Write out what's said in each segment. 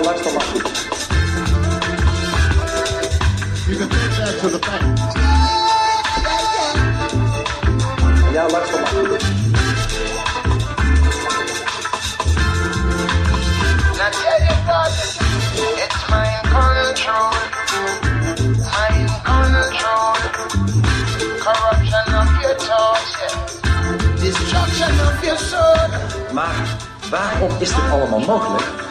Ja, luister maar goed. You can take that to the bank. Ja, luister maar goed. Now tell you what, it's mind control, mind control, corruption of your thoughts, yeah. destruction of your soul. Maar waarom is dit allemaal mogelijk?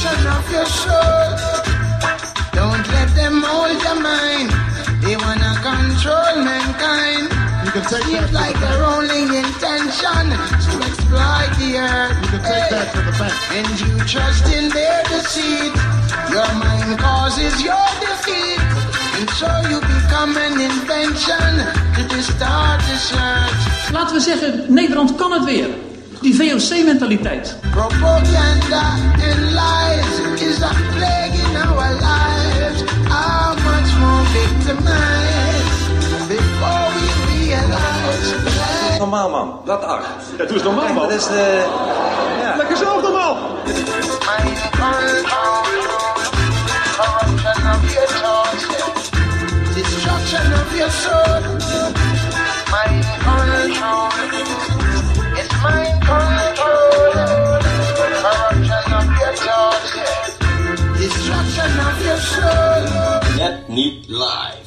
Destruction of your soul. Don't let them hold your mind. They wanna control mankind. You can take Seems that like the their only intention is to exploit the earth. You can take Hey. that to the bank. And you trust in their deceit. Your mind causes your defeat. And so you become an invention to distort the search. Laten we zeggen, Nederland kan het weer. Die VOC-mentaliteit. Propaganda and lies is a plague in our lives. How much more victimized before we realize? Normaal man, dat acht. Ja, doe eens normaal, man. dat is de... Ja. Lekker zelf normaal. Destruction of your soul. Mind Net niet live.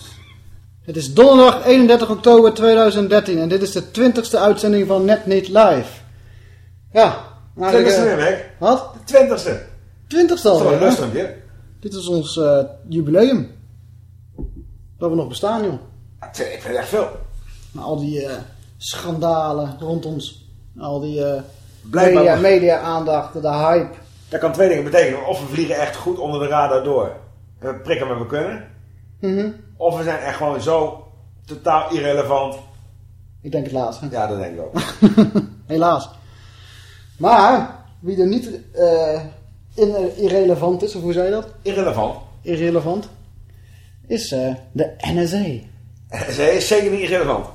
Het is donderdag 31 oktober 2013 en dit is de 20ste uitzending van Net Niet Live. Ja, Twintigste eh, weer, Mick. Wat? De twintigste. 20ste Dat is al. een lustrempje? Dit is ons eh, jubileum. Dat we nog bestaan, joh. Ik vind het echt veel. Na al die eh, schandalen rond ons. Al die eh, media, media aandacht, de hype. Dat kan twee dingen betekenen. Of we vliegen echt goed onder de radar door. En we prikken wat we kunnen. Of we zijn echt gewoon zo totaal irrelevant. Ik denk het laatste. Ja, dat denk ik ook. Helaas. Maar, wie er niet eh, in, irrelevant is, of hoe zei je dat? Irrelevant. Irrelevant. Is eh, de NSA. Ze is zeker niet irrelevant.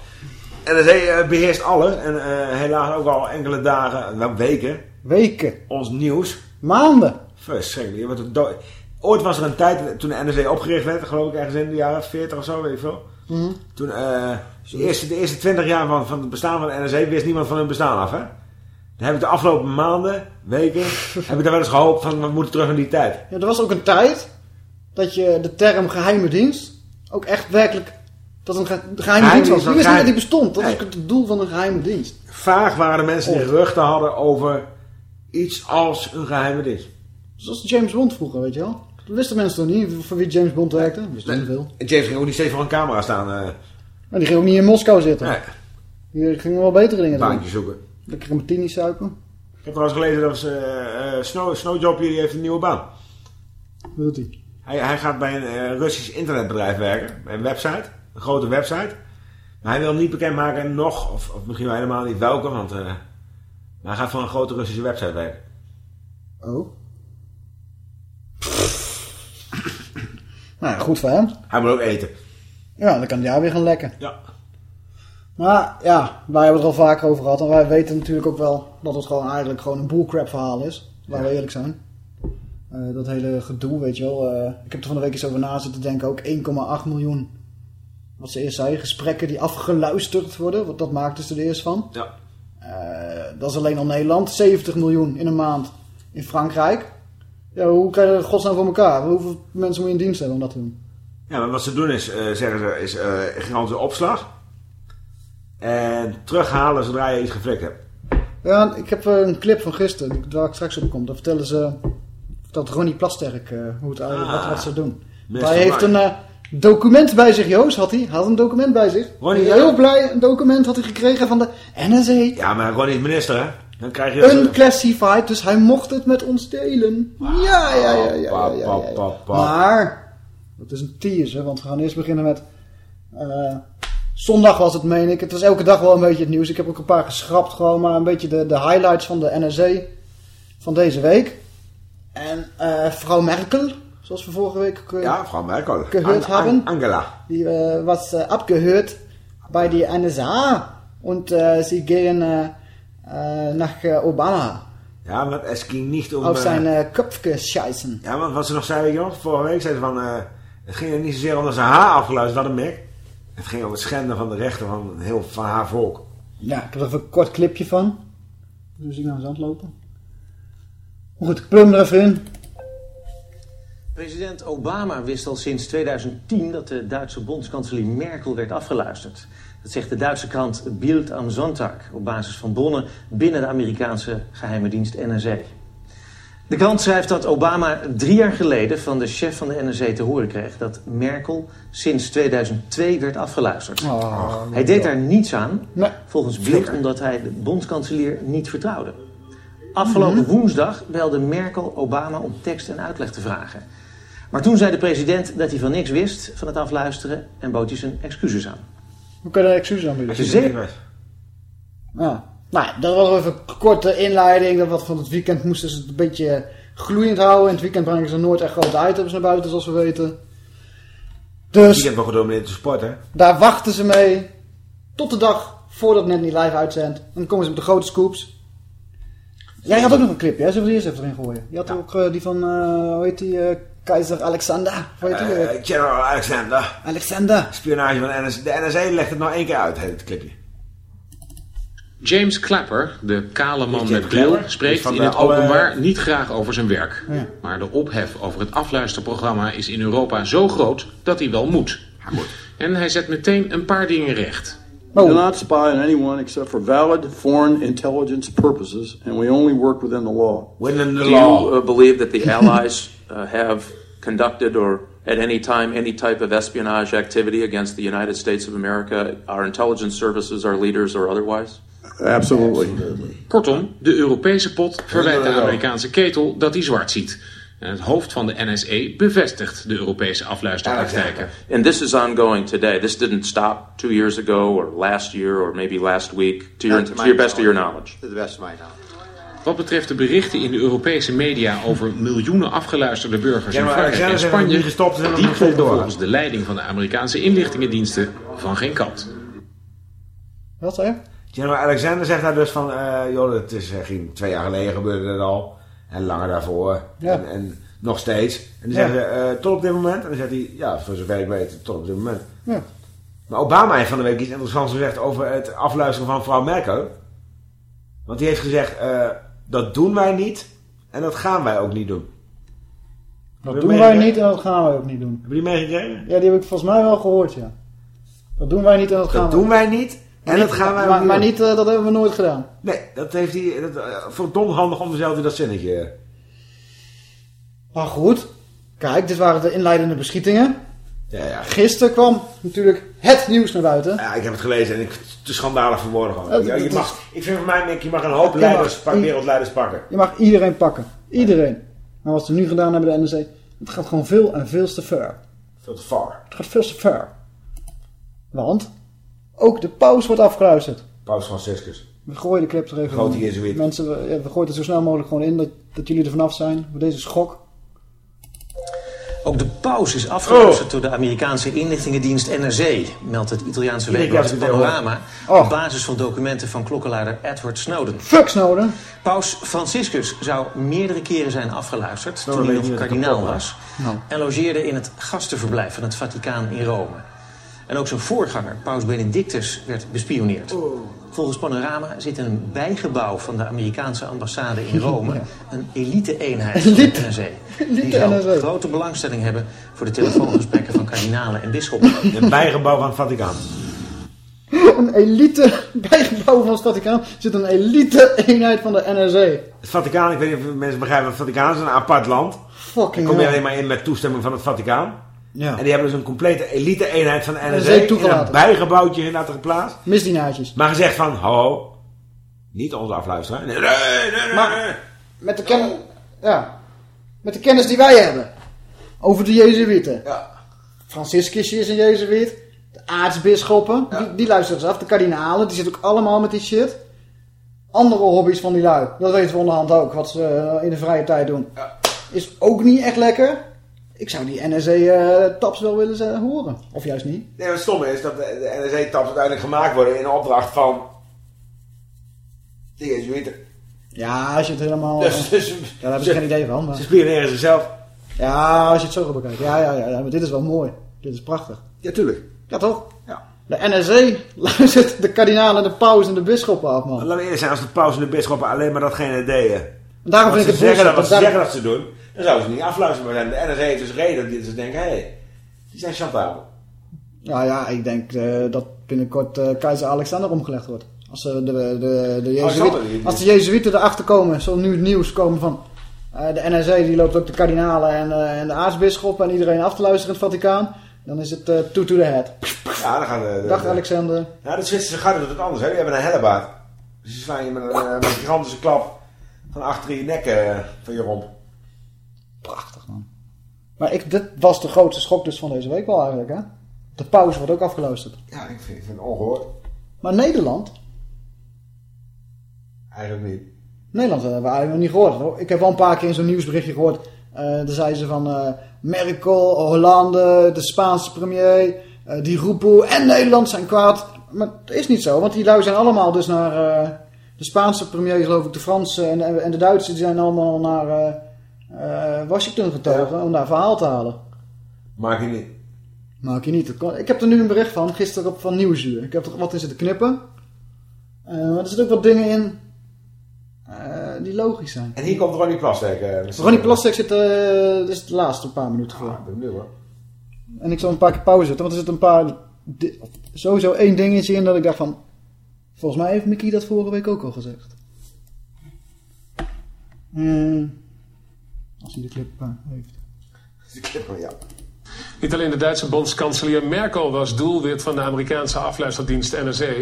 De beheerst alles. En eh, helaas ook al enkele dagen, nou weken, Weken. ons nieuws. Maanden. Verschrikkelijk. Er Ooit was er een tijd toen de NSA opgericht werd, geloof ik ergens in de jaren 40 of zo, weet je veel. Mhm. Toen, eh, de, eerste, de eerste 20 jaar van, van het bestaan van de NSA wist niemand van hun bestaan af, hè? Dan heb ik de afgelopen maanden, weken, heb ik daar wel eens gehoopt van, we moeten terug naar die tijd. Ja, er was ook een tijd dat je de term geheime dienst ook echt werkelijk... Dat een geheime dienst was. was wist niet dat die bestond. Dat is ook het doel van een geheime dienst. Vaag waren de mensen die geruchten hadden over iets als een geheime dienst. Zoals James Bond vroeger, weet je wel. Dat wisten mensen toch niet voor wie James Bond werkte. Wisten niet veel. En James ging ook niet steeds voor een camera staan, Maar die ging ook niet in Moskou zitten. nee, Die ging wel betere dingen doen. baantje zoeken. Lekker een martini suipen. Ik heb trouwens gelezen dat ze, eh eh, Snow, Snowjob die heeft een nieuwe baan. Wat doet hij? Hij, hij gaat bij een eh, Russisch internetbedrijf werken. Bij een website. Een grote website. Maar hij wil niet bekendmaken nog, of, of misschien wel helemaal niet welke, want eh, hij gaat voor een grote Russische website werken. Oh. nou goed voor hem. Hij moet ook eten. Ja, dan kan hij daar weer gaan lekken. Ja. Maar ja, wij hebben het er al vaker over gehad. En wij weten natuurlijk ook wel dat het gewoon eigenlijk gewoon een bullcrap verhaal is. Laten we eerlijk zijn. Eh, dat hele gedoe, weet je wel. eh, ik heb er van de week eens over na zitten denken. Ook 1,8 miljoen. Wat ze eerst zei. Gesprekken die afgeluisterd worden. Want dat maakten ze er eerst van. Ja. Eh, dat is alleen al Nederland. 70 miljoen in een maand in Frankrijk. Ja, hoe krijg je dat godsnaam voor elkaar? Hoeveel mensen moet je in dienst hebben om dat te doen? Ja, maar wat ze doen is, eh, zeggen ze, is eh gigantische opslag. En terughalen zodra je iets geflikt hebt. Ja, ik heb een clip van gisteren, waar ik straks op kom. Daar vertellen ze dat Ronnie Plasterk, hoe het eigenlijk, wat, Ah. wat ze doen. Hij heeft een document bij zich, Joost, had hij. Had een document bij zich. Ronnie, is heel blij, een document had hij gekregen van de NSA. Ja, maar gewoon niet minister, hè? Dan krijg je... Unclassified, dus hij mocht het met ons delen. Ja, ja, ja, ja, ja, ja. Maar, dat is een teaser, want we gaan eerst beginnen met... eh, zondag was het, meen ik. Het was elke dag wel een beetje het nieuws. Ik heb ook een paar geschrapt gewoon, maar een beetje de, de highlights van de NSA van deze week. En eh mevrouw Merkel, zoals we vorige week eh, Ja, mevrouw Merkel. Gehoord An- An- hebben. Angela. die eh, was eh, abgehoord bij die NSA. Und äh, sie gehen äh, nach äh, Obama. Ja, want es ging niet om... Eh, zijn Köpfke scheißen. Ja, want wat ze nog zei, wel, vorige week zei ze van... het ging er niet zozeer om dat ze haar afgeluisterd hadden, Mick. Het ging om het schenden van de rechten van, heel, van haar volk. Ja, ik heb er even een kort clipje van. Dus ik naar het lopen. Maar goed, ik plum er even in. President Obama wist al sinds 2010 dat de Duitse bondskanselier Merkel werd afgeluisterd. Dat zegt de Duitse krant Bild am Sonntag op basis van bronnen binnen de Amerikaanse geheime dienst NSA. De krant schrijft dat Obama drie jaar geleden van de chef van de NSA te horen kreeg dat Merkel sinds 2002 werd afgeluisterd. Oh, Hij deed daar niets aan, Nee. volgens Bild omdat hij de bondskanselier niet vertrouwde. Afgelopen woensdag belde Merkel Obama om tekst en uitleg te vragen. Maar toen zei de president dat hij van niks wist van het afluisteren en bood hij zijn excuses aan. Hoe kan je daar excuses aanbieden? Is zeer- Ja. Nou, dat was even een korte inleiding. Dat wat van het weekend moesten ze het een beetje gloeiend houden. In het weekend brengen ze nooit echt grote items naar buiten, zoals we weten. Dus Ik heb wel gedomineerd de sport, hè. daar wachten ze mee. Tot de dag voordat het net niet live uitzendt. En dan komen ze met de grote scoops. Jij had ook nog een clipje, hè? Zullen we die eerst even erin gooien? Je had ook eh, die van, eh, hoe heet die, eh, keizer Alexander? Hoe heet die? weer? Eh, General Alexander. Alexander. Spionage van NS, de NSA legt het nog één keer uit, het clipje. James Clapper, de kale man met bril, spreekt in het alle- openbaar niet graag over zijn werk. Ja. Maar de ophef over het afluisterprogramma is in Europa zo groot dat hij wel moet. En hij zet meteen een paar dingen recht. We do not spy on anyone except for valid foreign intelligence purposes, and we only work within the law. Within the Do law. you uh, believe that the Allies uh, have conducted or at any time any type of espionage activity against the United States of America, our intelligence services, our leaders, or otherwise? Absolutely. Kortom, de Europese pot verwijt de Amerikaanse ketel dat hij zwart ziet. En het hoofd van de NSE bevestigt de Europese afluisterpraktijken. And this is ongoing today. This didn't stop two years ago or last year or maybe last week, to your, to your best of your knowledge. To the best of my knowledge. Wat betreft de berichten in de Europese media over miljoenen afgeluisterde burgers Ja, in Frankrijk en Spanje, die gestopt zijn, dan die door. volgens de leiding van de Amerikaanse inlichtingendiensten van geen kant. wat zei je? General Alexander zegt daar dus van, eh joh, het is eh, ging twee jaar geleden gebeurde dat al. En langer daarvoor. Ja. En, en nog steeds. En dan Ja. zeggen ze, eh, tot op dit moment. En dan zegt hij, ja, voor zover ik weet, tot op dit moment. Ja. Maar Obama heeft van de week iets interessants gezegd over het afluisteren van mevrouw Merkel. Want die heeft gezegd, eh, dat doen wij niet. En dat gaan wij ook niet doen. Dat doen wij niet en dat gaan wij ook niet doen. Heb je die meegekregen? Ja, die heb ik volgens mij wel gehoord, ja. Dat doen wij niet en dat gaan Dat we doen wij niet. En dat gaan wij ook maar, niet maar niet, eh, dat hebben we nooit gedaan. Nee, dat heeft hij... Dat, uh, verdomd handig om dezelfde dat zinnetje. Maar goed, kijk, dit waren de inleidende beschietingen. Ja, ja. Gisteren kwam natuurlijk het nieuws naar buiten. Ja, ik heb het gelezen en ik, te schandalig voor woorden gewoon. Het- Ja, je mag, ik vind voor mij, je mag een hoop leiders, mag- pak, wereldleiders pakken. Je mag iedereen pakken. Iedereen. Maar wat ze nu gedaan hebben, de NSC, het gaat gewoon veel en veel te ver. Veel te far. Het gaat veel te ver. Want ook de paus wordt afgeluisterd. Paus Franciscus. We gooien de clip er even Grote in. jezuïet. Mensen, we, ja, we gooien het zo snel mogelijk gewoon in dat, dat jullie er vanaf zijn. Voor deze schok. Ook de paus is afgeluisterd door de Amerikaanse inlichtingendienst NRC, meldt het Italiaanse weekblad Panorama, hoor. op basis van documenten van klokkenluider Edward Snowden. Fuck Snowden. Paus Franciscus zou meerdere keren zijn afgeluisterd Snowden toen hij nog kardinaal was Nou. en logeerde in het gastenverblijf van het Vaticaan in Rome. En ook zijn voorganger, Paus Benedictus, werd bespioneerd. Volgens Panorama zit in een bijgebouw van de Amerikaanse ambassade in Rome een elite-eenheid van Elite. de NSA. Die zou grote belangstelling hebben voor de telefoongesprekken van kardinalen en bisschoppen. Een bijgebouw van het Vaticaan. Een elite bijgebouw van het Vaticaan zit een elite eenheid van de NRC. Het Vaticaan, ik weet niet of mensen begrijpen, het Vaticaan is een apart land. Fucking Kom je alleen maar in met toestemming van het Vaticaan. Ja. En die hebben dus een complete elite-eenheid van de NSA NSA in toegelaten. een bijgebouwtje laten geplaatst. Misdienaartjes. Maar gezegd van, ho, niet onze afluisteren. Nee, nee, nee, nee. Maar- Met de, ken ja. Met de kennis die wij hebben. Over de Jezuïeten. Ja. Franciscus is een Jezuïet. De aartsbisschoppen. Die, die luisteren ze af. De kardinalen. Die zitten ook allemaal met die shit. Andere hobby's van die lui. Dat weten we onderhand ook. Wat ze eh, in de vrije tijd doen. Is ook niet echt lekker. Ik zou die NSA-taps wel willen eh, horen. Of juist niet. Nee, wat stom is dat de, NSA-taps uiteindelijk gemaakt worden in opdracht van De Jezuïeten. Ja, als je het helemaal... Dus, dus, ja, daar heb ik geen idee van. Maar... Ze spioneren zichzelf. Ja, als je het zo gaat bekijken. Ja, ja, ja, maar dit is wel mooi. Dit is prachtig. Ja, tuurlijk. Ja, toch? Ja. De NSC luistert de kardinalen, de paus en de bisschoppen af, man. Laten we eerlijk zijn, als de paus en de bisschoppen alleen maar datgene deden. En daarom vind ik ze het zeggen, dat, wat ze zeggen dat ze doen, dan zouden ze niet afluisterbaar zijn. De NSA heeft dus reden dat ze denken, hé, hey, die zijn chantabel. Ja, ja, ik denk eh, dat binnenkort eh, keizer Alexander omgelegd wordt. Als, eh, de, de, de, Jezuïeten, als de Jezuïeten erachter komen, zo nu het nieuws komen van... de NSA die loopt ook de kardinalen en, en de aartsbisschoppen en iedereen af te luisteren in het Vaticaan. Dan is het eh two to the head. Ja, dan gaan de... de- Dag de- Alexander. Ja, de Zwitserse garde doet het anders, hè. Die hebben een hellebaard. Dus die slaan je met een, met een gigantische klap van achter je nek van je romp. Prachtig, man. Maar ik, dit was de grootste schok dus van deze week wel eigenlijk, hè? De pauze wordt ook afgeluisterd. Ja, ik vind, het ongehoord. Maar Nederland, Eigenlijk niet. Nederland hebben we eigenlijk nog niet gehoord. hoor. Ik heb wel een paar keer in zo'n nieuwsberichtje gehoord. eh daar zeiden ze van eh, Merkel, Hollande, de Spaanse premier, eh, die roepen en Nederland zijn kwaad. Maar dat is niet zo, want die lui zijn allemaal dus naar de Spaanse premier, geloof ik, de Franse en, de- en de Duitse, die zijn allemaal naar eh, eh, Washington getogen om daar verhaal te halen. Maak je niet. Maak je niet. Dat Ik heb er nu een bericht van, gisteren op van Nieuwsuur. Ik heb er wat in zitten knippen. Eh, maar er zitten ook wat dingen in eh, die logisch zijn. En hier komt Ronnie met zijn- Ronnie Plastic zit, dit is de laatste een paar minuten voor. Ah, benieuwd hoor. En ik zal een paar keer pauze zetten, want er zit een paar... Sowieso één dingetje in dat ik dacht van... Volgens mij heeft Mickey dat vorige week ook al gezegd. Hmm, als hij de clip eh, heeft. Clip van ja. Niet alleen de Duitse bondskanselier Merkel was doelwit van de Amerikaanse afluisterdienst NSA.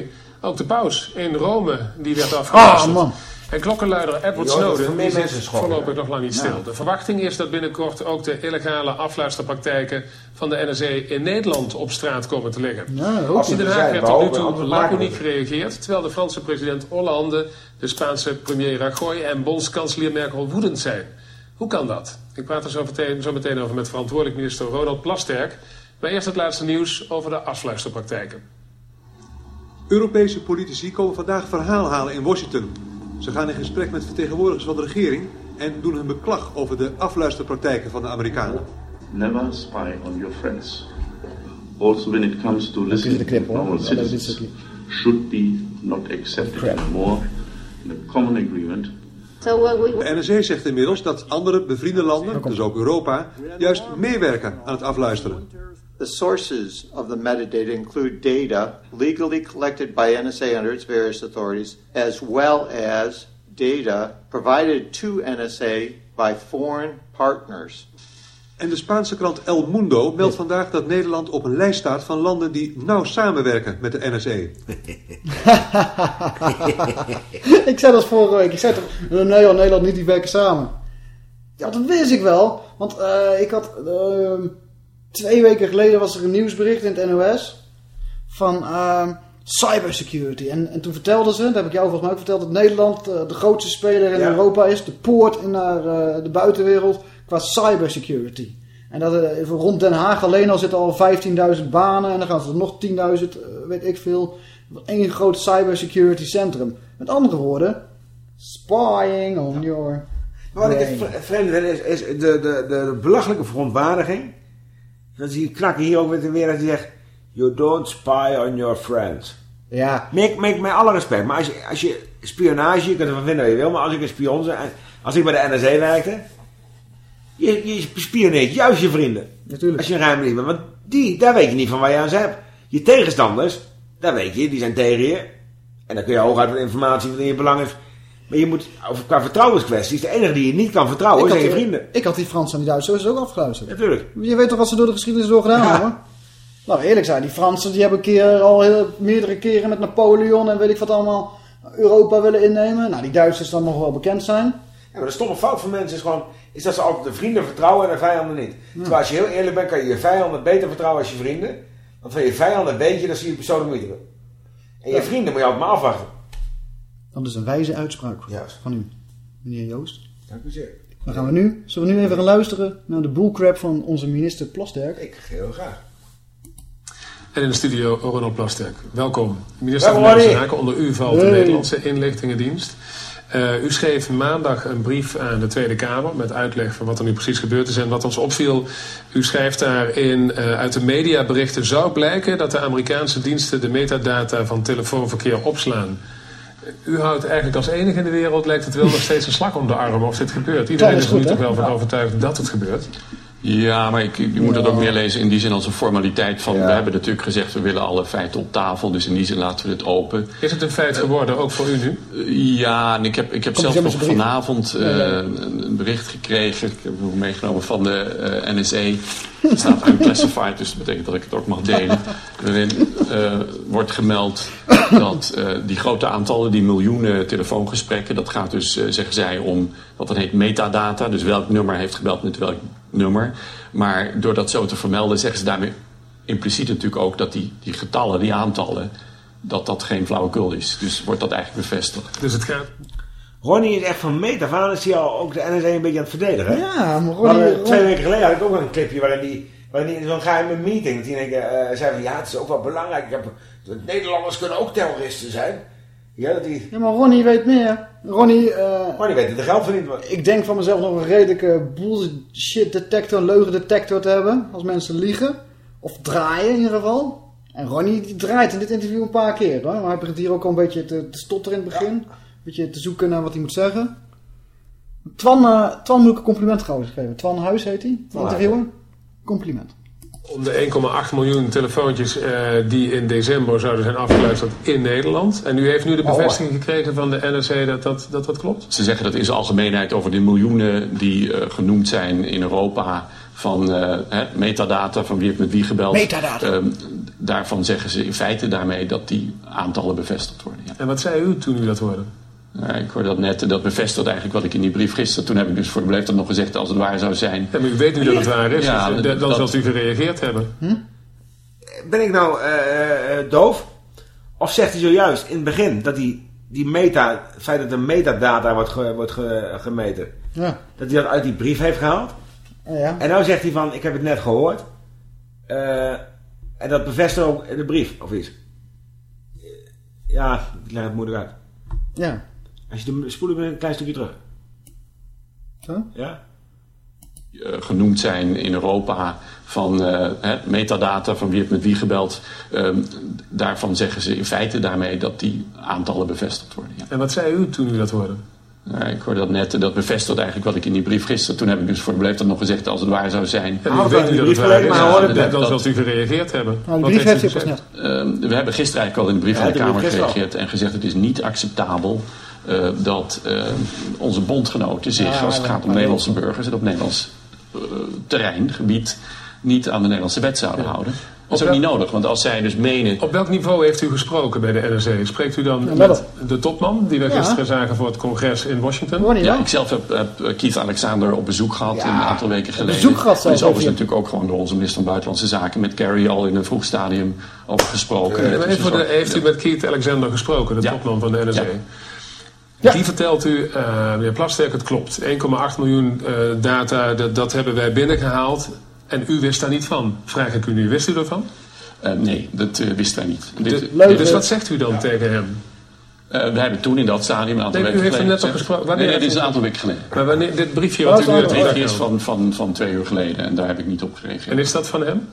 Ook de paus in Rome, die werd afgeluisterd. Ah, man. En klokkenluider Edward Snowden die zit voorlopig nog lang niet stil. De verwachting is dat binnenkort ook de illegale afluisterpraktijken van de NSA in Nederland op straat komen te liggen. Ja, Als in Den er Haag werd tot nu toe laconiek gereageerd, terwijl de Franse president Hollande, de Spaanse premier Rajoy en bondskanselier Merkel woedend zijn. Hoe kan dat? Ik praat er zo meteen, zo meteen over met verantwoordelijk minister Ronald Plasterk. Maar eerst het laatste nieuws over de afluisterpraktijken. Europese politici komen vandaag verhaal halen in Washington. Ze gaan in gesprek met vertegenwoordigers van de regering en doen hun beklag over de afluisterpraktijken van de Amerikanen. Never spy on your friends. Also, when it comes to is listening to normal citizens, should be not accepted anymore in a common agreement De NSA zegt inmiddels dat andere bevriende landen, dus ook Europa, juist meewerken aan het afluisteren. The sources of the metadata include data legally collected by NSA under its various authorities, as well as data provided to NSA by foreign partners. En de Spaanse krant El Mundo meldt vandaag dat Nederland op een lijst staat van landen die nauw samenwerken met de NSA. ik zei dat vorige week. Ik zei toch, eh, nee Nederland niet, die werken samen. Ja, dat wist ik wel. Want eh, ik had... ehm, twee weken geleden was er een nieuwsbericht in het NOS. Van ehm, cybersecurity. En, en toen vertelden ze, dat heb ik jou volgens mij ook verteld... dat Nederland eh, de grootste speler in Ja. Europa is. De poort in naar de buitenwereld qua cybersecurity. En dat eh, even rond Den Haag alleen al zitten al 15.000 banen. En dan gaan ze er nog 10.000, eh, weet ik veel. Eén groot cybersecurity centrum. Met andere woorden, spying on your Maar wat ik het vreemd vind is, is de, de, de, de belachelijke verontwaardiging. Dan zie je knakken hier ook weer weer dat hij zegt... You don't spy on your friends. Ja. Met, met, met alle respect. Maar als je, als je spionage, je kunt ervan vinden wat je wil... maar als ik een spion zijn... Als ik bij de NSA werkte... Je, je spioneert juist je vrienden. Natuurlijk. Als je een ruimte bent. Want die, daar weet je niet van waar je aan ze hebt. Je tegenstanders, daar weet je, die zijn tegen je. En dan kun je hooguit wat informatie wat in je belang is. Maar je moet, over, qua vertrouwenskwesties, de enige die je niet kan vertrouwen Ik zijn je die- vrienden. ik had die Fransen en die Duitsers ook afgeluisterd. Natuurlijk. Je weet toch wat ze door de geschiedenis door gedaan Ja. hebben? Nou, eerlijk zijn, die Fransen die hebben een keer al heel, meerdere keren met Napoleon en weet ik wat allemaal Europa willen innemen. Nou, die Duitsers dan nog wel bekend zijn. Ja, maar de stomme fout van mensen is gewoon... is dat ze altijd de vrienden vertrouwen en de vijanden niet. Terwijl als je heel eerlijk bent, kan je je vijanden beter vertrouwen als je vrienden. Want van je vijanden weet je dat ze je persoonlijk moeite doen. En je vrienden moet je altijd maar afwachten. Dat is een wijze uitspraak Juist. van u, meneer Joost. Dank u zeer. Dan gaan we nu, zullen we nu even gaan luisteren naar de bullcrap van onze minister Plasterk? Ik heel graag. En in de studio Ronald Plasterk. Welkom. Minister van Buitenlandse. Zaken. Onder u valt de. Nederlandse inlichtingendienst. Eh, u schreef maandag een brief aan de Tweede Kamer met uitleg van wat er nu precies gebeurd is. En wat ons opviel, u schrijft daarin eh, uit de mediaberichten zou blijken dat de Amerikaanse diensten de metadata van telefoonverkeer opslaan. U houdt eigenlijk als enige in de wereld, lijkt het wel nog steeds een slak om de arm of dit gebeurt. Iedereen Dat is is er nu goed, toch wel van overtuigd dat het gebeurt. Ja, maar ik, je moet het ook meer lezen in die zin als een formaliteit van... we hebben natuurlijk gezegd, we willen alle feiten op tafel... dus in die zin laten we het open. Is het een feit geworden, ook voor u nu? Eh, ja, en ik heb, ik heb zelf nog vanavond eh, Ja, ja. een een bericht gekregen... ik heb het meegenomen van de eh, NSA. Het staat unclassified, dus dat betekent dat ik het ook mag delen. Waarin eh, wordt gemeld dat eh, die grote aantallen, die miljoenen telefoongesprekken... dat gaat dus, zeggen zij, om wat dat heet metadata. Dus welk nummer heeft gebeld met welk nummer. Maar door dat zo te vermelden zeggen ze daarmee impliciet natuurlijk ook... dat die, die getallen, die aantallen, dat dat geen flauwekul is. Dus wordt dat eigenlijk bevestigd. Dus het gaat... Ronnie is echt van meet af aan is hij al ook de NSA een beetje aan het verdedigen. hè? Ja, maar Ronnie... twee weken geleden had ik ook nog een clipje waarin die, waarin die zo'n geheime meeting, dat hij in één keer, eh, zei van ja, het is ook wel belangrijk, ik heb, de Nederlanders kunnen ook terroristen zijn. Ja, dat die... Ja, maar Ronnie weet meer. Ronnie... eh, Ronnie weet dat er geld verdient wordt. Ik denk van mezelf nog een redelijke bullshit detector, leugen detector te hebben. Als mensen liegen. Of draaien in ieder geval. En Ronnie die draait in dit interview een paar keer. Hoor. Maar hij begint hier ook al een beetje te, te stotteren in het begin. Een beetje te zoeken naar wat hij moet zeggen. Twan, eh, Twan moet ik een compliment trouwens geven. Twan Huis heet hij. Twan interviewer. Compliment. Om de 1,8 miljoen telefoontjes eh, die in december zouden zijn afgeluisterd in Nederland. En u heeft nu de Oh, bevestiging gekregen van de NRC dat dat, dat, dat klopt? Ze zeggen dat in zijn algemeenheid over de miljoenen die eh, genoemd zijn in Europa van eh, hè, metadata, van wie heeft met wie gebeld. Metadata. Ehm, daarvan zeggen ze in feite daarmee dat die aantallen bevestigd worden. Ja. En wat zei u toen u dat hoorde? Ja, ik hoorde dat net, en dat bevestigt eigenlijk wat ik in die brief gisteren... toen heb ik dus voor de beleefdheid nog gezegd als het waar zou zijn. Ja, maar u weet nu dat het waar is, Ja, dus, eh, dan dat- zult u gereageerd hebben. Ben ik nou eh, eh, doof? Of zegt hij zojuist in het begin dat die, die meta, het feit dat de metadata wordt, ge- wordt ge- gemeten, Ja. dat hij dat uit die brief heeft gehaald? Ja. En nou zegt hij van, ik heb het net gehoord. Eh, en dat bevestigt ook de brief, of iets. Ja, ik leg het moeilijk uit. Ja. Als je de spoel een klein stukje terug. Zo? Ja? eh, genoemd zijn in Europa van eh, hè, metadata, van wie heeft met wie gebeld. Ehm, daarvan zeggen ze in feite daarmee dat die aantallen bevestigd worden. Ja. En wat zei u toen u dat hoorde? Ja, ik hoorde dat net, en dat bevestigt eigenlijk wat ik in die brief gisteren... toen heb ik dus voor de beleefdheid nog gezegd als het waar zou zijn... En u weet nu dat het waar is, Ja, dan, dat- dan dat- zult u gereageerd hebben. Nou, Wat brief heeft u pas net. Ehm, we hebben gisteren eigenlijk al in de brief Ja, van de de Kamer gereageerd en gezegd het is niet acceptabel eh, dat eh, onze bondgenoten zich, Ja, als het gaat om Nederlandse burgers en op Nederlands eh, terrein, gebied, niet aan de Nederlandse wet zouden houden. Dat is ook niet nodig, want als zij dus menen... Op welk niveau heeft u gesproken bij de NRC? Spreekt u dan Ja, met de topman die we Ja. gisteren zagen voor het congres in Washington? Ja, ik zelf heb, heb Keith Alexander op bezoek gehad een aantal weken geleden. bezoek gehad Er zelfs, is overigens natuurlijk ook gewoon door onze minister van Buitenlandse Zaken met Kerry al in een vroeg stadium over gesproken. Heeft u met Keith Alexander gesproken, de topman van de NRC? Die vertelt u, eh, meneer Plasterk, het klopt. 1,8 miljoen eh, data, dat, dat hebben wij binnengehaald. En u wist daar niet van. Vraag ik u nu, wist u ervan? Eh, nee, dat wisten wij niet. De- Dit- dus wat zegt u dan tegen hem? Eh, we hebben toen in dat stadium een aantal Nee, u weken heeft hem geleden net al gesproken. Wanneer Nee, nee, dit is heeft een u- aantal weken geleden. Maar wanneer, dit briefje Ja, wat u nu het hebt briefje is van, van, van twee uur geleden en daar heb ik niet op gereageerd. En is dat van hem?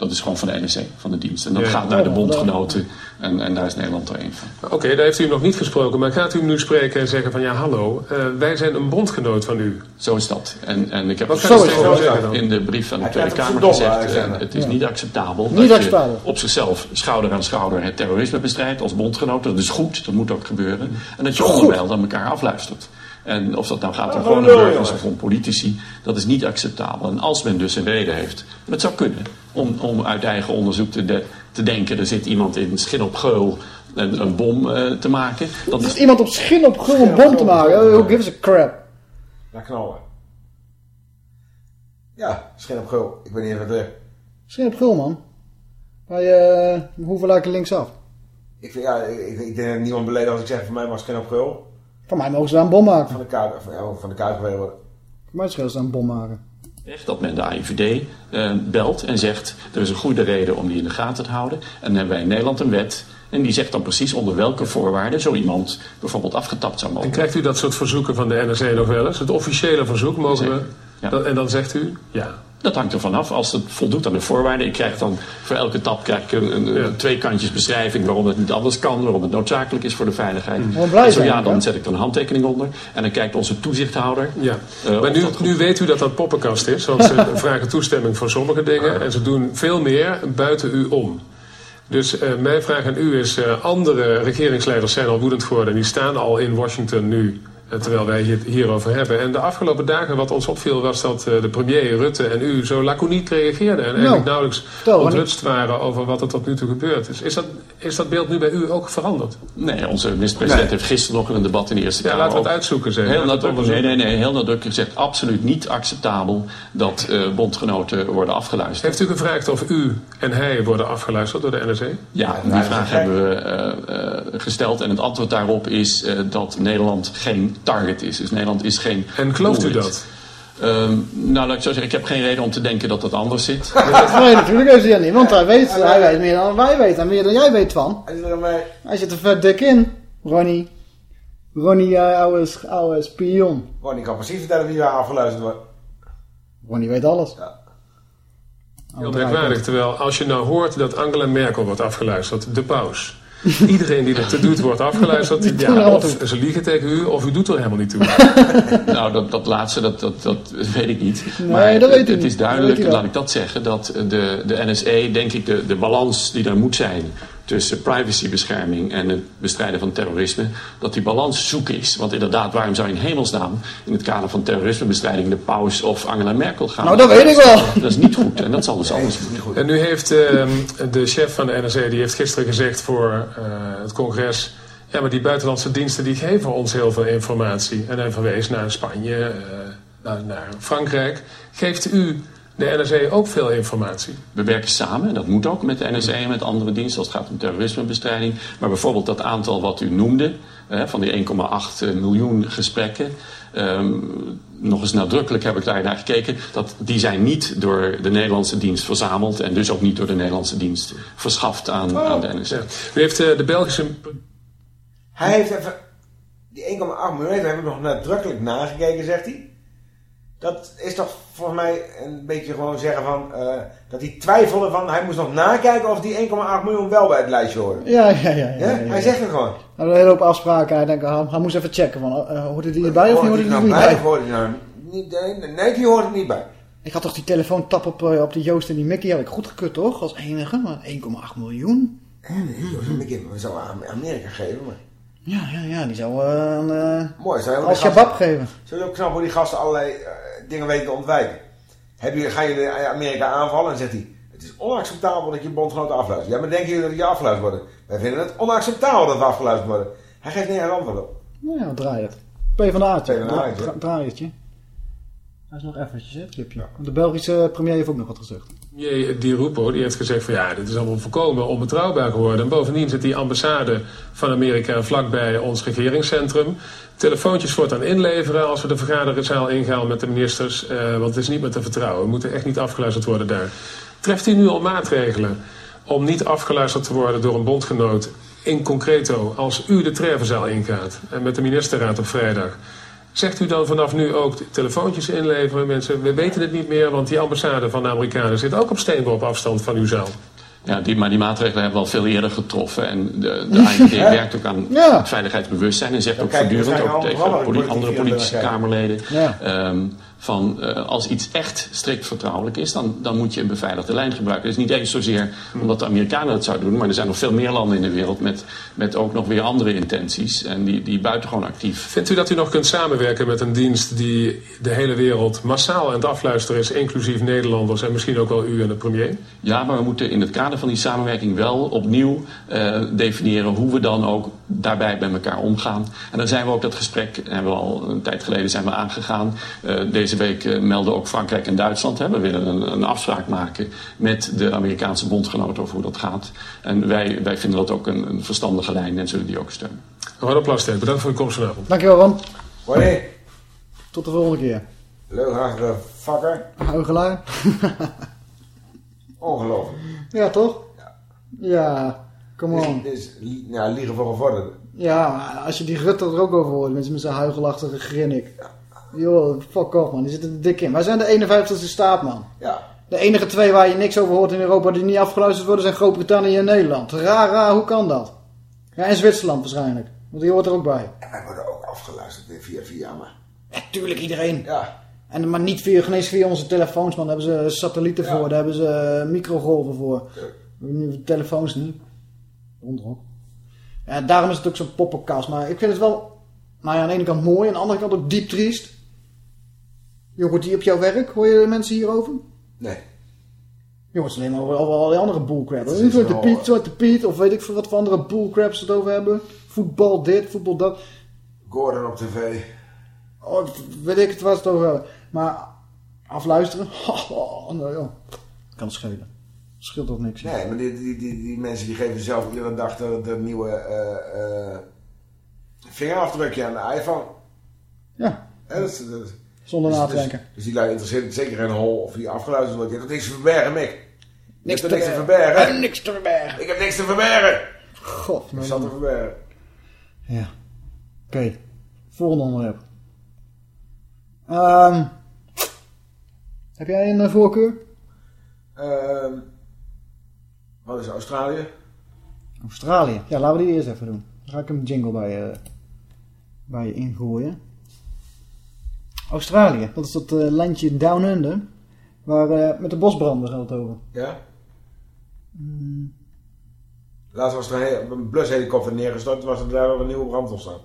Dat is gewoon van de NSC, van de dienst. En dat Ja. gaat naar de bondgenoten en, en daar is Nederland er één van. Oké, daar heeft u nog niet gesproken. Maar gaat u hem nu spreken en zeggen van ja, hallo, eh, wij zijn een bondgenoot van u. Zo is dat. En, en ik heb Wat het hem zeggen dan? in de brief van de Hij Tweede Kamer gezegd... Eh, het is Ja. niet acceptabel Niet dat je op zichzelf schouder aan schouder het terrorisme bestrijdt als bondgenoot. Dat is goed, dat moet ook gebeuren. En dat je onderwijl aan elkaar afluistert. En of dat nou gaat om gewone burgers of om politici, dat is niet acceptabel. En als men dus een reden heeft, en dat zou kunnen, om, om uit eigen onderzoek te, de- te denken... er zit iemand in schin op geul een, een bom eh, te maken... Dat Er is is iemand op schil op grul een bom te maken. Who gives a crap? Naar knallen. Ja, schijn op gul. Ik weet niet even wat er. Schil op grul, man. Wij eh hoeven lijken linksaf. Ik, vind, ja, ik, denk dat niemand beledigt als ik zeg van mij mag schijn op gul. Van mij mogen ze daar een bom maken. Van de kaart, van, ja, van de worden. Voor mij schillen ze daar een bom maken. Echt dat men de AIVD eh, belt en zegt... er is een goede reden om die in de gaten te houden. En dan hebben wij in Nederland een wet... en die zegt dan precies onder welke voorwaarden... zo iemand bijvoorbeeld afgetapt zou mogen En krijgt u dat soort verzoeken van de NRC nog wel eens? Het officiële verzoek mogen we... Dat- en dan zegt u ja. Dat hangt ervan af. Als het voldoet aan de voorwaarden. Ik krijg dan voor elke tap krijg ik een, een, een twee kantjes beschrijving waarom het niet anders kan, waarom het noodzakelijk is voor de veiligheid. Blij en zo ja, dan zet ik er een handtekening onder. En dan kijkt onze toezichthouder. Ja. eh, maar nu, nu weet u dat dat poppenkast is, want ze vragen toestemming voor sommige dingen en ze doen veel meer buiten u om. Dus eh, mijn vraag aan u is, eh, andere regeringsleiders zijn al woedend geworden en die staan al in Washington nu, terwijl wij het hierover hebben. En de afgelopen dagen wat ons opviel was dat eh, de premier Rutte en u zo laconiek reageerden en eigenlijk nauwelijks vertel, Ronnie. onthutst waren over wat er tot nu toe gebeurd is. Is dat, is dat beeld nu bij u ook veranderd? Nee, onze minister-president Nee. heeft gisteren nog in een debat in de Eerste Ja, Kamer... laten we het uitzoeken, zeg. Heel Laten we het nadrukkelijk, nee, nee, nee, heel nadrukkelijk gezegd... absoluut niet acceptabel dat eh, bondgenoten worden afgeluisterd. Heeft u gevraagd of u en hij worden afgeluisterd door de NRC? Ja, die vraag hebben we eh, eh, gesteld. En het antwoord daarop is eh, dat Nederland geen target is. Dus Nederland is geen En gelooft u dat? Ehm, nou, laat ik zo zeggen, ik heb geen reden om te denken dat dat anders zit. Nee, natuurlijk heeft hij dat niet, want hij weet, hij weet meer dan wij weten en meer dan jij weet van. Hij zit er vet dik in, Ronnie. Ronnie, jij oude, oude spion. Ronnie kan precies vertellen wie daar afgeluisterd wordt. Ronnie weet alles. Heel merkwaardig. Terwijl als je nou hoort dat Angela Merkel wordt afgeluisterd, de paus. Iedereen die dat doet wordt afgeluisterd. er Ja, of ze liegen tegen u, of u doet er helemaal niet toe. nou, dat, dat laatste, dat, dat, dat weet ik niet. Nee, maar dat weet het, het niet. is duidelijk, laat ik dat zeggen, dat de, de NSE, denk ik, de, de balans die er moet zijn tussen privacybescherming en het bestrijden van terrorisme, dat die balans zoek is. Want inderdaad, waarom zou in hemelsnaam in het kader van terrorismebestrijding de paus of Angela Merkel gaan? Nou, dat weet ik wel. Dat is niet goed en dat zal dus anders moeten. En nu heeft ehm, de chef van de NRC, die heeft gisteren gezegd voor eh, het congres... Ja, maar die buitenlandse diensten die geven ons heel veel informatie. En hij verwees naar Spanje, eh, naar, naar Frankrijk. Geeft u de NRC ook veel informatie? We werken samen, en dat moet ook met de NSE en met andere diensten als het gaat om terrorismebestrijding. Maar bijvoorbeeld dat aantal wat u noemde, hè, van die 1,8 miljoen gesprekken. ehm, nog eens nadrukkelijk heb ik daar naar gekeken. Dat, die zijn niet door de Nederlandse dienst verzameld en dus ook niet door de Nederlandse dienst verschaft aan, aan de NSE. U heeft eh, de Belgische... Hij heeft even... Die 1,8 miljoen heeft hij nog nadrukkelijk nagekeken, zegt hij. Dat is toch voor mij een beetje gewoon zeggen van... eh, dat hij twijfelde van... Hij moest nog nakijken of die 1,8 miljoen wel bij het lijstje horen. Ja, ja, ja. ja, Ja? ja, ja. Hij zegt het gewoon. We hadden een hele hoop afspraken. Hij, denkt, hij, hij moest even checken. Van, uh, hoorde die erbij of hoorde Hoort hij die er nou niet bij? hoort hij nou niet? Nee, nee, die hoort er niet bij. Ik had toch die telefoontap op, eh, op die Joost en die Mickey. Had ik goed gekut toch? Als enige. Maar 1,8 miljoen. We zouden aan Amerika geven, maar... Ja, ja, ja. Die zou eh, aan eh, Mooi, zou je als die gasten- geven. Zou je ook knap hoe die gasten allerlei eh, dingen weten te ontwijken? Heb je, ga je de- Amerika aanvallen en zegt hij... Het is onacceptabel dat je bondgenoten afluistert. Ja, maar denken jullie dat je afgeluisterd worden? Wij vinden het onacceptabel dat we afgeluisterd worden. Hij geeft nergens antwoord op. Nou ja, draai het. P van de Aartje. P van de Aartje. Dra- Draaiertje. Hij is nog eventjes, hè, het De Belgische premier heeft ook nog wat gezegd. Premier Di Rupo die heeft gezegd van ja, dit is allemaal volkomen onbetrouwbaar geworden. En bovendien zit die ambassade van Amerika vlakbij ons regeringscentrum. Telefoontjes voortaan inleveren als we de vergaderzaal ingaan met de ministers. eh, want het is niet meer te vertrouwen. We moeten echt niet afgeluisterd worden daar. Treft u nu al maatregelen om niet afgeluisterd te worden door een bondgenoot in concreto als u de Trevenzaal ingaat en met de ministerraad op vrijdag? Zegt u dan vanaf nu ook telefoontjes inleveren? Mensen, we weten het niet meer, want die ambassade van de Amerikanen zit ook op steenworp afstand van uw zaal. Ja, die, maar die maatregelen hebben we al veel eerder getroffen. En de, de AIVD Ja. werkt ook aan Ja. het veiligheidsbewustzijn. En zegt ook kijken we voortdurend, ook tegen politieke andere politische kijken. Kamerleden... Ja. Van eh, als iets echt strikt vertrouwelijk is, dan, dan moet je een beveiligde lijn gebruiken. Het is niet eens zozeer omdat de Amerikanen het zouden doen, maar er zijn nog veel meer landen in de wereld met, met ook nog weer andere intenties. En die, die buitengewoon actief Vindt u dat u nog kunt samenwerken met een dienst die de hele wereld massaal aan het afluisteren is, inclusief Nederlanders en misschien ook wel u en de premier? Ja, maar we moeten in het kader van die samenwerking wel opnieuw eh, definiëren hoe we dan ook daarbij met elkaar omgaan. En dan zijn we ook dat gesprek, hebben we al een tijd geleden zijn we aangegaan. Eh, deze week eh, melden ook Frankrijk en Duitsland. Hè. We willen een, een afspraak maken met de Amerikaanse bondgenoten over hoe dat gaat. En wij, wij vinden dat ook een, een verstandige lijn en zullen die ook steunen. Ronald Plasterk, bedankt voor uw komst vanavond. Dankjewel, Ron. Hoi. Tot de volgende keer. Leugenachtige fucker. Huigelaar. Ongelooflijk. ja, toch? Ja. come on. Dit is, dit is ja, liegen voor gevorderd. Ja, als je die Rutte er ook over hoort, mensen met zijn huigelachtige grinnik. Joh, fuck off man, die zitten er dik in. Wij zijn de 51ste staat man. Ja. De enige twee waar je niks over hoort in Europa die niet afgeluisterd worden zijn Groot-Brittannië en Nederland. Raar, raar, hoe kan dat? Ja, en Zwitserland waarschijnlijk. Want die hoort er ook bij. En wij worden ook afgeluisterd via via, maar... Ja, tuurlijk iedereen. Ja. En, maar niet via, geen via onze telefoons, man. Daar hebben ze satellieten voor, daar hebben ze eh, microgolven voor. We hebben nu telefoons niet. Onderop. Ja, daarom is het ook zo'n poppenkast. Maar ik vind het wel, nou ja, aan de ene kant mooi, aan de andere kant ook diep triest. Je hoort die op jouw werk, hoor je de mensen hierover? Nee. Ze alleen maar over, die andere bullcrap. Zwarte wel- Piet, Zwarte Piet, of weet ik veel wat voor andere bullcraps ze het over hebben. Voetbal dit, voetbal dat. Gordon op tv. Oh, weet ik het ze het over hebben. Maar afluisteren, oh, nou ja. Kan schelen. Scheelt toch niks. Nee, maar die, die, die, die mensen die geven zelf iedere dag de, de nieuwe eh, eh, vingerafdrukje aan de iPhone. Ja. Dat is- dat is- Zonder dus- na te dus- denken. Dus die lui interesseert het zeker geen hol of die afgeluisterd wordt. Je hebt niks te verbergen, Mick. Niks te niks te verbergen. verbergen. En niks te verbergen. Ik heb niks te verbergen. God, Ik zat te verbergen. Ja. Oké. Volgende onderwerp. Ehm, heb jij een eh, voorkeur? Ehm, wat is Australië? Australië. Ja, laten we die eerst even doen. Dan ga ik een jingle bij je, bij je ingooien. Australië. Dat is dat eh, landje Down Under. Waar, eh, met de bosbranden gaat het over. Ja? Mm, Laatst was er een, he- een blushelikopter neergestort. was er daar een nieuwe brand ontstaan.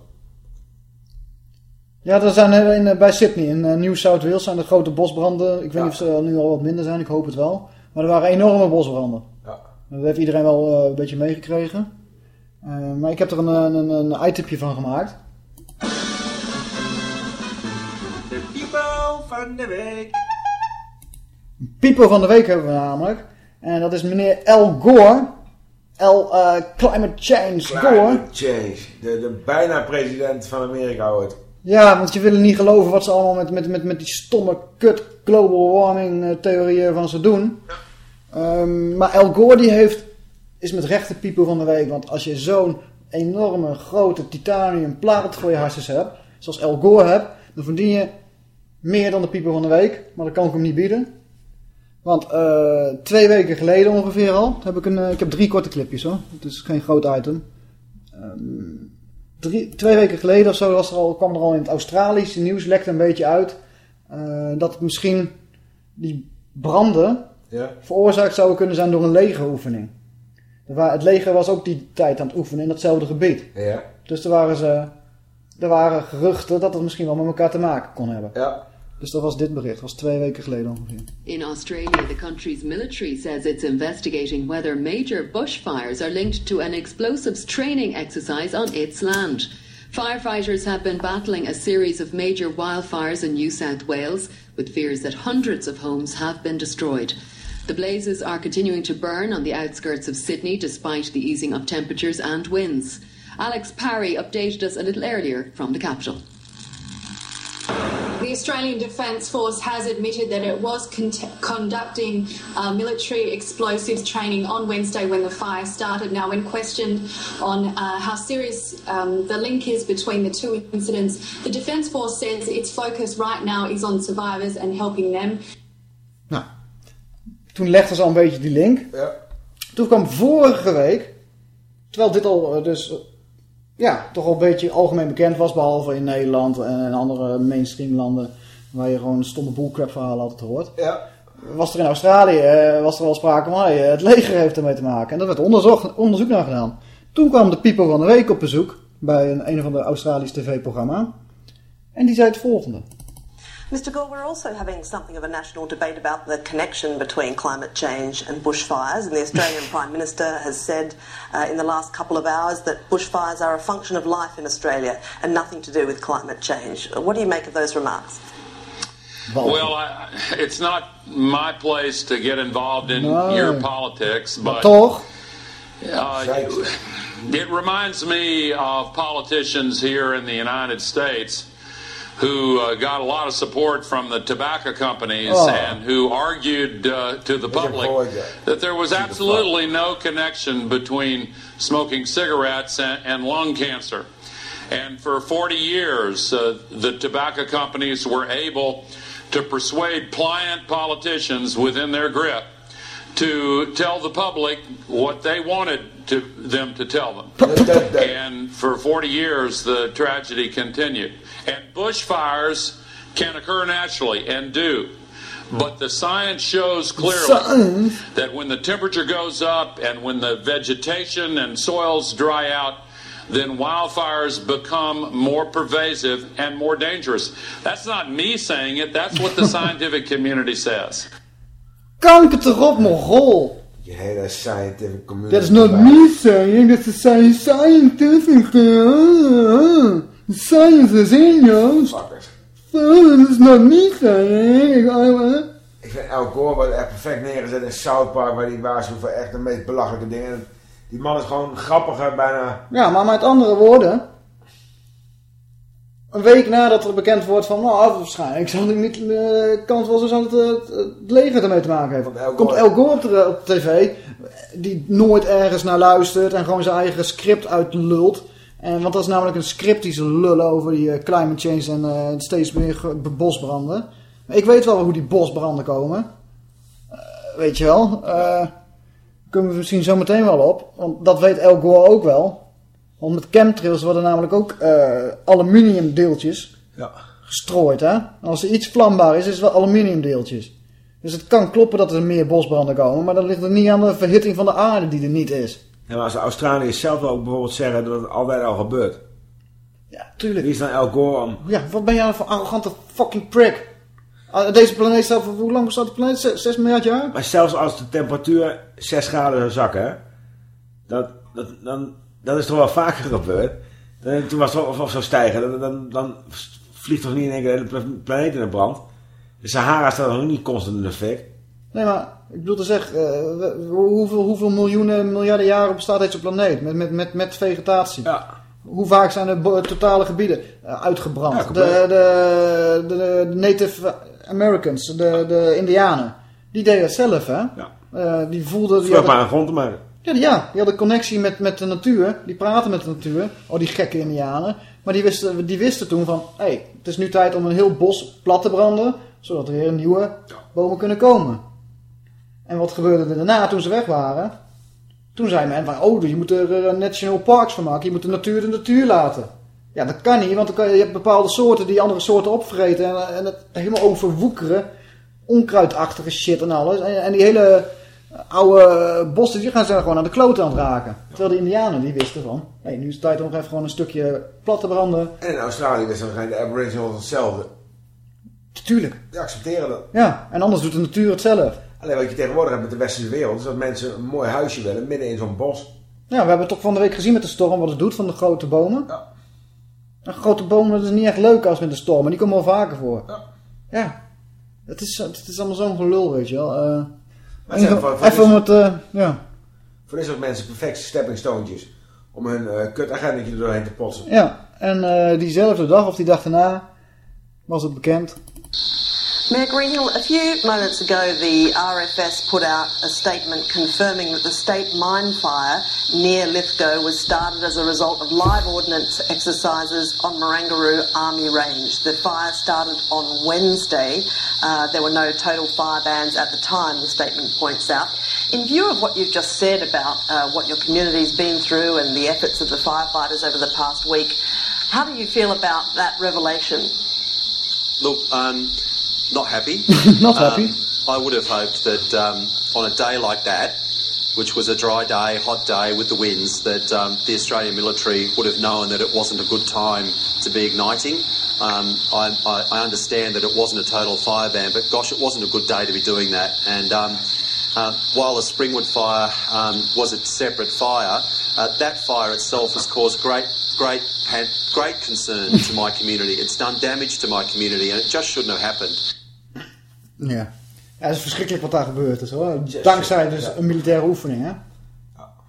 Ja, er zijn er in, eh, bij Sydney in eh, New South Wales zijn er grote bosbranden. Ik weet niet of ze nu al wat minder zijn, ik hoop het wel. Maar er waren enorme bosbranden. Ja. Dat heeft iedereen wel eh, een beetje meegekregen. Eh, maar ik heb er een, een, een, van gemaakt. Van de week. People van de week hebben we namelijk. En dat is meneer Al Gore. Al eh, Climate Change Gore. Climate change. De, de bijna president van Amerika ooit. Ja, want je wil niet geloven wat ze allemaal met, met, met, met die stomme kut global warming eh, theorieën van ze doen. Ehm, maar Al Gore die heeft, is met rechte people van de week. Want als je zo'n enorme grote titanium plaat voor je hersens hebt, zoals Al Gore hebt, dan verdien je meer dan de people van de week. Maar dat kan ik hem niet bieden. Want eh, twee weken geleden ongeveer al, heb ik, een, eh, ik heb drie korte clipjes hoor. Het is geen groot item. Ehm, drie, twee weken geleden of zo was er al, kwam er al in het Australische nieuws, lekte een beetje uit, eh, dat het misschien die branden Ja. veroorzaakt zouden kunnen zijn door een legeroefening. Er Het leger was ook die tijd aan het oefenen in datzelfde gebied. Ja. Dus er waren, ze, er waren geruchten dat het misschien wel met elkaar te maken kon hebben. Ja. Dus dat was dit bericht, was twee weken geleden ongeveer. In Australia, the country's military says it's investigating whether major bushfires are linked to an explosives training exercise on its land. Firefighters have been battling a series of major wildfires in New South Wales, with fears that hundreds of homes have been destroyed. The blazes are continuing to burn on the outskirts of Sydney despite the easing of temperatures and winds. Alex Parry updated us a little earlier from the capital. The Australian Defence Force has admitted that it was con- conducting uh, military explosives training on Wednesday when the fire started. Now, when questioned on uh, how serious um, the link is between the two incidents, the Defence Force says its focus right now is on survivors and helping them. Toen legden ze al een beetje die link. Ja. Toen kwam vorige week, terwijl dit al eh, dus ja, toch al een beetje algemeen bekend was, behalve in Nederland en in andere mainstream landen waar je gewoon stomme bullcrap verhalen altijd hoort. Ja. Was er in Australië eh, was er wel sprake van, hey, het leger heeft ermee te maken. En daar werd onderzoek, onderzoek naar gedaan. Toen kwam de People van de Week op bezoek bij een, een van de Australisch tv-programma. En die zei het volgende. Mr. Gore, we're also having something of a national debate about the connection between climate change and bushfires. And the Australian Prime Minister has said uh, in the last couple of hours that bushfires are a function of life in Australia and nothing to do with climate change. What do you make of those remarks? Well, I, it's not my place to get involved in No. your politics, but uh, it reminds me of politicians here in the United States who uh, got a lot of support from the tobacco companies Oh. and who argued uh, to the public that there was absolutely no connection between smoking cigarettes and, and lung cancer. And for 40 years, uh, the tobacco companies were able to persuade pliant politicians within their grip to tell the public what they wanted to them to tell them. and for 40 years, the tragedy continued. And bushfires can occur naturally and do. But the science shows clearly Science? that when the temperature goes up and when the vegetation and soils dry out, then wildfires become more pervasive and more dangerous. That's not me saying it, that's what the scientific community says. Kanker erop, mogol. Je hele scientific community. That is not me saying, that's the science scientific. Uh, science is in you. Fuckers. That is not me saying. I, Ik vind Al Gore wordt echt perfect neergezet in South Park, waar die waarschuwt voor echt de meest belachelijke dingen. Die man is gewoon grappiger bijna. Ja, maar met andere woorden. Een week nadat er bekend wordt van, nou, waarschijnlijk zal ik niet, eh kans wel zo zijn dat het, het leger ermee te maken heeft. Komt El Gore op, de, op tv, die nooit ergens naar luistert en gewoon zijn eigen script uitlult. En, want dat is namelijk een script die ze lullen over die eh, climate change en eh, steeds meer bosbranden. Maar ik weet wel hoe die bosbranden komen. Eh, weet je wel. Eh kunnen we misschien zo meteen wel op. Want dat weet El Gore ook wel. Want met chemtrails worden namelijk ook eh aluminiumdeeltjes Ja. gestrooid. Hè? En als er iets vlambaar is, is het wel aluminiumdeeltjes. Dus het kan kloppen dat er meer bosbranden komen. Maar dan ligt het niet aan de verhitting van de aarde die er niet is. Maar als de Australiërs zelf ook bijvoorbeeld zeggen dat het altijd al gebeurt. Ja, tuurlijk. Wie is dan El Gore om? Ja, wat ben jij voor arrogante fucking prick? Ah, Deze planeet staat voor hoe lang bestaat de planeet? 6 miljard jaar? Maar zelfs als de temperatuur 6 graden zou zakken, dat, dat, dan, dat is toch wel vaker gebeurd. Dan, toen was het of, of zou stijgen, dan, dan, dan vliegt toch niet in één keer de hele pla- planeet in de brand. De Sahara staat nog niet constant in de fik. Nee, maar ik bedoel te zeggen, eh, hoeveel, hoeveel miljoenen, miljarden jaren bestaat deze planeet met, met, met, met vegetatie? Hoe vaak zijn de totale gebieden eh, uitgebrand? Ja, de, de, de, de Native Americans, de, de Indianen, die deden het zelf, hè? Eh, die voelden... Die grond te maken. ja, die, ja, die hadden connectie met, met de natuur. Die praten met de natuur. Oh, die gekke Indianen. Maar die wisten, die wisten toen van... Hé, hey, het is nu tijd om een heel bos plat te branden. Zodat er weer nieuwe bomen kunnen komen. En wat gebeurde er daarna toen ze weg waren? Toen zei men van... Oh, je moet er eh, national parks van maken. Je moet de natuur de natuur laten. Ja, dat kan niet. Want dan kan je, je hebt bepaalde soorten die andere soorten opvreten. En, en het helemaal overwoekeren. Onkruidachtige shit en alles. En, en die hele oude bossen, die gaan ze gewoon aan de kloten aan het raken. Terwijl de indianen, die wisten van... Hé, nu is het tijd om nog even gewoon een stukje plat te branden. En in Australië wisten waarschijnlijk de Aboriginals hetzelfde. Tuurlijk. Die accepteren dat. Ja, en anders doet de natuur het zelf. Alleen wat je tegenwoordig hebt met de westerse wereld, is dat mensen een mooi huisje willen midden in zo'n bos. Ja, we hebben toch van de week gezien met de storm wat het doet van de grote bomen. Ja. En grote bomen, dat is niet echt leuk als met de storm. En die komen wel vaker voor. Ja. Ja. Het is, het is allemaal zo'n gelul, weet je wel. Eh, Maar het voor- voor even om dit- het, eh, ja. Voor dit soort mensen perfecte stepping stone'tjes. Om hun eh kut agendetje er doorheen te potsen. Ja, en eh, diezelfde dag of die dag daarna was het bekend. Mayor Greenhill, a few moments ago, the RFS put out a statement confirming that the state mine fire near Lithgow was started as a result of live ordnance exercises on Marangaroo Army Range. The fire started on Wednesday. Uh, there were no total fire bans at the time, the statement points out. In view of what you've just said about uh, what your community's been through and the efforts of the firefighters over the past week, how do you feel about that revelation? Look, um, not happy. Not happy. Um, I would have hoped that um, on a day like that, which was a dry day, hot day with the winds, that um, the Australian military would have known that it wasn't a good time to be igniting. Um, I, I, I understand that it wasn't a total fire ban, but gosh, it wasn't a good day to be doing that. And um, uh, while the Springwood fire um, was a separate fire, uh, that fire itself has caused great, great, pan- great concern to my community. It's done damage to my community, and it just shouldn't have happened. Ja. ja, het is verschrikkelijk wat daar gebeurd is hoor. Dankzij dus een militaire oefening, hè.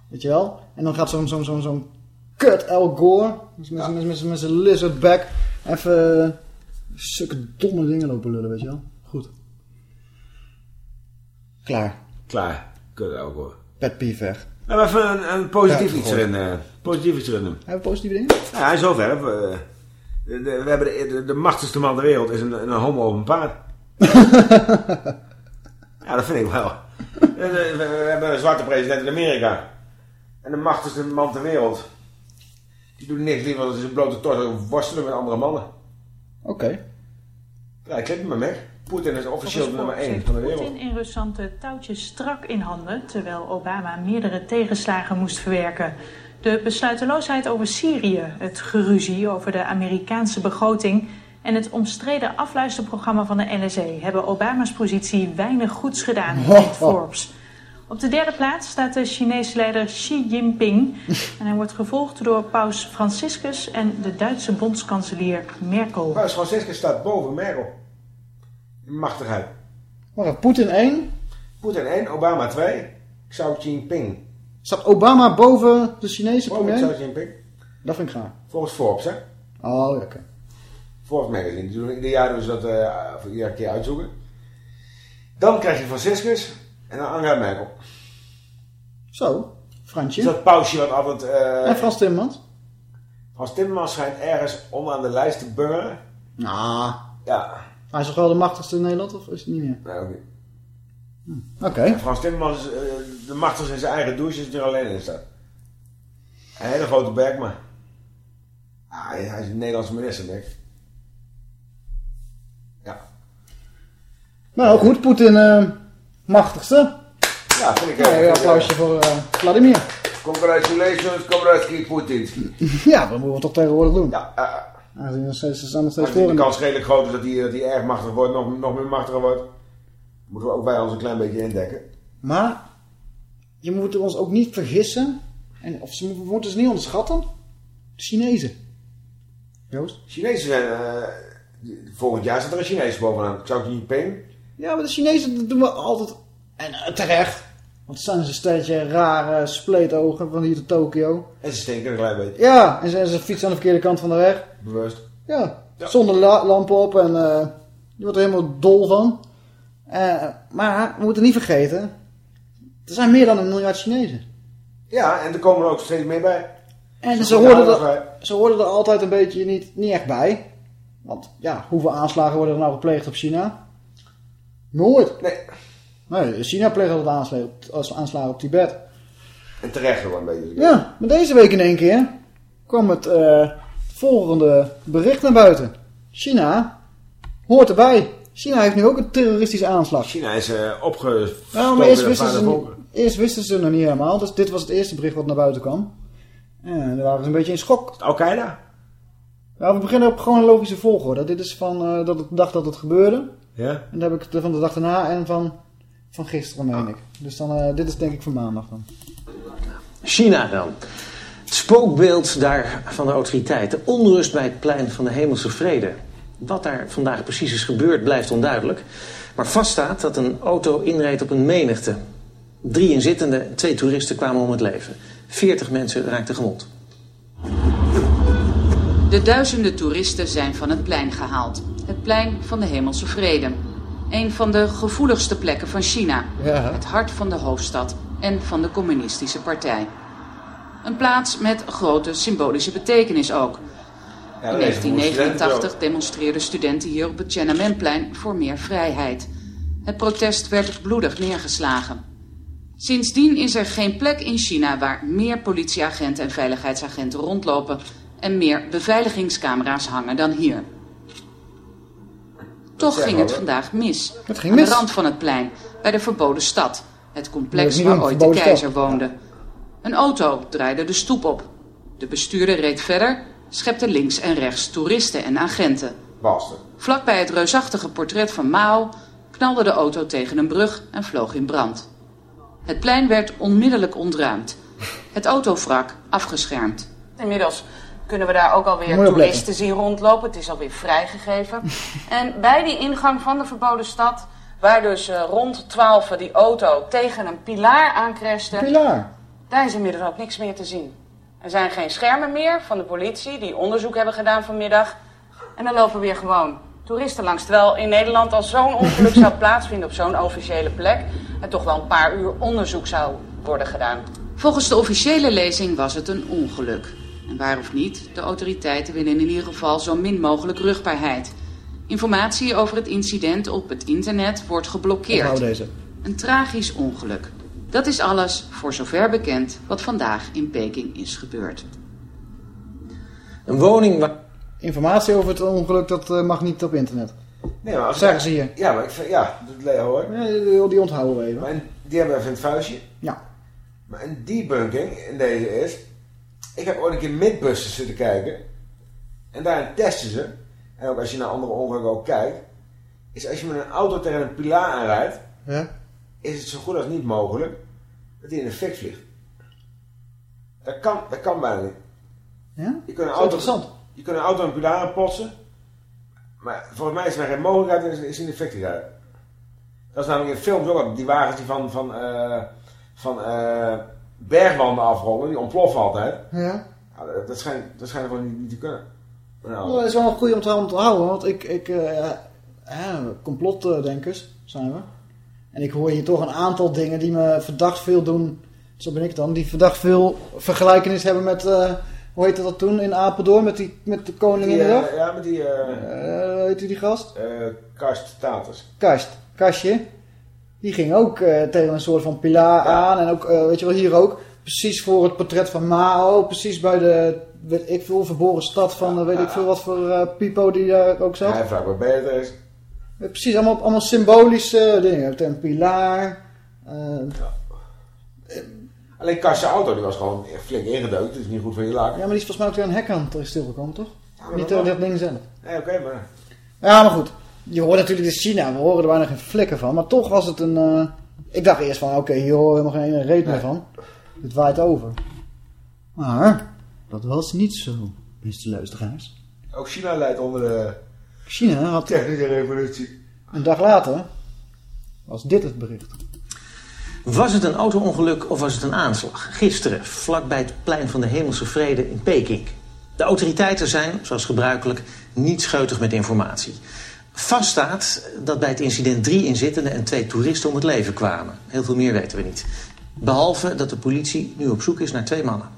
Weet je wel? En dan gaat zo'n zo'n zo'n zo'n kut Al Gore, met, met, met, met, met zijn lizardback, even Zulke domme dingen lopen lullen, weet je wel. Goed. Klaar. Klaar. Kut ook hoor. Pet peeve weg. Nou, even een, een positief Ja, iets erin. eh, positief iets erin. Hebben we positieve dingen? Ja, in zoverre. We, de, de- we hebben de, de, de machtigste man ter wereld is een, een homo op een paard. ja, dat vind ik wel. Eh, We, we hebben een zwarte president in Amerika. En de machtigste man ter wereld. Die doet niks liever dan zijn blote torso worstelen met andere mannen. Oké. Ja, ik klik me weg. Poetin is officieel nummer 1 heeft van de wereld. Poetin in Rusland de touwtjes strak in handen, terwijl Obama meerdere tegenslagen moest verwerken. De besluiteloosheid over Syrië, het geruzie over de Amerikaanse begroting en het omstreden afluisterprogramma van de NSA hebben Obama's positie weinig goeds gedaan, heeft Forbes. Op de derde plaats staat de Chinese leider Xi Jinping. En hij wordt gevolgd door paus Franciscus en de Duitse bondskanselier Merkel. Paus Franciscus staat boven Merkel. Machtigheid. Wacht Poetin 1. Poetin 1, Obama 2. Xi Jinping. Staat Obama boven de Chinese Boven premier? Xi Jinping. Dat vind ik gaaf. Volgens Forbes, hè? Oh, ja, oké. Forbes magazine. Die doen ieder jaar ze dat eh, voor iedere keer uitzoeken. Dan krijg je Franciscus en dan Angela Merkel. Zo, Fransje. Is dat pausje wat altijd... eh, En Frans Timmermans? Frans Timmermans schijnt ergens onderaan de lijst te bungelen. Nou, Ja, hij is toch wel de machtigste in Nederland, of is het niet meer? nee, ook niet. Oké. En Frans Timmermans is eh, de machtigste in zijn eigen douche, is er alleen in staat. Een hele grote berg, maar... Ah, hij is een Nederlandse minister, denk ik. Ja. Nou, goed, Poetin eh, machtigste. Ja, vind ik... Ja, eh, een applausje voor eh, Vladimir. Congratulations, Komratski Poetin. ja, dat moeten we toch tegenwoordig doen. Ja, Aangezien steeds, er staan nog steeds die de kans redelijk groot is dat hij, dat hij erg machtig wordt, nog, nog meer machtiger wordt, moeten we ook wij ons een klein beetje indekken. Maar je moet ons ook niet vergissen. En, of ze, we moeten ze niet onderschatten. De Chinezen. Joost? Chinezen zijn, eh, volgend jaar staat er een Chinees bovenaan. Xi Jinping. Ja, maar de Chinezen doen we altijd. En eh, terecht. Want zijn ze een stelletje rare spleetogen van hier tot Tokio. En ze stinken een klein beetje. Ja, en ze, ze fietsen aan de verkeerde kant van de weg. Bewust. Ja, zonder la- lampen op en eh, je wordt er helemaal dol van. Eh, maar we moeten niet vergeten, er zijn meer dan een miljard Chinezen. Ja, en er komen er ook steeds meer bij. En ze hoorden, er, ze hoorden er altijd een beetje niet, niet echt bij. Want ja, hoeveel aanslagen worden er nou gepleegd op China? Nooit. Nee. Nee, China pleegt altijd aanslagen, als aanslagen op Tibet. En terecht wel een beetje. Ja, maar deze week in één keer kwam het eh, volgende bericht naar buiten. China hoort erbij. China heeft nu ook een terroristische aanslag. China is opgestoken Nou, maar eerst wisten, ze, volken. eerst wisten ze het nog niet helemaal. Dus dit was het eerste bericht wat naar buiten kwam. En daar waren ze een beetje in schok. Al-Qaeda? Nou, we beginnen op gewoon een logische volgorde. Dit is van eh, dat ik dacht dat het gebeurde. Ja? En dan heb ik het van de dag daarna en van, van gisteren, meen ik. Dus dan, eh, dit is denk ik van maandag dan. China dan. Het spookbeeld daar van de autoriteiten. Onrust bij het plein van de hemelse vrede. Wat daar vandaag precies is gebeurd blijft onduidelijk. Maar vaststaat dat een auto inreed op een menigte. Drie inzittenden en twee toeristen kwamen om het leven. Veertig mensen raakten gewond. De duizenden toeristen zijn van het plein gehaald. Het plein van de hemelse vrede. Een van de gevoeligste plekken van China. Ja. Het hart van de hoofdstad en van de communistische partij. Een plaats met grote symbolische betekenis ook. In dat is een 1989 demonstreerden studenten hier op het Tiananmenplein voor meer vrijheid. Het protest werd bloedig neergeslagen. Sindsdien is er geen plek in China waar meer politieagenten en veiligheidsagenten rondlopen en meer beveiligingscamera's hangen dan hier. Toch ging het vandaag mis. Het ging Aan mis. de rand van het plein, bij de verboden stad. Het complex waar ooit de keizer stad. woonde. Een auto draaide de stoep op. De bestuurder reed verder, schepte links en rechts toeristen en agenten. Bastard. Vlakbij het reusachtige portret van Mao knalde de auto tegen een brug en vloog in brand. Het plein werd onmiddellijk ontruimd. Het autovrak afgeschermd. Inmiddels kunnen we daar ook alweer toeristen zien rondlopen. Het is alweer vrijgegeven. en bij die ingang van de verboden stad, waar dus eh, rond 12 die auto tegen een pilaar aancrashte, Pilaar. daar is inmiddels ook niks meer te zien. Er zijn geen schermen meer van de politie die onderzoek hebben gedaan vanmiddag. En er lopen weer gewoon toeristen langs. Terwijl in Nederland als zo'n ongeluk zou plaatsvinden op zo'n officiële plek... er toch wel een paar uur onderzoek zou worden gedaan. Volgens de officiële lezing was het een ongeluk. En waar of niet, de autoriteiten willen in ieder geval zo min mogelijk rugbaarheid. Informatie over het incident op het internet wordt geblokkeerd. Deze. Een tragisch ongeluk. Dat is alles, voor zover bekend, wat vandaag in Peking is gebeurd. Een woning waar... Informatie over het ongeluk, dat eh, mag niet op internet. Nee, maar als Zeggen ze hier. Ja, maar ik vind, ja, dat le- hoor. Ja, die, die onthouden we even. Maar die hebben even in het vuistje. Ja. Maar een debunking in deze is... Ik heb ooit een keer Midbusters zitten kijken. En daarin testen ze... En ook als je naar andere ongelukken ook kijkt... Is als je met een auto tegen een pilaar aanrijdt... Ja? Is het zo goed als niet mogelijk... Dat hij in de fik vliegt. Dat kan, dat kan bijna niet. Ja? Je kunt een auto, interessant. Je kunt een auto een pilaar aanpotsen. Maar volgens mij is er geen mogelijkheid is, is in de fik te rijden. Dat is namelijk in films ook. Die wagens die van, van, eh, van eh, bergwanden afrollen. Die ontploffen altijd. Ja. Dat, dat, schijnt, dat schijnt gewoon niet, niet te kunnen. Nou, Dat is wel een goede om te houden, want ik, ik eh, complotdenkers zijn we. En ik hoor hier toch een aantal dingen die me verdacht veel doen, zo ben ik dan, die verdacht veel vergelijkenis hebben met, eh, hoe heette dat toen in Apeldoorn, met, die, met de koning in de dag? ja, met die... eh Eh, hoe heet die, die gast? Karst Taters. Kast, Kastje. Die ging ook eh, tegen een soort van pilaar aan. En ook, eh, weet je wel, hier ook. Precies voor het portret van Mao. Precies bij de, weet ik veel, verborgen stad van, eh, weet ik veel wat voor pipo die daar ook zat. Hij vraagt wat beter is. Precies, allemaal, allemaal symbolische dingen. Een pilaar. eh, Alleen Karst's auto die was gewoon flink ingedeukt. Dat is niet goed voor je lak. ja, maar die is volgens mij ook weer een hek aan het stilgekomen, toch? Niet door dat ding zelf. Nee, oké, maar... Ja, maar goed. Je hoort natuurlijk de China. We horen er bijna geen flikken van. Maar toch was het een... eh, Ik dacht eerst van, oké, hier horen we helemaal geen reet meer van. Het waait over. Maar, dat was niet zo, beste luisteraars. Ook China leidt onder de China had technische revolutie. een dag later... was dit het bericht. Was het een auto-ongeluk of was het een aanslag? Gisteren, vlakbij het plein van de Hemelse Vrede in Peking. De autoriteiten zijn, zoals gebruikelijk, niet scheutig met informatie. Vaststaat dat bij het incident drie inzittenden en twee toeristen om het leven kwamen. Heel veel meer weten we niet. Behalve dat de politie nu op zoek is naar twee mannen.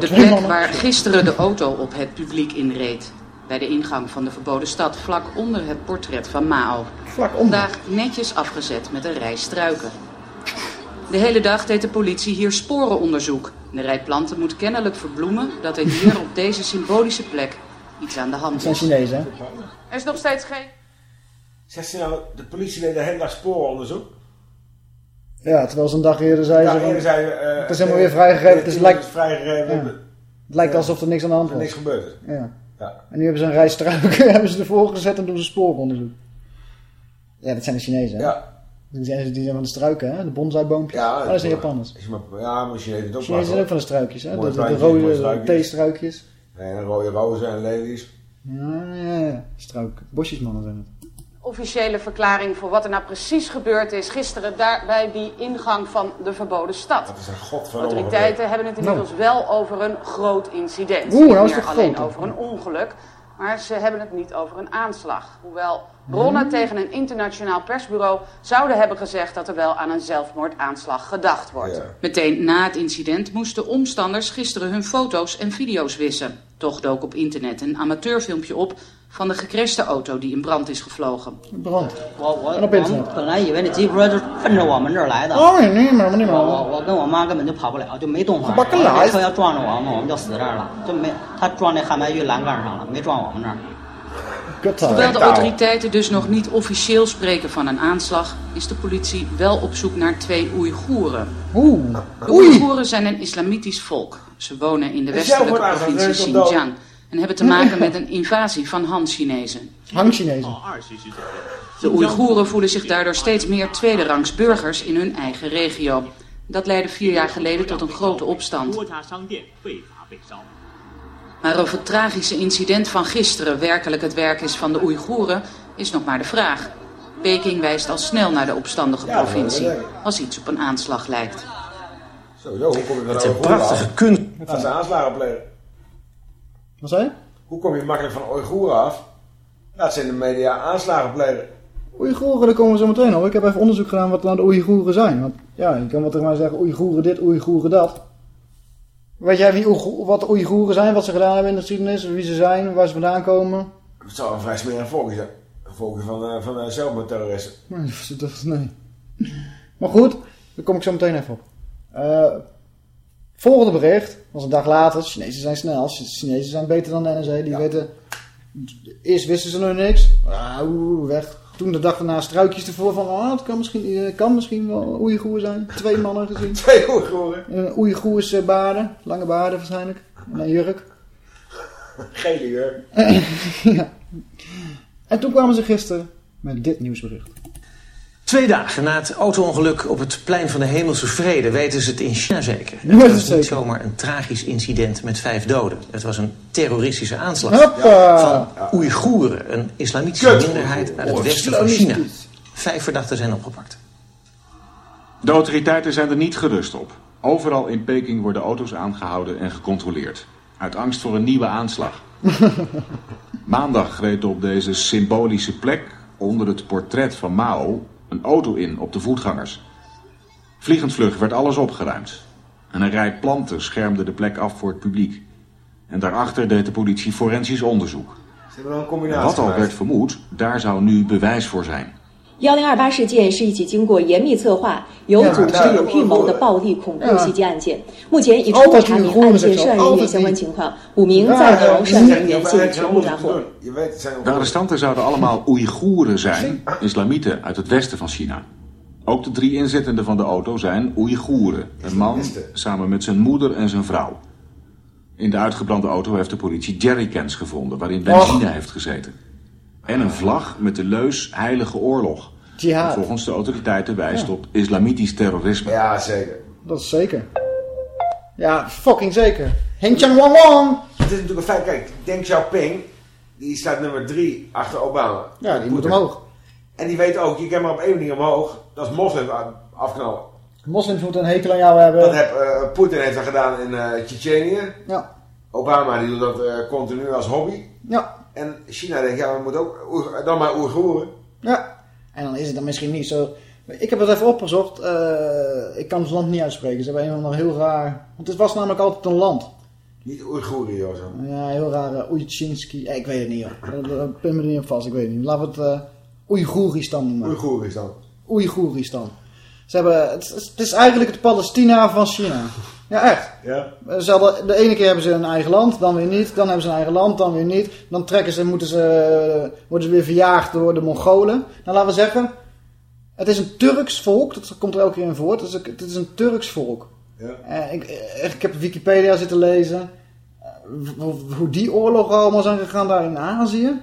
De plek waar gisteren de auto op het publiek inreed. Bij de ingang van de verboden stad, vlak onder het portret van Mao. Vandaag netjes afgezet met een rij struiken. De hele dag deed de politie hier sporenonderzoek. De rij planten moet kennelijk verbloemen dat er hier op deze symbolische plek iets aan de hand Het zijn. Chinezen, hè? Er is nog steeds geen... Zegt ze nou, de politie deed de hele dag sporenonderzoek. Ja, terwijl ze een dag eerder zeiden... Ja, ze eerder zei, eh, het is helemaal weer vrijgegeven. Het, is lijkt, vrijgegeven. Ja. Het lijkt alsof er niks aan de hand Er was. niks gebeurd is. Ja. Ja. En nu hebben ze een rij struiken hebben ze ervoor gezet en doen ze spooronderzoek. Ja, dat zijn de Chinezen, hè? Ja. Die zijn, die zijn van de struiken, hè? De bonsai-boompjes. Ja, oh, dat zijn Japanners. Ja, maar Chinezen het ook Chinezen zijn ook van de struikjes, hè? De, de, de rode struikjes. theestruikjes. En rode rozen en lelies. Ja, ja, ja. Struik. Bosjesmannen zijn het. Officiële verklaring voor wat er nou precies gebeurd is gisteren daar bij die ingang van de verboden stad. Dat is een godverdomme Autoriteiten hebben het inmiddels wel over een groot incident. Oeh, nou is meer het alleen groot, over een ongeluk, maar ze hebben het niet over een aanslag. Hoewel bronnen tegen een internationaal persbureau zouden hebben gezegd dat er wel aan een zelfmoordaanslag gedacht wordt. Meteen na het incident moesten omstanders gisteren hun foto's en video's wissen. Toch dook op internet een amateurfilmpje op van de gecreste auto die in brand is gevlogen. Brand? En op internet? Oh, nee. Hoewel de autoriteiten dus nog niet officieel spreken van een aanslag, is de politie wel op zoek naar twee Oeigoeren. Oeh. De Oeigoeren zijn een islamitisch volk. Ze wonen in de westelijke provincie? Xinjiang en hebben te maken met een invasie van Han-Chinezen. Hang-Chinezen. De Oeigoeren voelen zich daardoor steeds meer tweederangs burgers in hun eigen regio. Dat leidde vier jaar geleden tot een grote opstand. Maar of het tragische incident van gisteren werkelijk het werk is van de Oeigoeren, is nog maar de vraag. Peking wijst al snel naar de opstandige provincie, als iets op een aanslag lijkt. Sowieso, hoe kom je met een prachtige kunst. Dat zijn aanslagen plegen. Wat zei Hoe kom je makkelijk van Oeigoeren af? Dat ze in de media aanslagen plegen. Oeigoeren, daar komen ze meteen op. Ik heb even onderzoek gedaan wat nou de Oeigoeren zijn. Want ja, je kan wel tegen mij zeggen Oeigoeren dit, Oeigoeren dat. Weet jij wie, wat de Oeigoeren zijn, wat ze gedaan hebben in de geschiedenis, wie ze zijn, waar ze vandaan komen? Het zou een vrij smerig volkje zijn. Een volkje van, eh, van eh, zelfmoordterroristen. Nee, dat- dat- nee. Maar goed, daar kom ik zo meteen even op. Eh, volgende bericht, was een dag later. De Chinezen zijn snel. De Chinezen zijn beter dan de NSA. Die weten... Eerst wisten ze nog niks. Ah, oeh, weg. Toen de dag daarna struikjes ervoor van... Ah, het kan misschien, eh, kan misschien wel Oeigoer zijn. Twee mannen gezien. Twee Oeigoeren. Uh, Oeigoerse baarden. Lange baarden waarschijnlijk. En een jurk. Gele jurk. ja. En toen kwamen ze gisteren met dit nieuwsbericht. Twee dagen na het auto-ongeluk op het plein van de Hemelse Vrede weten ze het in China zeker. Het is was niet zeker. zomaar een tragisch incident met vijf doden. Het was een terroristische aanslag Hoppa. van Oeigoeren, een islamitische Kut. minderheid uit het Oh, westen van China. Vijf verdachten zijn opgepakt. De autoriteiten zijn er niet gerust op. Overal in Peking worden auto's aangehouden en gecontroleerd. Uit angst voor een nieuwe aanslag. Maandag reed op deze symbolische plek, onder het portret van Mao, een auto in op de voetgangers. Vliegend vlug werd alles opgeruimd. En een rij planten schermde de plek af voor het publiek. En daarachter deed de politie forensisch onderzoek. Ze hebben wel een En combinatie wat al werd vermoed, daar zou nu bewijs voor zijn. 幺零二八事件是一起经过严密策划、有组织、有预谋的暴力恐怖袭击案件。目前已初步查明案件涉案人员相关情况，五名在逃涉案人员现已全部抓获。 Je weet, het zijn De arrestanten zouden allemaal Oeigoeren zijn, islamieten uit het westen van China. Ook de drie inzittenden van de auto zijn Oeigoeren. Een man samen met zijn moeder en zijn vrouw. In de uitgebrande auto heeft de politie jerrycans gevonden waarin benzine heeft gezeten. En een vlag met de leus Heilige Oorlog. Jihad. Volgens de autoriteiten wijst Ja. op islamitisch terrorisme. Ja, zeker. Dat is zeker. Ja, fucking zeker. Heng Chang Wang Wang. Het is natuurlijk een feit. Kijk, Deng Xiaoping, die staat nummer drie achter Obama. Ja, die moet omhoog. En die weet ook, je kan maar op één manier omhoog. Dat is moslim afknallen. Moslims moeten een hekel aan jou hebben. Dat heb, eh, Poetin heeft dat gedaan in eh Tsjetsjenië. Ja. Obama die doet dat eh, continu als hobby. Ja. En China denkt, ja, we moeten ook dan maar Oeigoeren. Ja. En dan is het dan misschien niet zo... Ik heb het even opgezocht. eh, ik kan het land niet uitspreken. Ze hebben een of ander heel raar... Want het was namelijk altijd een land. Niet Oeigoeren of zo. Ja, heel raar. uh. Eh, ik weet het niet, Daar pin me er niet op vast. Ik weet het niet. Laten we het uh, Oeigoeristan noemen. Oeigoeristan. Oeigoeristan. Ze hebben... Het is eigenlijk het Palestina van China. Ja, echt. Ja. Ze hadden, de ene keer hebben ze een eigen land, dan weer niet. Dan hebben ze een eigen land, dan weer niet. Dan trekken ze, moeten ze, worden ze weer verjaagd door de Mongolen. Nou, laten we zeggen, het is een Turks volk. Dat komt er elke keer in voor. Het is, een- het is een Turks volk. Ja. Eh, ik, eh, ik heb Wikipedia zitten lezen. Eh, hoe- die oorlogen allemaal zijn gegaan daar in Azië.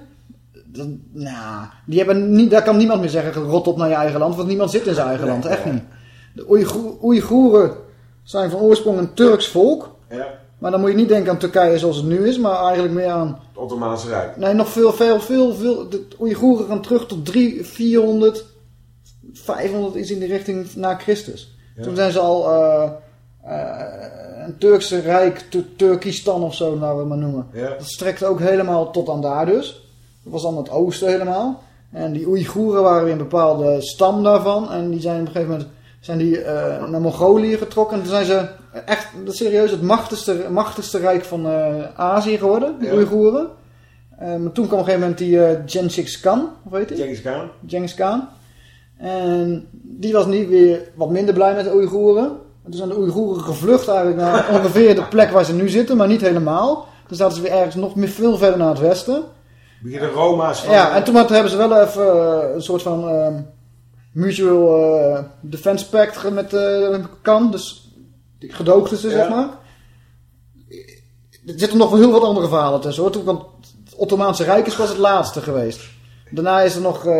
Dat, nou, die hebben niet, daar kan niemand meer zeggen, rot op naar je eigen land. Want niemand zit in zijn eigen land, echt niet. De Oeigo- Oeigoeren zijn van oorsprong een Turks volk. Ja. Maar dan moet je niet denken aan Turkije zoals het nu is, maar eigenlijk meer aan... Het Ottomaanse Rijk. Nee, nog veel, veel, veel, veel... De Oeigoeren gaan terug tot 300, 400, 500 is in die richting na Christus. Ja. Toen zijn ze al eh, eh, een Turkse rijk, Tur- Turkistan of zo, laten we het maar noemen. Ja. Dat strekte ook helemaal tot aan daar dus. Dat was dan het oosten helemaal. En die Oeigoeren waren weer een bepaalde stam daarvan. En die zijn op een gegeven moment zijn die, eh, naar Mongolië getrokken. En toen zijn ze echt serieus het machtigste, machtigste rijk van eh, Azië geworden, de Ja. Oeigoeren. Maar toen kwam op een gegeven moment die eh Genghis Khan, of weet je? Genghis Khan. Genghis Khan. En die was niet weer wat minder blij met de Oeigoeren. En toen zijn de Oeigoeren gevlucht eigenlijk naar ongeveer de plek waar ze nu zitten, maar niet helemaal. Toen zaten ze weer ergens nog meer veel verder naar het westen. Begin de Roma's van... Ja, en toen hebben ze wel even een soort van ehm, mutual eh, defense pact met eh Khan, dus die gedoogden ze, Ja. zeg maar. Er zitten nog wel heel wat andere verhalen tussen, hoor. Toen kwam het Ottomaanse Rijk is pas het laatste geweest. Daarna is er nog eh,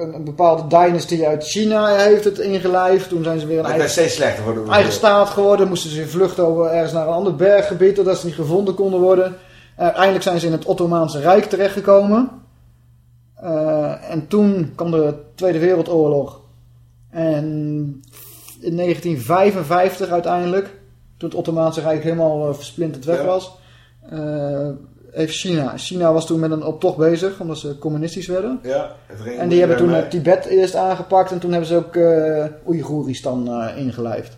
een, een bepaalde dynasty uit China heeft het ingelijfd. Toen zijn ze weer een eigen, steeds slechter de eigen Oeigoeren. staat geworden. Moesten ze vluchten over ergens naar een ander berggebied, doordat ze niet gevonden konden worden. Uiteindelijk zijn ze in het Ottomaanse Rijk terechtgekomen. Eh, en toen kwam de Tweede Wereldoorlog. En in 1955 uiteindelijk, toen het Ottomaanse Rijk helemaal eh, versplinterd weg was, eh, heeft China. China was toen met een optocht bezig, omdat ze communistisch werden. Ja, En die hebben toen mee. Tibet eerst aangepakt en toen hebben ze ook eh Oeigoeristan ingelijfd.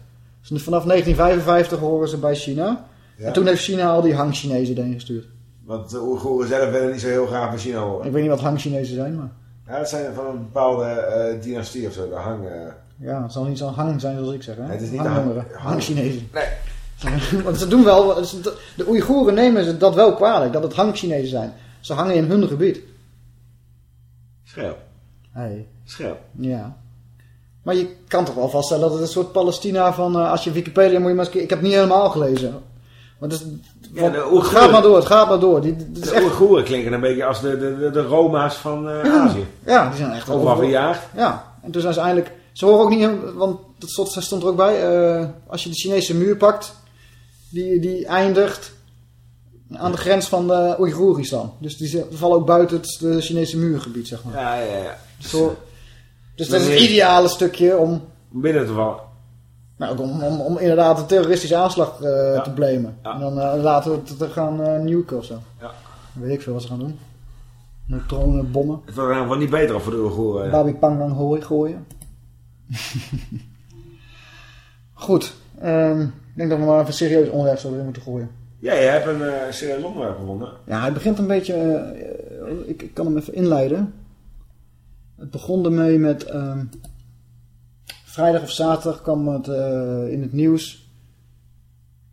Dus vanaf 1955 horen ze bij China. Ja. En toen heeft China al die Han-Chinezen erheen gestuurd. Want de Oeigoeren zelf willen niet zo heel graag bij China horen. Ik weet niet wat Han-Chinezen zijn, maar... Ja, dat zijn van een bepaalde eh, dynastie of zo, de Hang. eh. Ja, het zal niet zo'n hang zijn zoals ik zeg, hè? Nee, het is niet hang- Hang-Chinezen. Nee. Want ze doen wel... De Oeigoeren nemen ze dat wel kwalijk, dat het Han-Chinezen zijn. Ze hangen in hun gebied. Scherp. Hey. Scherp. Ja. Maar je kan toch wel vaststellen dat het een soort Palestina van... eh, als je Wikipedia moet je maar Ik heb het niet helemaal gelezen. Want is, Ja, de het gaat maar door, het gaat maar door. Die, is De echt, klinken een beetje als de, de, de, Roma's van eh, Ja. Azië. ja, die zijn echt Overal verjaagd. Ja, en toen zijn ze eindelijk... Ze horen ook niet... Want dat stond, stond er ook bij. eh, als je de Chinese muur pakt... Die, die eindigt aan de grens van de Oeigoeristan. Dus die vallen ook buiten het de Chinese muurgebied, zeg maar. Ja, ja, ja. Zo, dus dat is het ideale stukje om... Binnen te vallen. Nou, ook om, om, om inderdaad een terroristische aanslag eh, te blamen. En dan eh, laten we het te gaan eh nuken of zo. Ja. Dan weet ik veel wat ze gaan doen. Neutronen, bommen. Het wordt gewoon niet beter voor de Oeigoeren. ja. Babi Pangang hooi gooien. Goed. ehm, ik denk dat we maar even serieus onderwerp zouden moeten gooien. Ja, je hebt een serieus onderwerp gevonden. Ja, hij begint een beetje... ik, ik kan hem even inleiden. Het begon ermee met... ehm, vrijdag of zaterdag kwam het eh, in het nieuws...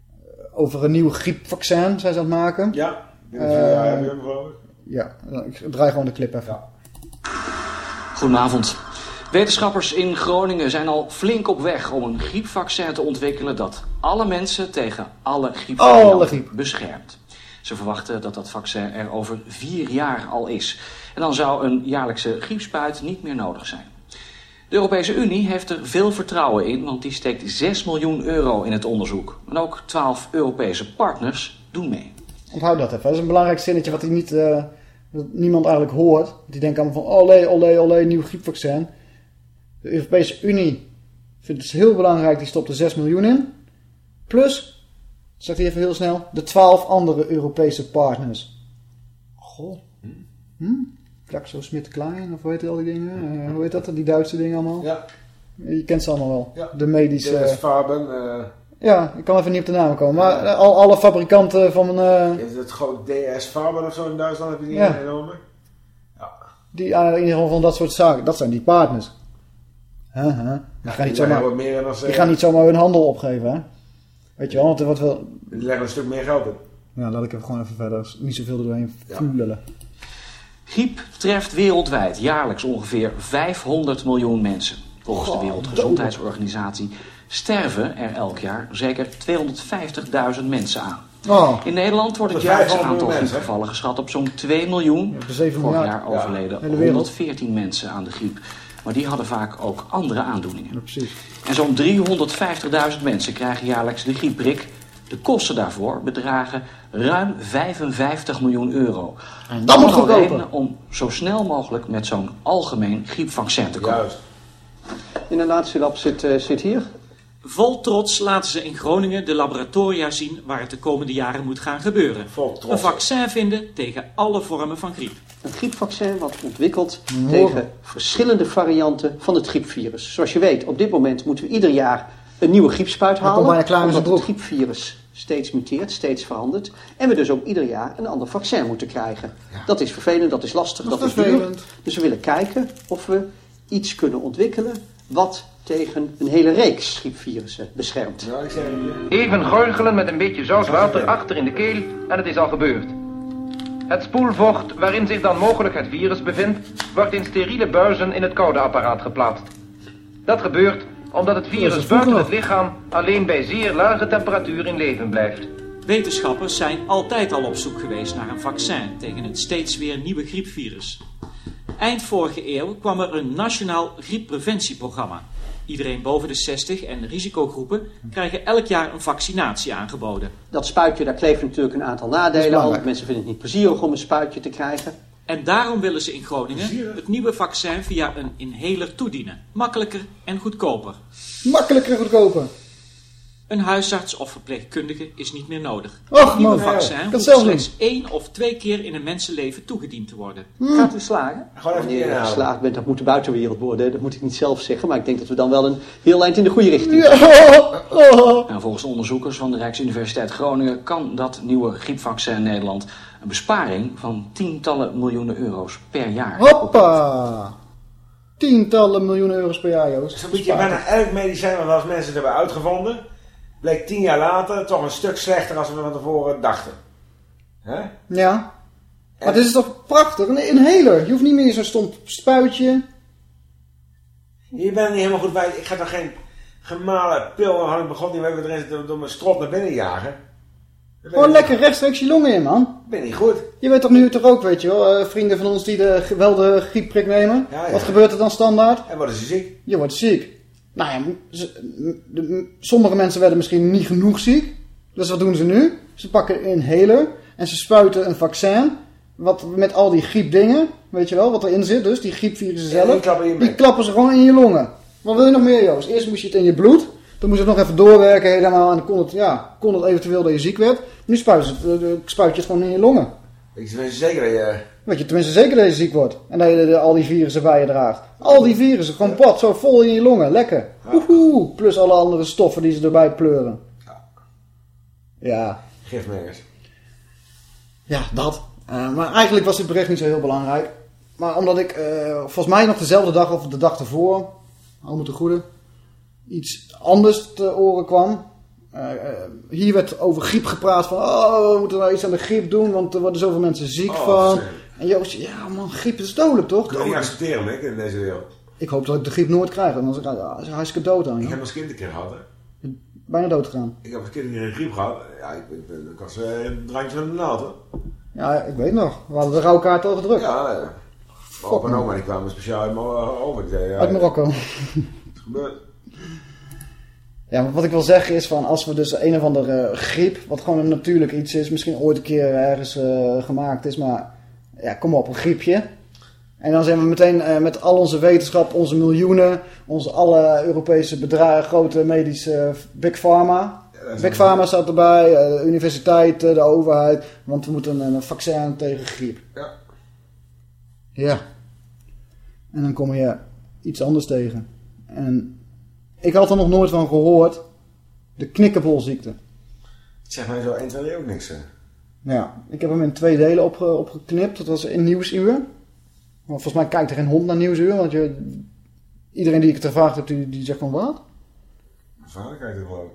eh, over een nieuw griepvaccin zijn ze aan het maken. Ja, jaar Eh, heb je. Ja, ik draai gewoon de clip even. Goedenavond. Wetenschappers in Groningen zijn al flink op weg om een griepvaccin te ontwikkelen dat alle mensen tegen Alle griep. beschermt. Ze verwachten dat dat vaccin er over vier jaar al is. En dan zou een jaarlijkse griepspuit niet meer nodig zijn. De Europese Unie heeft er veel vertrouwen in, want die steekt 6 miljoen euro in het onderzoek. En ook 12 Europese partners doen mee. Onthoud dat even. Dat is een belangrijk zinnetje wat niet, eh, niemand eigenlijk hoort. Die denken allemaal van, olé, olé, olé, nieuw griepvaccin. De Europese Unie vindt het heel belangrijk, die stopt er 6 miljoen in. Plus, zegt hij even heel snel, de 12 andere Europese partners. Goh. Hm? Klaxo, Smit, Klein, of hoe heet al die dingen? Eh, hoe heet dat? Die Duitse dingen allemaal? Ja. Je kent ze allemaal wel. Ja. De medische... De Farben. eh Ja, ik kan even niet op de naam komen. Maar eh, al, alle fabrikanten van... eh, is het gewoon DS Farben of zo in Duitsland? Heb je die Ja. genomen? Die eh, in ieder geval van dat soort zaken. Dat zijn die partners. Huh, huh. Die, gaan niet die zomaar, meer dan ze- die gaan niet zomaar hun handel opgeven, hè? Weet je wel, want er wordt wel... Die leggen een stuk meer geld in. Ja, laat ik even gewoon even verder. Niet zoveel er doorheen lullen. Griep treft wereldwijd jaarlijks ongeveer 500 miljoen mensen. Volgens de Wereldgezondheidsorganisatie sterven er elk jaar zeker 250.000 mensen aan. Oh. In Nederland wordt het jaarlijks 500 aantal griepgevallen geschat op zo'n 2 miljoen. de 7 Vorig miljard. jaar Ja, overleden hele wereld. 114 mensen aan de griep. Maar die hadden vaak ook andere aandoeningen. En zo'n 350.000 mensen krijgen jaarlijks de griepprik. De kosten daarvoor bedragen ruim 55 miljoen euro. En dat moet goedkoper. redenen om zo snel mogelijk met zo'n algemeen griepvaccin te komen. Inhalatielab zit, eh, zit hier. Vol trots laten ze in Groningen de laboratoria zien waar het de komende jaren moet gaan gebeuren. Een vaccin vinden tegen alle vormen van griep. Een griepvaccin wat ontwikkeld Morgen. tegen verschillende varianten van het griepvirus. Zoals je weet, op dit moment moeten we ieder jaar een nieuwe griepspuit halen. bijna klaar in zijn omdat het griepvirus steeds muteert, steeds verandert. En we dus ook ieder jaar een ander vaccin moeten krijgen. Dat is vervelend, dat is lastig, Dat dat, is duur. Dus we willen kijken of we iets kunnen ontwikkelen wat tegen een hele reeks griepvirussen beschermt. Even gorgelen met een beetje zout water achter in de keel en het is al gebeurd. Het spoelvocht waarin zich dan mogelijk het virus bevindt, wordt in steriele buizen in het koude apparaat geplaatst. Dat gebeurt omdat het virus buiten het lichaam alleen bij zeer lage temperatuur in leven blijft. Wetenschappers zijn altijd al op zoek geweest naar een vaccin tegen het steeds weer nieuwe griepvirus. Eind vorige eeuw kwam er een nationaal grieppreventieprogramma. Iedereen boven de 60 en risicogroepen krijgen elk jaar een vaccinatie aangeboden. Dat spuitje, daar kleeft natuurlijk een aantal nadelen aan. Mensen vinden het niet plezierig om een spuitje te krijgen. En daarom willen ze in Groningen het nieuwe vaccin via een inhaler toedienen. Makkelijker en goedkoper. Makkelijker en goedkoper. Een huisarts of verpleegkundige is niet meer nodig. Och, het nieuwe man, vaccin ja, hoeft slechts één of twee keer in een mensenleven toegediend te worden. Hm. Gaat u slagen? Wanneer je geslaagd bent, dat moet de buitenwereld worden. Dat moet ik niet zelf zeggen, maar ik denk dat we dan wel een heel eind in de goede richting Nou, volgens onderzoekers van de Rijksuniversiteit Groningen kan dat nieuwe griepvaccin in Nederland een besparing van tientallen miljoenen euro's per jaar. Hoppa! Tientallen miljoenen euro's per jaar, Joost. Zo'n beetje bijna elk medicijn wat als mensen het hebben uitgevonden, bleek tien jaar later toch een stuk slechter als we van tevoren dachten. Hè? Ja. Maar dit is toch prachtig? Een inhaler. Je hoeft niet meer zo'n stom spuitje. Je bent niet helemaal goed bij. Ik ga toch geen gemalen pil, dan had ik begon niet meer erin zitten door mijn strot naar binnen jagen. Gewoon lekker rechtstreeks je longen in, man. Ben niet goed. Je weet toch nu toch ook, weet je wel, eh, vrienden van ons die de, wel de griepprik nemen. Ja, ja. Wat gebeurt er dan standaard? En worden ze ziek? Je wordt ziek. Nou ja, de- sommige mensen werden misschien niet genoeg ziek. Dus wat doen ze nu? Ze pakken een inhaler en ze spuiten een vaccin. Wat met al die griepdingen, weet je wel, wat erin zit. Dus die griepvirussen Ja, zelf. die klappen die klappen ze gewoon in je longen. Wat wil je nog meer, Joost? Eerst moest je het in je bloed. Dan moest het nog even doorwerken helemaal. En dan kon het, ja, kon het eventueel dat je ziek werd. Nu spuit je het, eh, spuit je het gewoon in je longen. Ik weet zeker dat je... Weet je tenminste zeker dat je ziek wordt. En dat je de- al die virussen bij je draagt. Al die virussen, gewoon pot, zo vol in je longen. Lekker. Woehoe. Plus alle andere stoffen die ze erbij pleuren. Ja. Gifmerkers. Ja, dat. Eh, maar eigenlijk was dit bericht niet zo heel belangrijk. Maar omdat ik eh, volgens mij nog dezelfde dag of de dag ervoor, hou me te goede, iets anders te oren kwam. Eh, eh, hier werd over griep gepraat van, oh, we moeten nou iets aan de griep doen, want er worden zoveel mensen ziek Oh, van. sorry. En Joost, ja man, griep is dodelijk toch? Kan niet accepteren, ik, in deze wereld. Ik hoop dat ik de griep nooit krijg, want anders ga ik hartstikke dood aan. Ik heb als kind een keer gehad, hè. Bijna dood gegaan. Ik heb als kind een keer een griep gehad. Ja, ik, ik, ik was eh, een drankje van de naald, hoor. Ja, ik weet nog. We hadden de rouwkaart al gedrukt. Ja, ja. Opa en oma die kwamen speciaal uit ja, Uit Marokko. Het gebeurt. Ja, wat ik wil zeggen is van als we dus een of andere griep, wat gewoon een natuurlijk iets is, misschien ooit een keer ergens eh, gemaakt is, maar ja, kom op, een griepje. En dan zijn we meteen eh, met al onze wetenschap, onze miljoenen, onze alle Europese bedrijven, grote medische Big Pharma. Big Pharma staat erbij, eh, de universiteit, eh, de overheid, want we moeten een, een vaccin tegen griep. Ja. Ja. En dan kom je iets anders tegen. En ik had er nog nooit van gehoord. De knikkenbolziekte. Het zegt mij zo 1, 2, ook niks, hè. Ja, ik heb hem in twee delen opge opgeknipt. Dat was in Nieuwsuur. Maar volgens mij kijkt er geen hond naar Nieuwsuur. Want je, iedereen die ik het gevraagd heb, die, die zegt van wat? Mijn vader kijkt er gewoon.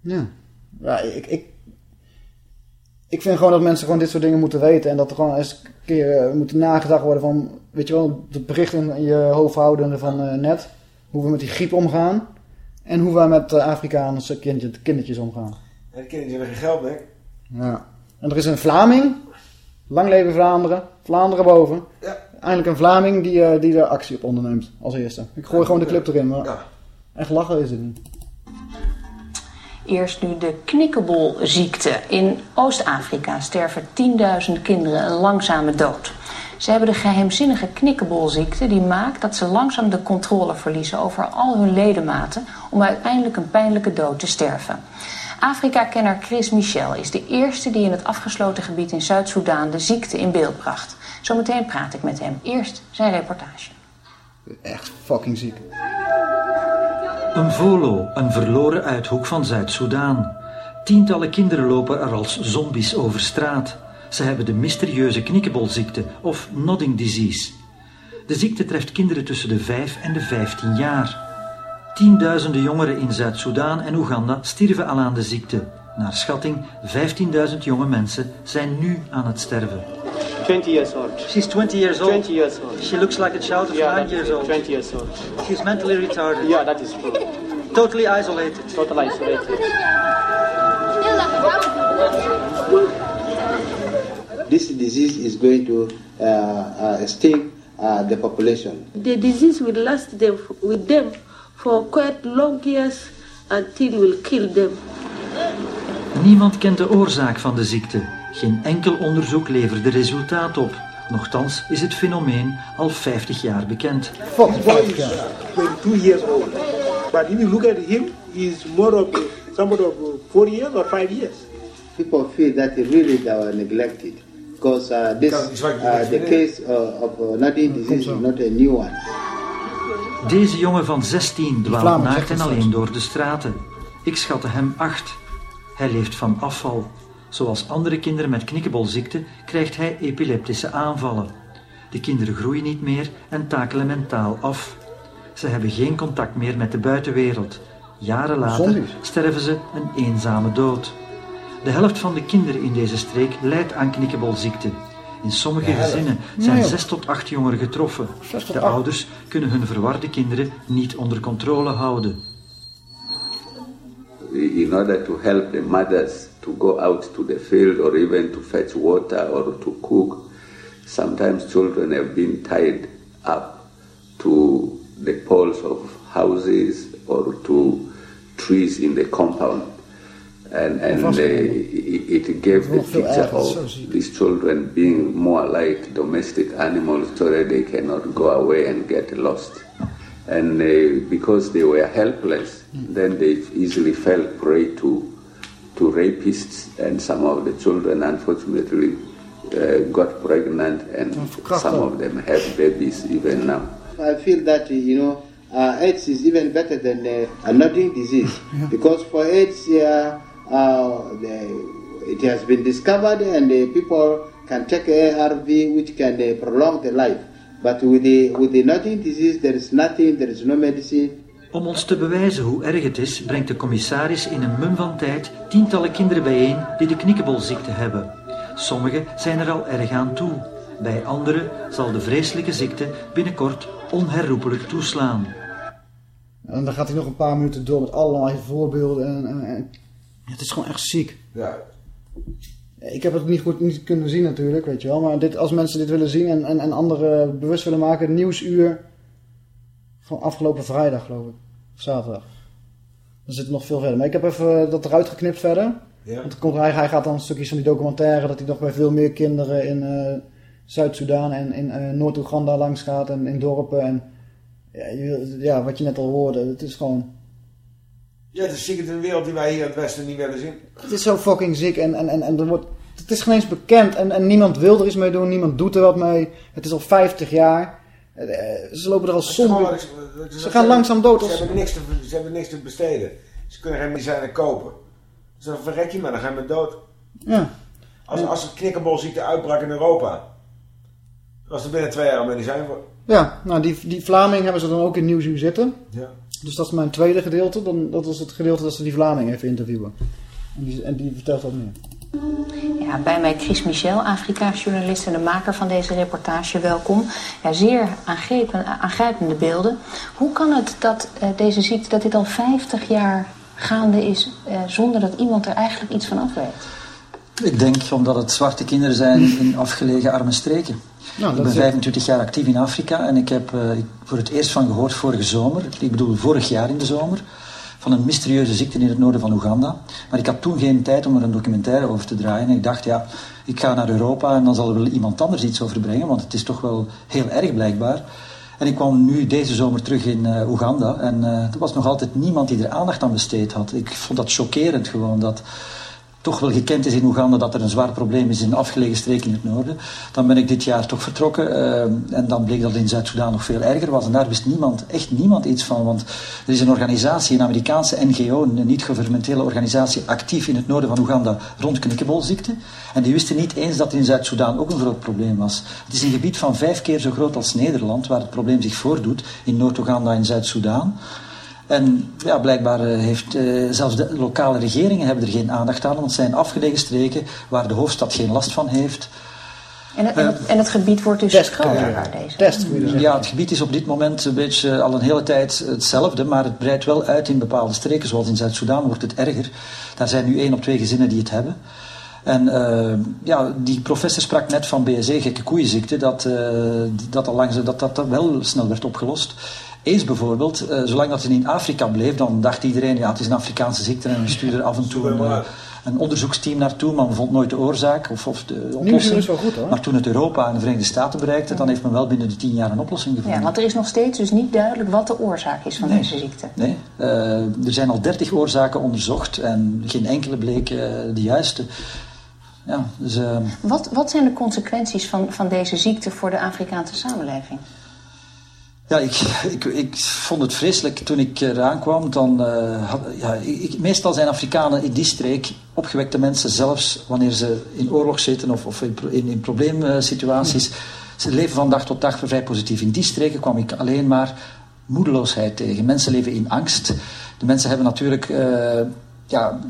Ja. Ja, ik, ik, ik vind gewoon dat mensen gewoon dit soort dingen moeten weten. En dat er gewoon eens een keer eh, moet nagedacht worden van... Weet je wel, het bericht in je hoofd houden van eh, net. Hoe we met die griep omgaan. En hoe wij met uh, Afrikaanse kindje, kindertjes omgaan. En de kinderen hebben geen geld meer. Ja. En er is een Vlaming. Lang leven Vlaanderen. Vlaanderen boven. Ja. Eindelijk een Vlaming die, uh, die er actie op onderneemt als eerste. Ik gooi gewoon de clip erin. Maar echt lachen is het niet. Eerst nu de knikkenbolziekte. In Oost-Afrika sterven 10.000 kinderen een langzame dood. Ze hebben de geheimzinnige knikkenbolziekte die maakt dat ze langzaam de controle verliezen over al hun ledematen om uiteindelijk een pijnlijke dood te sterven. Afrika-kenner Chris Michel is de eerste die in het afgesloten gebied in Zuid-Soedan de ziekte in beeld bracht. Zometeen praat ik met hem. Eerst zijn reportage. Echt fucking ziek. Een volo, een verloren uithoek van Zuid-Soedan. Tientallen kinderen lopen er als zombies over straat. Ze hebben de mysterieuze knikkenbolziekte of nodding disease. De ziekte treft kinderen tussen de 5 en de 15 jaar. Tienduizenden jongeren in Zuid-Soedan en Oeganda stierven al aan de ziekte. Naar schatting 15.000 jonge mensen zijn nu aan het sterven. 20 years old. She's 20 years old. 20 years old. She looks like a child of Yeah, 9 that years is old. 20 years old. She's mentally retarded. Yeah, that is true. Totally isolated. Totally isolated. This disease is going to uh, uh, sting uh, the population. The disease will last them with them for quite long years until it will kill them. Niemand kent de oorzaak van de ziekte. Geen enkel onderzoek leverde resultaat op. Nochtans is het fenomeen al 50 jaar bekend. Boy is 22 years old. But if you look at him, he is more of somebody of four years or five years. People feel that really they were neglected because uh, this uh, the case uh, of uh, Nadine disease is not a new one. Deze jongen van 16 dwaalt naakt en alleen door de straten. Ik schatte hem 8. Hij leeft van afval. Zoals andere kinderen met knikkebolziekte krijgt hij epileptische aanvallen. De kinderen groeien niet meer en takelen mentaal af. Ze hebben geen contact meer met de buitenwereld. Jaren later sterven ze een eenzame dood. De helft van de kinderen in deze streek lijdt aan knikkebolziekte. In sommige gezinnen zijn Nee. zes tot acht jongeren getroffen. De ouders kunnen hun verwarde kinderen niet onder controle houden. in order to help the mothers to go out to the field or even to fetch water or to cook. Sometimes children have been tied up to the poles of houses or to trees in the compound. And, and uh, it, it gave the picture of these children being more like domestic animals so that they cannot go away and get lost. And uh, because they were helpless, then they easily fell prey to, to rapists, and some of the children unfortunately uh, got pregnant, and some of them have babies even now. I feel that you know uh, AIDS is even better than uh, a nodding disease because for AIDS, uh, uh, the, it has been discovered and uh, people can take ARV which can uh, prolong the life. But with the with the nodding disease, there is nothing, there is no medicine. Om ons te bewijzen hoe erg het is, brengt de commissaris in een mum van tijd tientallen kinderen bijeen die de knikkebolziekte hebben. Sommigen zijn er al erg aan toe. Bij anderen zal de vreselijke ziekte binnenkort onherroepelijk toeslaan. En dan gaat hij nog een paar minuten door met allerlei voorbeelden. En, en, en- het is gewoon echt ziek. Ja. Ik heb het niet goed niet kunnen zien natuurlijk, weet je wel. Maar dit, als mensen dit willen zien en, en, en anderen bewust willen maken, nieuwsuur van afgelopen vrijdag geloof ik. Of zaterdag. Dan zit nog veel verder. Maar ik heb even dat eruit geknipt verder. Ja. Want komt, hij, hij gaat dan stukjes van die documentaire dat hij nog bij veel meer kinderen in eh, Zuid-Soedan en in eh, Noord-Oeganda langs gaat en in dorpen. En ja, je ja, wat je net al hoorde, het is gewoon... Ja, het is ziek in een wereld die wij hier in het Westen niet willen zien. Het is zo fucking ziek en, en, en, en er wordt, het is geen eens bekend en, en niemand wil er iets mee doen, niemand doet er wat mee. Het is al 50 jaar. Eh, Ze lopen er al zonder... Ze gaan langzaam dood. Ze hebben, niks te, ze hebben niks te besteden. Ze kunnen geen medicijnen kopen. Dus dan verrek je maar, dan ga je maar dood. Ja. Als, als een knikkerbolziekte uitbrak in Europa. Was er binnen twee jaar een medicijn voor. Ja, nou die, die Vlaming hebben ze dan ook in Nieuwsuur zitten. Ja. Dus dat is mijn tweede gedeelte. Dan, dat is het gedeelte dat ze die Vlaming even interviewen. En die, en die vertelt wat meer. Ja, bij mij Chris Michel, Afrika-journalist en de maker van deze reportage. Welkom. Ja, zeer aangrepen, aangrijpende beelden. Hoe kan het dat eh, deze ziekte, dat dit al 50 jaar gaande is... eh, zonder dat iemand er eigenlijk iets van af weet? Ik denk omdat het zwarte kinderen zijn in afgelegen arme streken. Nou, ik ben is- 25 jaar actief in Afrika en ik heb eh, voor het eerst van gehoord vorige zomer, ik bedoel vorig jaar in de zomer, van een mysterieuze ziekte in het noorden van Oeganda. Maar ik had toen geen tijd om er een documentaire over te draaien. En ik dacht, ja, ik ga naar Europa en dan zal er wel iemand anders iets over brengen, want het is toch wel heel erg blijkbaar. En ik kwam nu deze zomer terug in eh, Oeganda en eh, er was nog altijd niemand die er aandacht aan besteed had. Ik vond dat chockerend gewoon, dat toch wel gekend is in Oeganda dat er een zwaar probleem is in afgelegen streek in het noorden. Dan ben ik dit jaar toch vertrokken eh, en dan bleek dat in Zuid-Soedan nog veel erger was. En daar wist niemand, echt niemand iets van, want er is een organisatie, een Amerikaanse NGO, een niet-governementele organisatie, actief in het noorden van Oeganda rond knikkebolziekte. En die wisten niet eens dat in Zuid-Soedan ook een groot probleem was. Het is een gebied van vijf keer zo groot als Nederland, waar het probleem zich voordoet, in Noord-Oeganda en Zuid-Soedan. En ja, blijkbaar eh, heeft eh, zelfs de lokale regeringen hebben er geen aandacht aan, want het zijn afgelegen streken waar de hoofdstad geen last van heeft. En, het- en, het, en het gebied wordt dus groter waar deze... Ja, het gebied is op dit moment een beetje eh, al een hele tijd hetzelfde, maar het breidt wel uit in bepaalde streken, zoals in Zuid-Soedan wordt het erger. Daar zijn nu één op twee gezinnen die het hebben. En eh, ja, die professor sprak net van BSE, gekke koeienziekte, dat, eh, dat, al langs, dat, dat dat wel snel werd opgelost. AIDS bijvoorbeeld, eh, zolang dat het in Afrika bleef, dan dacht iedereen, ja, het is een Afrikaanse ziekte en we sturen af en toe een, eh, een onderzoeksteam naartoe, maar men vond nooit de oorzaak of, of de oplossing. Is wel goed hoor. Maar toen het Europa en de Verenigde Staten bereikte, dan heeft men wel binnen de tien jaar een oplossing gevonden. Ja, want er is nog steeds dus niet duidelijk wat de oorzaak is van Nee. deze ziekte. Nee, eh, er zijn al dertig oorzaken onderzocht en geen enkele bleek de juiste. Ja, dus, Wat, wat zijn de consequenties van, van deze ziekte voor de Afrikaanse samenleving? Ja, ik, ik, ik vond het vreselijk toen ik eraan kwam. Dan, eh, had- ja, ik, meestal zijn Afrikanen in die streek opgewekte mensen, zelfs wanneer ze in oorlog zitten of, of in, in, in probleemsituaties. Ze leven van dag tot dag vrij positief. In die streken kwam ik alleen maar moedeloosheid tegen. Mensen leven in angst. De mensen hebben natuurlijk. eh, ja,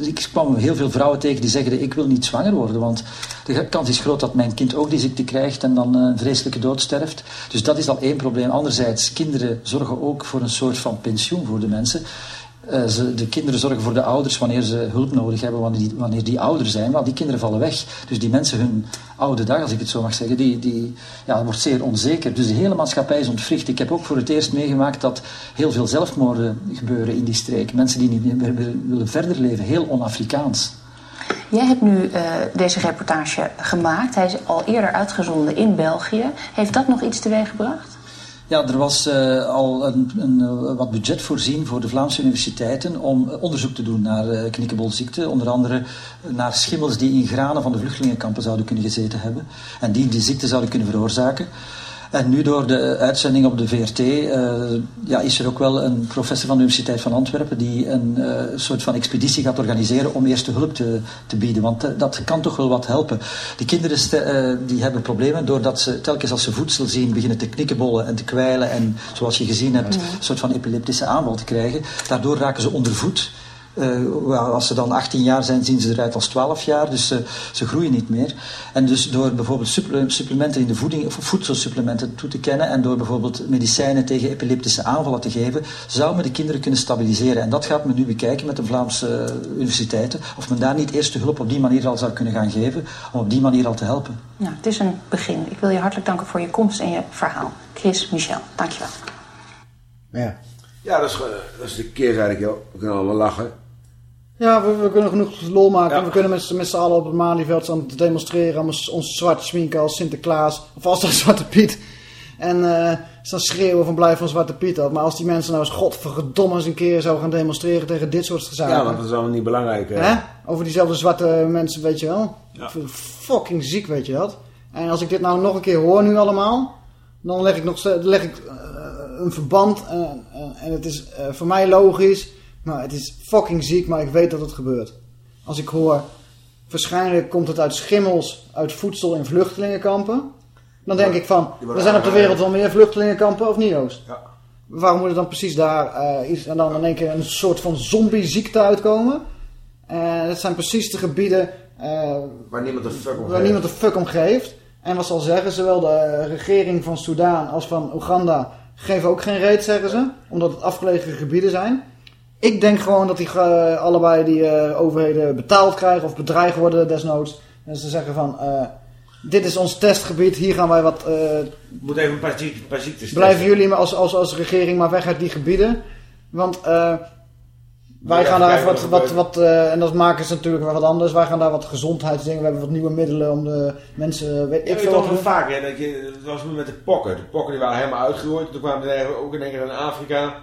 ik kwam heel veel vrouwen tegen die zeggen: Ik wil niet zwanger worden, want de kans is groot dat mijn kind ook die ziekte krijgt en dan eh, een vreselijke dood sterft. Dus dat is al één probleem. Anderzijds, kinderen zorgen ook voor een soort van pensioen voor de mensen. Eh, de kinderen zorgen voor de ouders wanneer ze hulp nodig hebben, wanneer die, wanneer die ouder zijn. Maar die kinderen vallen weg. Dus die mensen, hun oude dag, als ik het zo mag zeggen, die, die ja, wordt zeer onzeker. Dus de hele maatschappij is ontwricht. Ik heb ook voor het eerst meegemaakt dat heel veel zelfmoorden gebeuren in die streek. Mensen die niet meer willen- willen verder leven. Heel on-Afrikaans. Jij hebt nu eh, deze reportage gemaakt. Hij is al eerder uitgezonden in België. Heeft dat nog iets teweeggebracht? Ja, er was eh, al een, een, eh, wat budget voorzien voor de Vlaamse universiteiten om eh, onderzoek te doen naar knikkebolziekte. Onder andere naar schimmels die in granen van de vluchtelingenkampen zouden kunnen gezeten hebben. En die die ziekte zouden kunnen veroorzaken. En nu door de uitzending op de VRT eh, ja, is er ook wel een professor van de Universiteit van Antwerpen die een eh, soort van expeditie gaat organiseren om eerste hulp te, te bieden. Want eh, dat kan toch wel wat helpen. De kinderen die hebben problemen doordat ze telkens als ze voedsel zien beginnen te knikkenbollen en te kwijlen. En zoals je gezien hebt, een soort van epileptische aanval te krijgen. Daardoor raken ze ondervoed. Eh, wel, als ze dan 18 jaar zijn, zien ze eruit als 12 jaar, dus ze, ze groeien niet meer. En dus door bijvoorbeeld supple- supplementen in de voeding, of voedselsupplementen toe te kennen en door bijvoorbeeld medicijnen tegen epileptische aanvallen te geven, zou men de kinderen kunnen stabiliseren. En dat gaat men nu bekijken met de Vlaamse eh, universiteiten, of men daar niet eerste hulp op die manier al zou kunnen gaan geven, om op die manier al te helpen. Nou, het is een begin. Ik wil je hartelijk danken voor je komst en je verhaal. Chris, Michel, dankjewel. Ja. Ja, dat is, gewoon- dat is de keerzijde. We kunnen allemaal lachen. Ja, we, we kunnen genoeg lol maken. En we kunnen met, z'n- met z'n allen op het Malieveld staan te demonstreren. Om ons, ons zwarte sminken als Sinterklaas. Of als de Zwarte Piet. En eh staan schreeuwen van blijf van Zwarte Piet af. Maar als die mensen nou eens godverdomme eens een keer zouden gaan demonstreren tegen dit soort zaken. Ja, want dat is allemaal niet belangrijk. Hè? Over diezelfde zwarte mensen, weet je wel. Ja. Fucking ziek, weet je dat. En als ik dit nou nog een keer hoor nu allemaal... Dan leg ik nog leg ik, eh, een verband. eh, en het is voor mij logisch. Maar het is fucking ziek, maar ik weet dat het gebeurt. Als ik hoor... Waarschijnlijk komt het uit schimmels, uit voedsel in vluchtelingenkampen. Dan denk ik van... Er zijn op de wereld wel meer vluchtelingenkampen, of niet Joost? Ja. Waarom moet er dan precies daar eh, iets... En dan in één keer een soort van zombieziekte uitkomen? En het zijn precies de gebieden eh, Waar niemand een fuck om waar niemand een fuck om geeft. En wat zal zeggen, zowel de regering van Soudaan als van Oeganda geven ook geen reet, zeggen ze. Omdat het afgelegen gebieden zijn. Ik denk gewoon dat die eh, allebei die eh, overheden betaald krijgen of bedreigd worden desnoods. En ze zeggen van, eh, dit is ons testgebied, hier gaan wij wat... moet even een paar, ziek- paar ziektes Blijven testen. jullie als, als, als regering maar weg uit die gebieden. Want wij gaan daar wat, wat wat, en dat maken ze natuurlijk wel wat anders. Wij gaan daar wat gezondheidsdingen, we hebben wat nieuwe middelen om de mensen, weet ik veel wel te doen. vaak, hè, dat je, het was met de pokken. De pokken die waren helemaal uitgeroeid. Toen kwamen er ook in één keer in Afrika,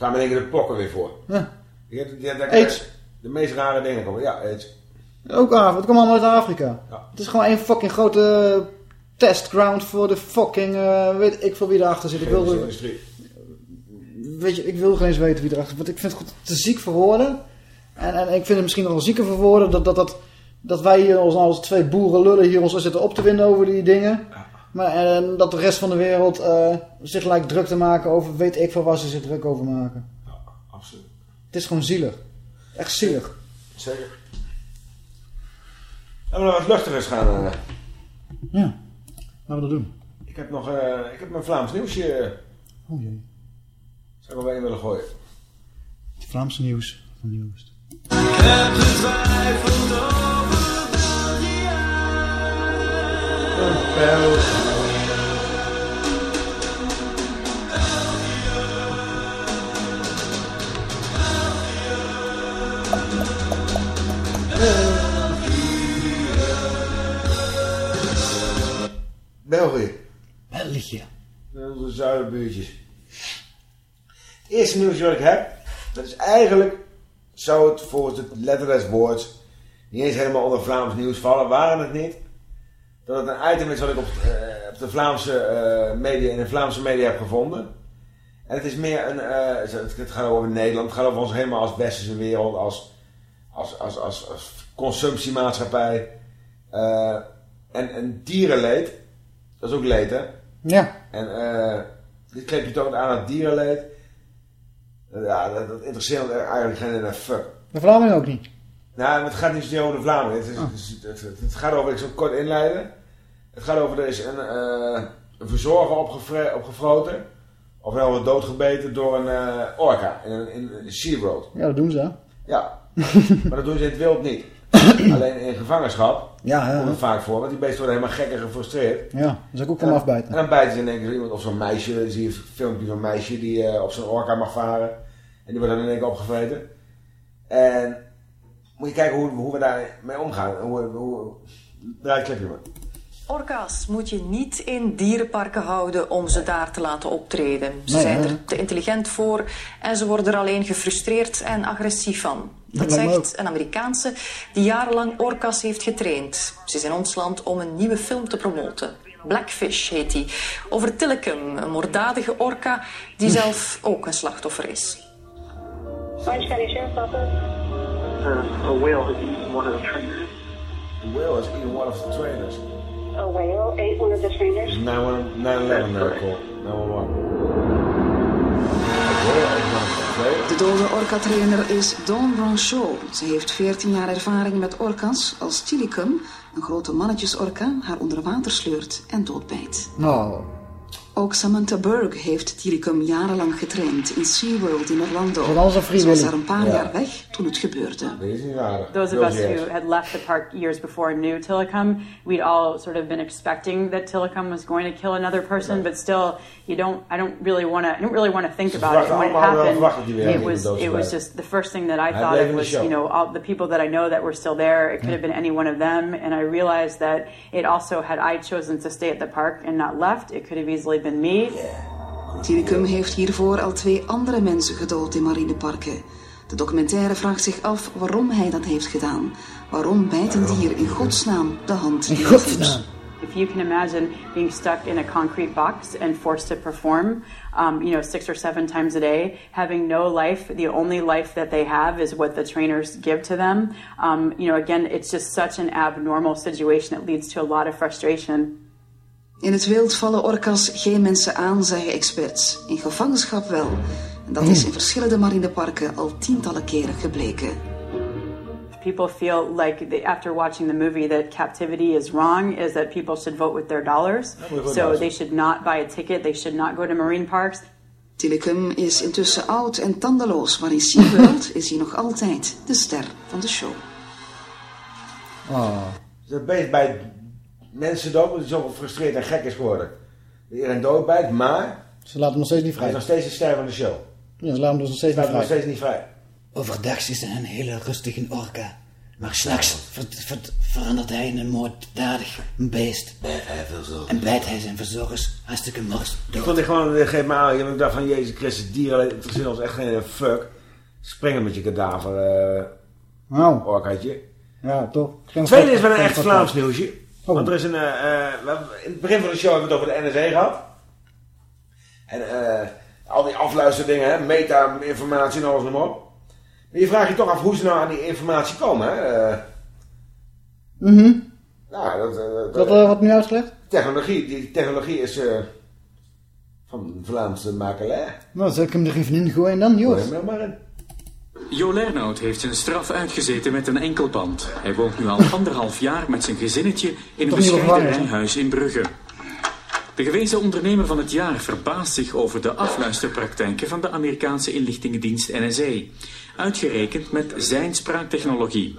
kwamen in één keer de pokken weer voor. Ja. AIDS. De meest rare dingen komen. Ja, AIDS. Ook Afrika, het komt allemaal uit Afrika. Het is gewoon één fucking grote testground voor de fucking, eh, weet ik veel wie erachter zit. Ik wil, industrie. weet je, ik wil geen eens weten wie erachter zit. Want ik vind het goed te ziek voor woorden. En, en ik vind het misschien nog wel zieker voor woorden dat, dat, dat, dat wij hier als, als twee boeren lullen hier ons zitten op te winden over die dingen. Maar en dat de rest van de wereld eh, zich lijkt druk te maken over weet ik veel waar ze zich druk over maken. Absoluut. Het is gewoon zielig. Echt zielig. Zeker. Laten we naar wat luchtigers gaan. eh. Ja, laten we dat doen. Ik heb nog eh, ik heb mijn Vlaams nieuwsje. Oh jee. Zou ik wel bij willen gooien. Het Vlaamse nieuws van Joost. zuidenbuurtjes. Het eerste nieuws wat ik heb, dat is eigenlijk, zou het volgens het letter des woords niet eens helemaal onder Vlaams nieuws vallen, waren het niet. Dat het een item is wat ik op, eh, op de Vlaamse eh, media, in de Vlaamse media heb gevonden. En het is meer een, eh, het, gaat over Nederland, het gaat over ons helemaal als westerse wereld, als, als, als, als, als consumptiemaatschappij. En, en dierenleed, dat is ook leed hè? Ja. En eh, dit kleep je toch aan het dierenleed. Ja, dat, dat interesseert eigenlijk geen fuck. De Vlamingen ook niet. Nou, het gaat niet zozeer over de Vlamingen. Het, is, het, is- het, het- het gaat over, ik zal het kort inleiden. Het gaat over, er is een, eh, een verzorger opgefroten. Of wat doodgebeten door een eh, orka in, een- in, in SeaWorld. Ja, dat doen ze. hè? Ja, maar dat doen ze in het wild niet. Alleen in gevangenschap Ja, komt het vaak voor. Want die beesten worden helemaal gek en gefrustreerd. Ja, dat is ook En- afbijten. En dan bijten ze in één keer iemand of zo'n meisje. Dan zie je een filmpje van een meisje die eh, op zo'n orka mag varen. En die wordt dan in één keer opgevreten. En moet je kijken hoe, hoe we daarmee omgaan. Hoe, hoe, draai het clipje maar. Orka's moet je niet in dierenparken houden om ze daar te laten optreden. Ze Nee, zijn er te intelligent voor en ze worden er alleen gefrustreerd en agressief van. Dat zegt een Amerikaanse die jarenlang orka's heeft getraind. Ze is in ons land om een nieuwe film te promoten. Blackfish heet die. Over Tillicum, een moorddadige orka die zelf ook een slachtoffer is. Uh, a whale has eaten one of the trainers. The whale has eaten one of the trainers. A whale ate one of the trainers. 911 call. 911. The whale ate one of the trainers. De dode orka-trainer is Dawn Branchot. Ze heeft 14 jaar ervaring met orka's als Chilicum, een grote mannetjesorka, haar onder water sleurt en doodbijt. Nou, Ook Samantha Berg heeft Chilicum jarenlang getraind in SeaWorld in Orlando. Wat alles een Ze was vrijwillig. daar een paar Ja. jaar weg toen het gebeurde. Dit is niet aardig. Those of us who had left the park years before knew Tillicum, we'd all sort of been expecting that Tillicum was going to kill another person, but still, you don't. I don't really want to. I don't really want to think about it. verwachten When it happened, verwacht dat hij weer it was it was just the first thing that I thought bleef of was you know all the people that I know that were still there. It could have been any one of them, and I realized that it also had I chosen to stay at the park and not left, it could have easily been Chilicum heeft hiervoor al twee andere mensen gedood in marineparken. De documentaire vraagt zich af waarom hij dat heeft gedaan. Waarom bijt een dier in godsnaam de hand je voedt? If you can imagine being stuck in a concrete box and forced to perform, um, you know, six or seven times a day, having no life, the only life that they have is what the trainers give to them. Um, you know, again, it's just such an abnormal situation. It leads to a lot of frustration. In het wild vallen orka's geen mensen aan, zeggen experts. In gevangenschap wel. En dat Hmm. is in verschillende marineparken al tientallen keren gebleken. People feel like they, after watching the movie that captivity is wrong, is that people should vote with their dollars. So they should not buy a ticket. They should not go to marine parks. Tillicum is intussen oud en tandeloos, maar in SeaWorld is hij nog altijd de ster van de show. Oh. Beest bij mensen dood, omdat hij zo gefrustreerd en gek is geworden. Dat iedereen doodbijt, maar Ze laten hem nog steeds niet hij is vrij. nog steeds de ster van de show. Ja, ze laten hem dus nog steeds niet is nog vrij. steeds niet vrij. Overdag is hij een hele rustige orka. Maar s'nachts ver, ver, verandert hij in een moorddadig beest. En bijt hij zijn verzorgers hartstikke mors Ik vond die gewoon, eh, geef me aan, je dacht van Jezus Christus, dieren, het interesseert ons echt geen fuck. Springen met je kadaver, eh Nou. orkaatje. Ja, toch. Tweede is wel een echt Vlaams nieuwsje. Oh. Want er is een, eh, eh, in het begin van de show hebben we het over de NSE gehad. En eh, al die afluisterdingen, hè, meta-informatie en alles nog maar op. Maar je vraagt je toch af hoe ze nou aan die informatie komen, hè. Mhm. nou, dat, dat, Dat wat nu uitgelegd? technologie, die technologie is van Vlaamse makelij. Nou, zal ik hem er even in gooien dan, Gooi Joost? hem er maar in. Jo Lernout heeft zijn straf uitgezeten met een enkelband. Hij woont nu al anderhalf jaar met zijn gezinnetje in een bescheiden rijhuis in Brugge. De gewezen ondernemer van het jaar verbaast zich over de afluisterpraktijken van de Amerikaanse inlichtingendienst NSA. Uitgerekend met zijn spraaktechnologie.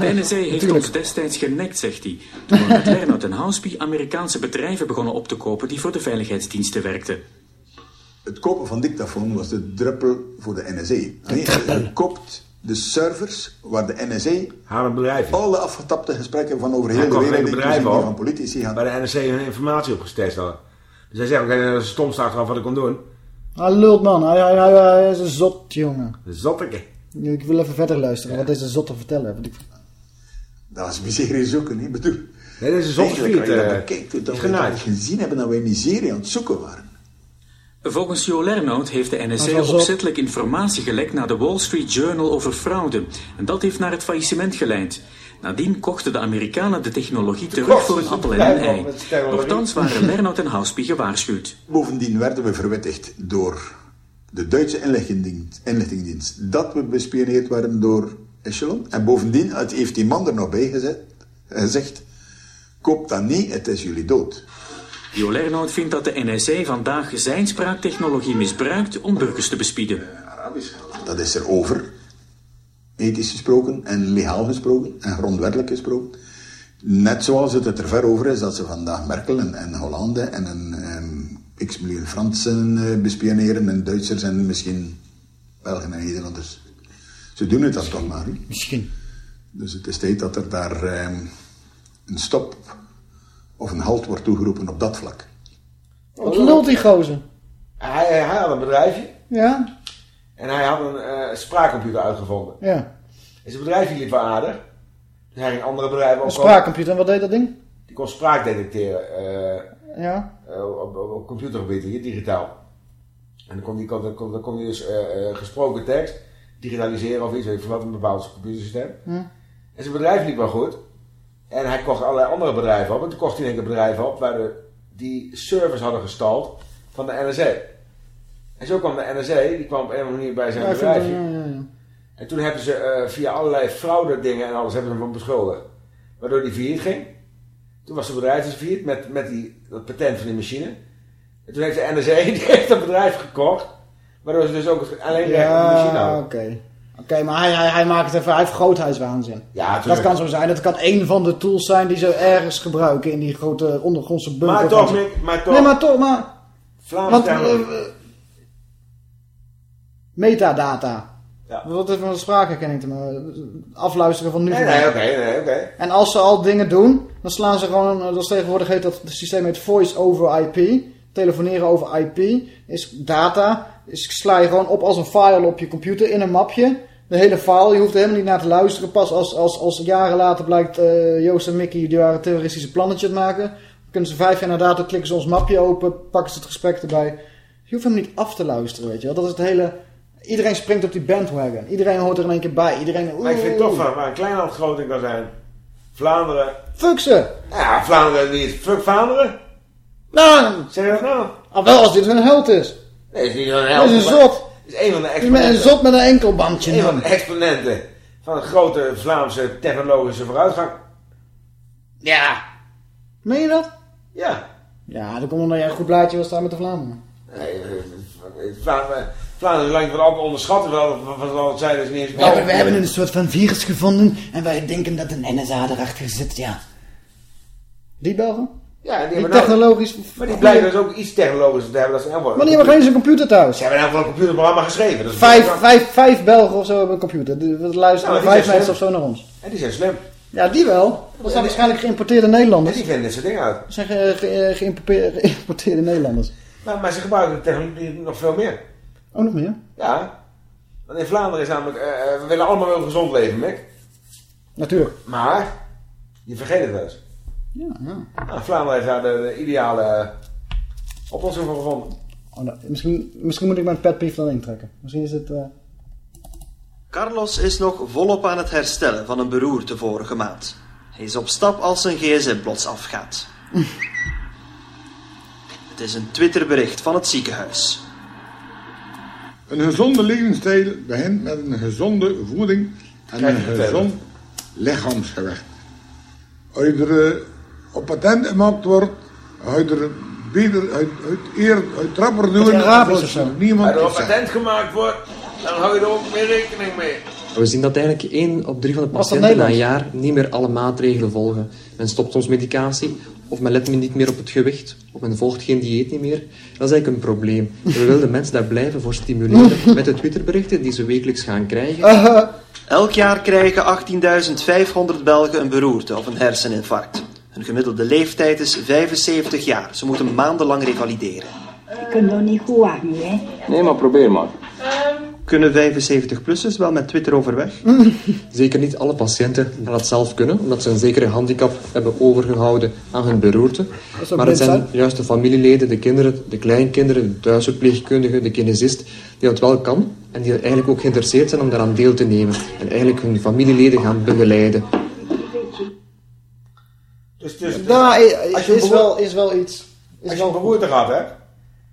De NSA heeft ons destijds genekt, zegt hij. Toen we met Lernout en Houseby Amerikaanse bedrijven begonnen op te kopen die voor de veiligheidsdiensten werkten. Het kopen van dictafoon was de druppel voor de NSA. Nee, je koopt de servers waar de NSA alle afgetapte gesprekken van over heel de wereld, inclusief die van politici, had. waar de NSC hun informatie op gestest hadden. Dus hij zegt ook dat het stom staat af wat ik kon doen. Hij lult man, hij, hij, hij, hij is een zot jongen. Een zotteke. Ik wil even verder luisteren wat deze zot te vertellen heeft. ik- Dat is miserie zoeken, hè? Bedoel. Nee, dit is een als je eh, dat bekijkt, dat we dat gezien hebben dat wij miserie aan het zoeken waren. Volgens Jo Lernout heeft de NSA opzettelijk informatie gelekt naar de Wall Street Journal over fraude. En dat heeft naar het faillissement geleid. Nadien kochten de Amerikanen de technologie terug voor een appel en een ei. Nochtans waren Lernout en Houspie gewaarschuwd. Bovendien werden we verwittigd door de Duitse inlichtingendienst, inlichtingendienst dat we bespioneerd werden door Echelon. En bovendien het heeft die man er nog bij gezet, gezegd, koop dat niet, het is jullie dood. Jo Lernout vindt dat de NSA vandaag zijn spraaktechnologie misbruikt om burgers te bespieden. Dat is er over, ethisch gesproken en legaal gesproken en grondwettelijk gesproken. Net zoals het er ver over is dat ze vandaag Merkel en, en Hollande en een ehm, x miljoen Fransen eh, bespioneren en Duitsers en misschien Belgen en Nederlanders. Ze doen het dan toch maar. hè? Misschien. Dus het is tijd dat er daar ehm, een stop of een halt wordt toegeroepen op dat vlak. Wat lult die gozer? Hij, hij had een bedrijfje Ja? en hij had een eh, spraakcomputer uitgevonden. Ja. En zijn bedrijfje liep wel aardig. Dus hij ging andere bedrijven Een spraakcomputer, en wat deed dat ding? Die kon spraak detecteren eh, Ja. eh, op, op, op computergebied, hier, digitaal. En dan kon hij kon, kon, dan kon hij dus eh, eh, gesproken tekst digitaliseren of iets, weet veel wat, een bepaald computersysteem. Hm. En zijn bedrijf liep wel goed. En hij kocht allerlei andere bedrijven op. En toen kocht hij keer bedrijven op waar de, die service hadden gestald van de NSA. En zo kwam de NSA, die kwam op een of andere manier bij zijn Ja, bedrijfje. ja, ja. En toen hebben ze eh, via allerlei fraude dingen en alles hebben ze hem beschuldigd. Waardoor die failliet ging. Toen was zijn bedrijf dus failliet met, met die, dat patent van die machine. En toen heeft de NSA die heeft dat bedrijf gekocht. Waardoor ze dus ook het- alleen recht op die machine hadden. Oké. Maar hij, hij, hij maakt het even, hij heeft grootheidswaanzin. Ja, dat kan zo zijn. Dat kan één van de tools zijn die ze ergens gebruiken in die grote ondergrondse bunker. Maar van toch. Mick, maar toch. Nee, maar toch, maar... Vlaams eh, eh, metadata. Ja. Wat heeft met spraakherkenning te maken? Afluisteren van nu. Nee, nee, oké, nee, oké. En als ze al dingen doen, dan slaan ze gewoon, dat is tegenwoordig heet dat, het systeem heet voice over IP. Telefoneren over IP is data. Is, sla je gewoon op als een file op je computer in een mapje. De hele file, je hoeft er helemaal niet naar te luisteren. Pas als, als, als jaren later blijkt eh, Joost en Mickey die waren terroristische plannetje aan het maken. Dan kunnen ze vijf jaar na dato klikken ze ons mapje open, pakken ze het gesprek erbij. Je hoeft hem niet af te luisteren, weet je wel. Dat is het hele... Iedereen springt op die bandwagon. Iedereen hoort er in één keer bij. Iedereen... Maar ik vind toch van waar een klein land groter kan zijn. Vlaanderen. Fuck ze! Ja, Vlaanderen niet. Fuck Vlaanderen. Nou, Zeg je dat nou? ah, wel als dit een held is. Nee, is niet een Dat is een zot. is een van de bent een exponenten. zot met een enkelbandje. Een van de exponenten van een grote Vlaamse technologische vooruitgang. Ja. Meen je dat? Ja. Ja, dan komt omdat jij een goed blaadje wil staan met de Vlamingen. Nee, eh, Vlaanderen, Vlaanderen is lang van altijd onderschat. Wel, van wat niet eens We hebben, we hebben een soort van virus gevonden en wij denken dat een NSA erachter zit, ja. Die Belgen? Ja, die, Die hebben nou- technologisch... Maar die blijken dus ook iets technologisch te hebben. Dat ze helemaal Maar die hebben geen eens een computer thuis. Ze hebben in ieder geval een computerprogramma geschreven. Dat is Vijf, vijf, vijf Belgen of zo hebben een computer. We luisteren Nou, vijf mensen of zo naar ons. En die zijn slim. Ja, die wel. Dat zijn waarschijnlijk geïmporteerde Nederlanders. En die vinden dit soort dingen uit. Dat zijn ge- ge- geïmporteerde geïmporteerde Nederlanders. Maar, maar ze gebruiken de technologie nog veel meer. Ook nog meer? Ja. Want in Vlaanderen is namelijk... eh, eh, we willen allemaal wel gezond leven, Mick. Natuurlijk. Maar... Je vergeet het wel eens. Ja, ja. Nou, Vlaanderen heeft daar de, de ideale eh, oplossing voor gevonden. Oh, nou, misschien, misschien moet ik mijn pet peeve dan intrekken. Misschien is het... eh, Carlos is nog volop aan het herstellen van een beroerte vorige maand. Hij is op stap als zijn gsm plots afgaat. het is een Twitterbericht van het ziekenhuis. Een gezonde levensstijl begint met een gezonde voeding en een gezond lichaamsgewicht. Er eh, op patent gemaakt wordt, je er beter, uit, uit, eer, uit trapper doen. Arabisch als of zo? Niemand Als er patent gemaakt wordt, dan hou je er ook meer rekening mee. We zien dat eigenlijk één op drie van de patiënten na een jaar niet meer alle maatregelen volgen. Men stopt soms medicatie, of men let niet meer op het gewicht, of men volgt geen dieet niet meer. Dat is eigenlijk een probleem. We willen de mensen daar blijven voor stimuleren met de Twitterberichten die ze wekelijks gaan krijgen. Elk jaar krijgen 18.500 Belgen een beroerte of een herseninfarct. Hun gemiddelde leeftijd is 75 jaar. Ze moeten maandenlang revalideren. Je kunt toch niet goed aan nu, hè? Nee, maar probeer maar. Kunnen 75-plussers wel met Twitter overweg? Zeker niet alle patiënten gaan dat zelf kunnen, omdat ze een zekere handicap hebben overgehouden aan hun beroerte. Maar het zijn juist de familieleden, de kinderen, de kleinkinderen, de thuisverpleegkundige, de kinesist, die dat wel kan en die eigenlijk ook geïnteresseerd zijn om daaraan deel te nemen. En eigenlijk hun familieleden gaan begeleiden. Dus, dus, dus als je is, wel, is wel iets. Is als je een beroerte gehad hebt,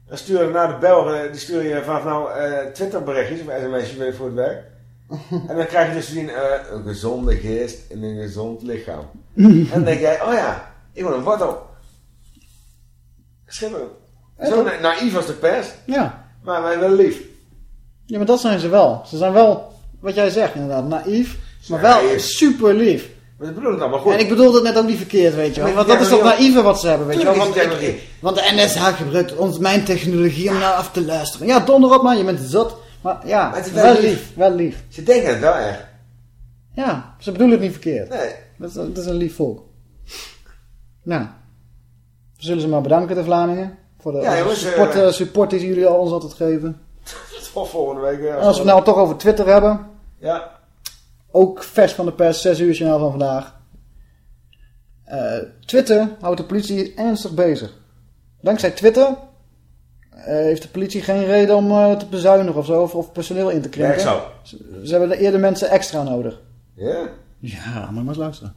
dan stuur je naar de Belgen, die stuur je vanaf nou eh Twitter berichtjes of sms'jes weet ik voor het werk. en dan krijg je dus zien eh, een gezonde geest in een gezond lichaam. en dan denk jij, oh ja, ik wil een wortel. Schitterend. Zo na- naïef als de pers, Ja. maar wij wel lief. ja, maar dat zijn ze wel. Ze zijn wel, wat jij zegt inderdaad, naïef, maar wel Naïef. super lief. Allemaal goed. En ik bedoel dat net ook niet verkeerd, weet je wel. Want dat is technologie- naïeve wat ze hebben, weet je wel. Want, ik- want de NSH gebruikt ons, mijn technologie om naar af te luisteren. Ja, donder op man, je bent zot. Maar ja, Maar wel wel lief. lief. wel lief. Ze denken het wel echt. Ja, ze bedoelen het niet verkeerd. Nee. Dat is, dat is een lief volk. Nou, we zullen ze maar bedanken, de Vlamingen. Voor de Ja, jongens, support, eh, eh, support die jullie al ons altijd geven. Tot volgende week. eh, En als we het nou toch over Twitter hebben. Ja. Ook vers van de pers, 6 uur journaal van vandaag. Eh, Twitter houdt de politie ernstig bezig. Dankzij Twitter eh, heeft de politie geen reden om eh, te bezuinigen of zo, of, of personeel in te krimpen. Zo. Ze, ze hebben eerder mensen extra nodig. Ja? Ja, je maar eens luisteren.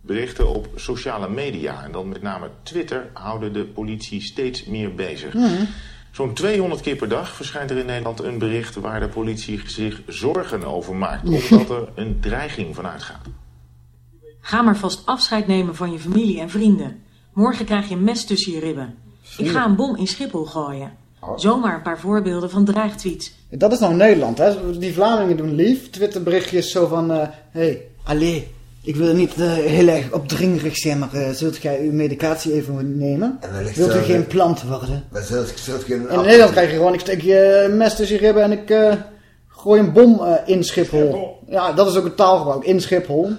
Berichten op sociale media en dan met name Twitter houden de politie steeds meer bezig. Mhm. Zo'n 200 keer per dag verschijnt er in Nederland een bericht waar de politie zich zorgen over maakt, omdat er een dreiging van uitgaat. Ga maar vast afscheid nemen van je familie en vrienden. Morgen krijg je een mes tussen je ribben. Ik ga een bom in Schiphol gooien. Zomaar een paar voorbeelden van dreigtweets. Dat is nou Nederland, hè. Die Vlamingen doen lief. Twitterberichtjes zo van... Hé, hey, allee, ik wil niet eh, heel erg opdringerig zijn, maar eh, zult jij uw medicatie even nemen? dan Wilt u er, geen eh, plant worden? Maar zult, zult geen In Nederland krijg je gewoon, ik steek je mes tussen je ribben en ik eh, gooi een bom eh, in Schiphol. Ja, dat is ook een taalgebruik. In Schiphol.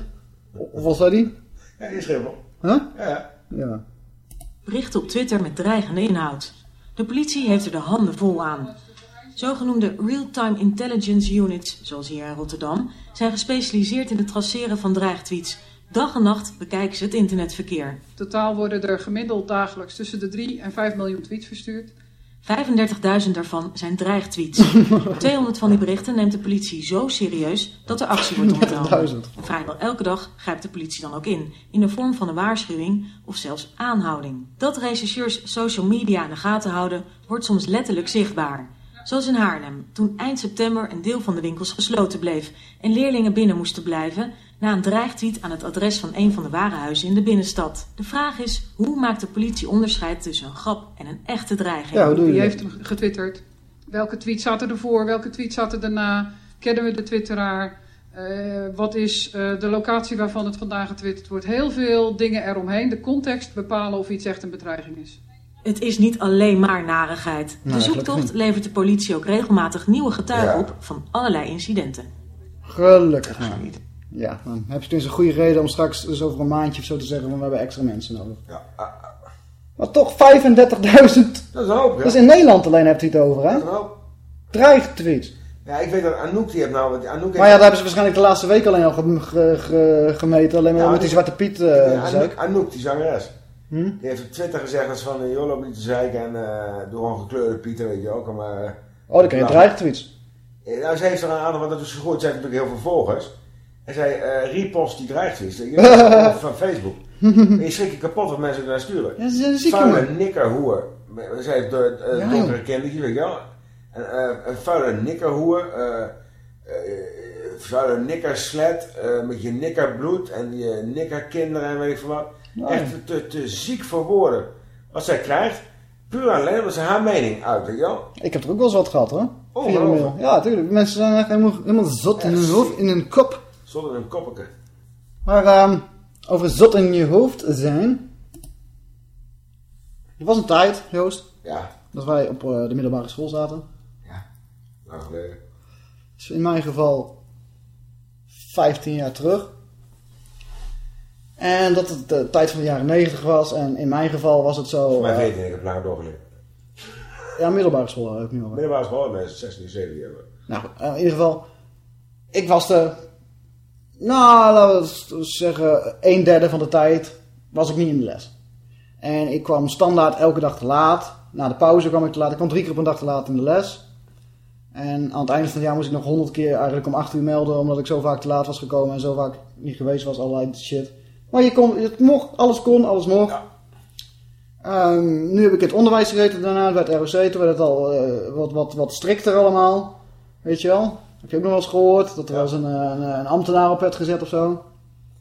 Of wat zei die? Ja, in Schiphol. Huh? Ja. Ja. Berichten op Twitter met dreigende inhoud. De politie heeft er de handen vol aan. Zogenoemde Real-Time Intelligence Units, zoals hier in Rotterdam, zijn gespecialiseerd in het traceren van dreigtweets. Dag en nacht bekijken ze het internetverkeer. Totaal worden er gemiddeld dagelijks tussen de 3 en 5 miljoen tweets verstuurd. 35.000 daarvan zijn dreigtweets. 200 van die berichten neemt de politie zo serieus dat er actie wordt ondernomen. 30.000. En vrijwel elke dag grijpt de politie dan ook in, in de vorm van een waarschuwing of zelfs aanhouding. Dat rechercheurs social media in de gaten houden, wordt soms letterlijk zichtbaar. Zoals in Haarlem, toen eind september een deel van de winkels gesloten bleef en leerlingen binnen moesten blijven na een dreigtweet aan het adres van een van de warenhuizen in de binnenstad. De vraag is, hoe maakt de politie onderscheid tussen een grap en een echte dreiging? Wie heeft er getwitterd? Welke tweet zat er ervoor? Welke tweet zat er daarna? Kennen we de twitteraar? Eh, wat is eh, de locatie waarvan het vandaag getwitterd wordt? Heel veel dingen eromheen. De context bepalen of iets echt een bedreiging is. Het is niet alleen maar narigheid. De Nee, gelukkig zoektocht niet. levert de politie ook regelmatig nieuwe getuigen Ja. op van allerlei incidenten. Gelukkig maar. Ja, dan heb je dus een goede reden om straks dus over een maandje of zo te zeggen van we hebben extra mensen nodig. Maar toch 35.000. Dat is een hoop, ja. Dat is in Nederland alleen hebt u het over, hè? Dat is een hoop. Dreigtweets. Ja, ik weet dat Anouk die heeft nou... want Anouk heeft Maar ja, daar hebben ze waarschijnlijk de laatste week alleen al ge- ge- ge- gemeten. Alleen maar Ja, met die Zwarte Piet Ja, eh Anouk. Anouk, die zangeres. Hm? Die heeft op Twitter gezegd dat ze van... joh, loop niet te zeiken en eh doe gewoon gekleurde Pieter, weet je ook. Maar, eh, Oh, dan ken je dreigtweets. Ja, Nou, ze heeft er een aantal, want dat is gegooid. Ze heeft natuurlijk heel veel volgers. En zij eh repost die dreigtweets. Van Facebook. En je schrik je kapot wat mensen ernaar sturen. Ja, ze- Vuile nikkerhoer. Zij heeft de, eh, Ja, donkere joh. kindertjes, weet je wel. En, eh, een vuile nikkerhoer. eh eh, vuile nikkerslet. eh, met je nikkerbloed en je nikkerkinderen en weet ik veel wat. Echt te, te ziek voor woorden. Wat zij krijgt, puur alleen omdat ze haar mening uit, weet je wel. Ik heb er ook wel eens wat gehad, hoor. Via de Ongelooflijk. mail. Ja, tuurlijk. Mensen zijn echt helemaal, helemaal zot in hun hoofd, in hun kop. Zonder een koppeke. Maar ehm, over zot in je hoofd zijn. Er was een tijd, Joost. Ja. Dat wij op eh, de middelbare school zaten. Lang geleden. Dus in mijn geval 15 jaar terug. En dat het de tijd van de jaren 90 was. En in mijn geval was het zo... Voor mij eh, weet ik, ik heb langer doorgeleerd. ja, middelbare school heb ik nu al. Middelbare school, mensen 16, 17 jaar. Nou, eh, in ieder geval, ik was de, nou, laten we zeggen, een derde van de tijd was ik niet in de les. En ik kwam standaard elke dag te laat. Na de pauze kwam ik te laat. Ik kwam drie keer op een dag te laat in de les. En aan het einde van het jaar moest ik nog honderd keer eigenlijk om acht uur melden, omdat ik zo vaak te laat was gekomen en zo vaak niet geweest was, allerlei shit. Maar je kon, het mocht, alles kon, alles mocht. Ehm, nu heb ik het onderwijs gezeten daarna bij het ROC. Toen werd het al eh, wat, wat, wat strikter allemaal. Weet je wel? Heb je ook nog wel eens gehoord dat er eens een, eh, een, een ambtenaar op werd gezet of zo?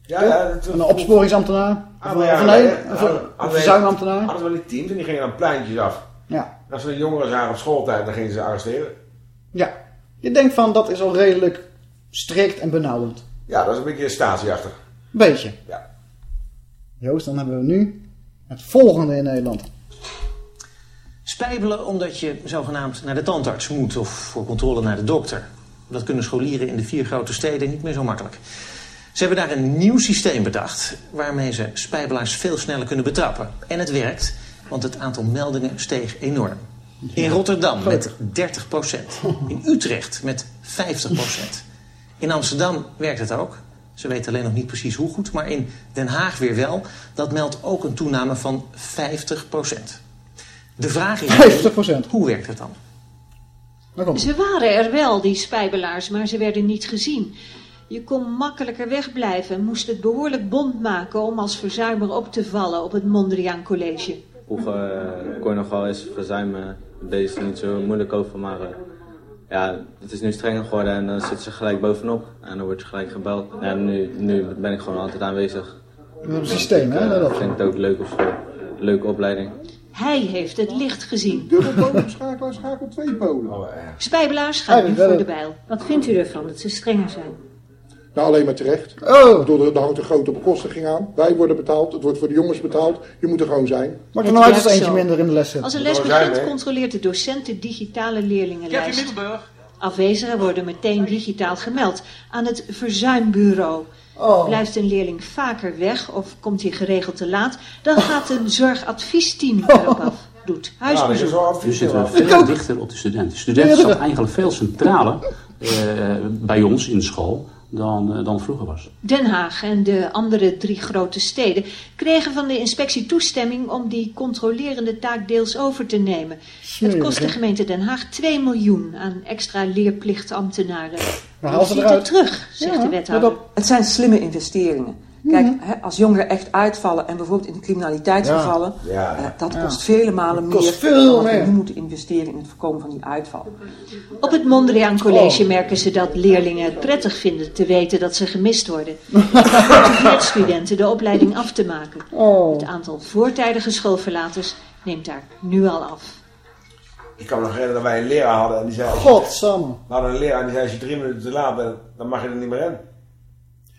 Ja, Toch? ja, een opsporingsambtenaar? Ah, of ja, nee, ja, een, ja, hadden een verzuimambtenaar? Hadden wel die teams en die gingen dan pleintjes af. Ja. En als ze een jongeren zagen op schooltijd, dan gingen ze arresteren. Ja. Je denkt van, dat is al redelijk strikt en benauwend. Ja, dat is een beetje statieachtig. Beetje. Ja. Joost, dan hebben we nu het volgende in Nederland. Spijbelen omdat je zogenaamd naar de tandarts moet of voor controle naar de dokter. Dat kunnen scholieren in de vier grote steden niet meer zo makkelijk. Ze hebben daar een nieuw systeem bedacht waarmee ze spijbelaars veel sneller kunnen betrappen. En het werkt, want het aantal meldingen steeg enorm. In Rotterdam met 30% In Utrecht met 50% In Amsterdam werkt het ook. Ze weten alleen nog niet precies hoe goed, maar in Den Haag weer wel. Dat meldt ook een toename van 50% De vraag is, 50%. hoe werkt het dan? Ze waren er wel, die spijbelaars, maar ze werden niet gezien. Je kon makkelijker wegblijven en moest het behoorlijk bond maken om als verzuimer op te vallen op het Mondriaan College. Vroeger eh, kon je nog wel eens verzuimen. Deze is er niet zo moeilijk over, maar eh, ja, het is nu strenger geworden en dan zitten ze gelijk bovenop. En dan word je gelijk gebeld. Ja, nu, nu ben ik gewoon altijd aanwezig. Een systeem, hè? Ik dat- vind het ook leuk op school. Leuke opleiding. Hij heeft het licht gezien. Schakelaar, schakel twee polen. Spijbelaars gaan nu voor de bijl. Wat vindt u ervan dat ze strenger zijn? Nou, alleen maar terecht. Oh. Door er, er hangt een grote bekostiging aan. Wij worden betaald, het wordt voor de jongens betaald. Je moet er gewoon zijn. Maar Het er nou uit als werkt eentje zo. minder in de les. Als een les begint, controleert de docent de digitale leerlingenlijst. Afwezigen worden meteen digitaal gemeld aan het verzuimbureau. Oh. Blijft een leerling vaker weg of komt hij geregeld te laat, dan gaat een zorgadviesteam Oh. erop af. Doet huisbezoek. Nu zitten we veel dichter op de student. De student Ja, staat eigenlijk veel centraler eh, bij ons in de school dan, eh, dan vroeger was. Den Haag en de andere drie grote steden kregen van de inspectie toestemming om die controlerende taak deels over te nemen. Het kost de gemeente Den Haag 2 miljoen aan extra leerplichtambtenaren. Maar haal ze ziet eruit. het terug, zegt de wethouder. Het zijn slimme investeringen. Kijk, hè, als jongeren echt uitvallen en bijvoorbeeld in de criminaliteit Ja. vervallen, Ja. eh, dat Ja. kost vele malen Kost meer veel dan we meer. nu moeten investeren in het voorkomen van die uitval. Op het Mondriaan College merken ze dat leerlingen het prettig vinden te weten dat ze gemist worden. Het studenten de opleiding af te maken. Het aantal voortijdige schoolverlaters neemt daar nu al af. Ik kan me nog herinneren dat wij een leraar hadden en die zei... Godsamme. We hadden een leraar en die zei, als je drie minuten te laat bent, dan mag je er niet meer in.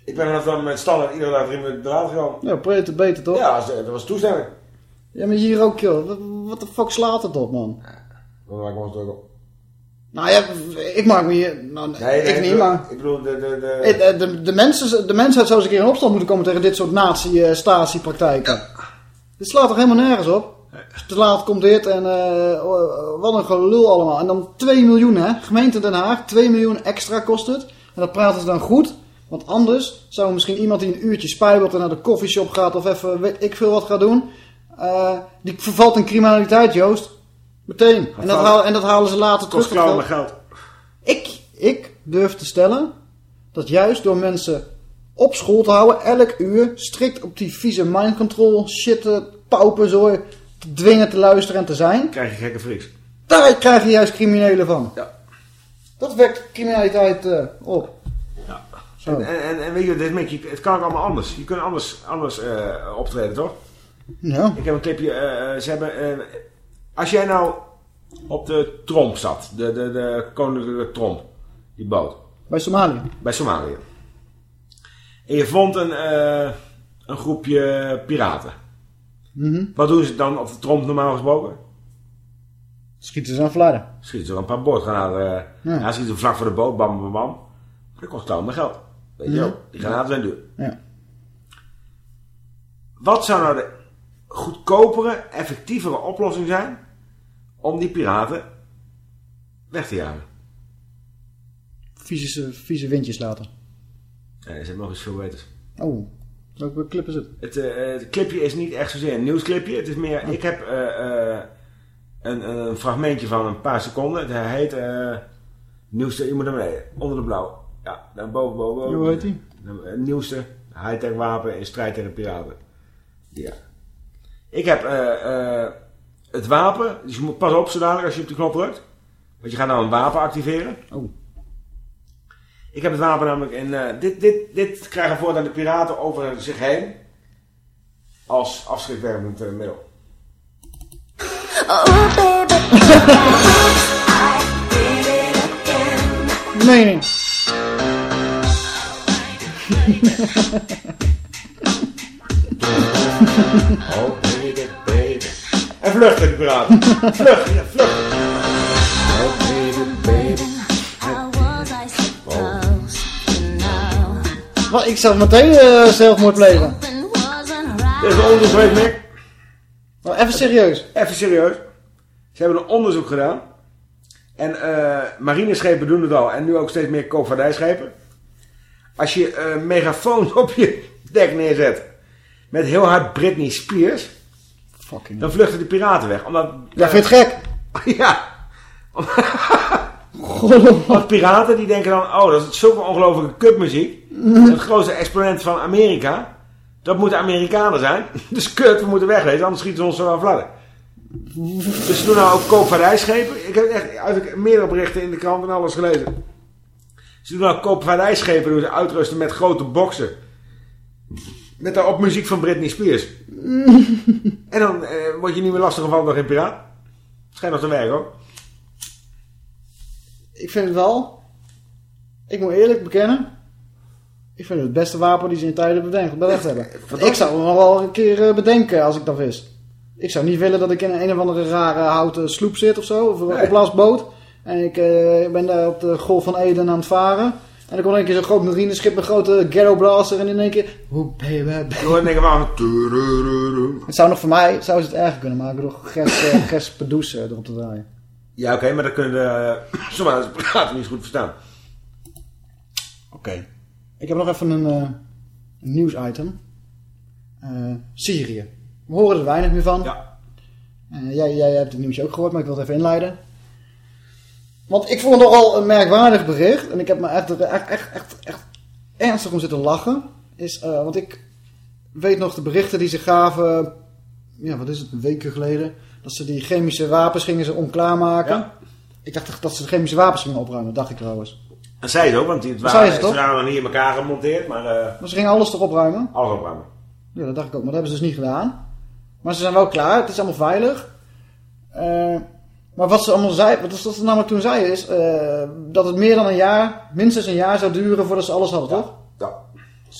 Ik ben vanaf dan met standaard iedere dag drie minuten te laat gegaan. Ja, beter, beter toch? Ja, dat was- toestemming. Ja, maar hier ook, joh. Wat- de fuck slaat het op, man? Dan maak ik me ons druk op. Nou ja, ik maak me hier... Nou, Nee, nee, ik ik niet, bedoel- maar... Ik bedoel, de... de, de... De, mensen, de mensheid zou eens een keer in opstand moeten komen tegen dit soort nazi-statiepraktijken. Dit slaat toch helemaal nergens op? Te laat komt dit en eh, oh, wat een gelul allemaal. En dan 2 miljoen, hè? Gemeente Den Haag, 2 miljoen extra kost het. En dat praten ze dan goed. Want anders zou misschien iemand die een uurtje spijbelt en naar de koffieshop gaat of even weet ik veel wat gaat doen. eh, die vervalt in criminaliteit, Joost. Meteen. En dat, halen, en dat halen ze later terug. Kost geld. geld. Ik, ik durf te stellen dat juist door mensen op school te houden, elk uur, strikt op die vieze mind control shit, te paupen, zo te dwingen te luisteren en te zijn, krijg je gekke friks. daar krijg je juist criminelen van. Ja. Dat wekt criminaliteit eh, op. Zo. En, en, en, en weet je, dit met het kan ook allemaal anders. Je kunt anders, anders eh, optreden, toch? Ja. Ik heb een clipje, eh, ze hebben... eh, als jij nou op de tromp zat, de, de, de koninklijke tromp, die boot. Bij Somalië. Bij Somalië. En je vond een, een groepje piraten. Mhm. Wat doen ze dan op de tromp normaal gesproken? Schieten ze aan flarden. Schieten ze een paar boordgranaten. Ja. ja. schieten ze vlak voor de boot, bam, bam, bam. Dat kost met geld. Weet je wel, die granaten zijn duur. Ja. Wat zou nou de goedkopere, effectievere oplossing zijn om die piraten weg te jagen? Vieze, vieze windjes laten. Nee, er zijn nog eens veel beters. Oh, welke clip is het? Het, eh, het clipje is niet echt zozeer een nieuwsclipje. Het is meer, Oh. ik heb eh, eh, een, een fragmentje van een paar seconden. Het heet nieuwste, je moet naar beneden, onder de blauw. Ja, dan boven, boven, boven. Hoe heet die? Het nieuwste high-tech wapen in strijd tegen piraten. Ja. Ik heb eh, eh, het wapen, dus je moet pas op zo dadelijk als je op de knop drukt. Want je gaat nou een wapen activeren. Oh. Ik heb het wapen namelijk in... eh, dit, dit, dit krijgen voortaan de piraten over zich heen. Als afschrikwerkend eh, middel. Nee, nee. Oh, baby, baby. En vluchten piraten. vlucht, ja, vlucht. Oh, baby, baby. Wat, ik zou meteen eh, zelfmoord plegen. Dit is een onderzoek Mick. Maar even serieus. Even serieus. Ze hebben een onderzoek gedaan. En eh marineschepen doen het al. En nu ook steeds meer koopvaardijschepen. Als je een megafoon op je dek neerzet. Met heel hard Britney Spears. Fucking Dan vluchten de piraten weg. Omdat, Ja, vind je het gek? ja. Want piraten die denken dan... Oh, dat is zulke ongelofelijke is het grootste exponent van Amerika. Dat moeten Amerikanen zijn. Dus kut, we moeten wegwezen. Anders schieten ze ons zo aan. Dus ze doen nou ook koopvaardijschepen. Ik heb echt uit meerdere berichten in de krant en alles gelezen. Ze doen nou koopvaardijschepen. Doen ze uitrusten met grote boksen. Met daarop muziek van Britney Spears. En dan eh, word je niet meer lastiggevallen door geen piraat. Schijnt nog te werken ook. Ik vind het wel... Ik moet eerlijk bekennen... Ik vind het het beste wapen die ze in tijden bedenkt, bedacht hebben. Ik zou het nog wel een keer eh, bedenken als ik dat wist. Ik zou niet willen dat ik in een, een of andere rare houten sloep zit of zo. Of een Nee. opblaasboot. En ik eh, ben daar op de golf van Eden aan het varen. En dan komt in één keer zo'n groot marineschip, een grote ghetto blaster. En in één keer... Hoe baby. Je denken van... Het zou nog voor mij, zou ze het erger kunnen maken door Gers, uh, Gers Pedoes eh, erop te draaien. Ja, oké, maar dan kunnen de... Zomaar, de piraten niet goed verstaan. Oké. Ik heb nog even een, eh, een nieuwsitem. Eh, Syrië. We horen er weinig meer van. Ja. Eh, jij, jij hebt het nieuws ook gehoord, maar ik wil het even inleiden. Want ik vond het nogal een merkwaardig bericht. En ik heb me echt, echt, echt, echt, echt ernstig om zitten lachen. Is, eh, want ik weet nog de berichten die ze gaven... Ja, wat is het, een weken geleden. Dat ze die chemische wapens gingen ze onklaarmaken. Ik dacht dat ze de chemische wapens gingen opruimen, dacht ik trouwens. Dat zei ze ook, want die, het waren, ze toch? ze waren nog niet in elkaar gemonteerd, maar... eh Maar ze gingen alles erop ruimen. alles opruimen. Ja, dat dacht ik ook, maar dat hebben ze dus niet gedaan. Maar ze zijn wel klaar, het is allemaal veilig. Eh, maar wat ze allemaal zei, wat ze namelijk toen zeiden is eh, dat het meer dan een jaar, minstens een jaar zou duren voordat ze alles hadden, toch? Ja.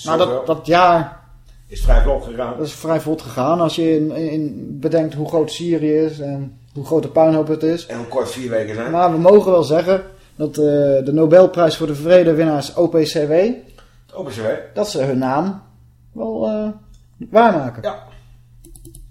Nou, dat, dat jaar Is vrij vlot gegaan. dat is vrij vlot gegaan als je in, in bedenkt hoe groot Syrië is en hoe groot de puinhoop het is. En hoe kort vier weken zijn. Maar we mogen wel zeggen dat eh, de Nobelprijs voor de Vrede winnaars OPCW, OPCW. dat ze hun naam wel eh, waarmaken. Ja.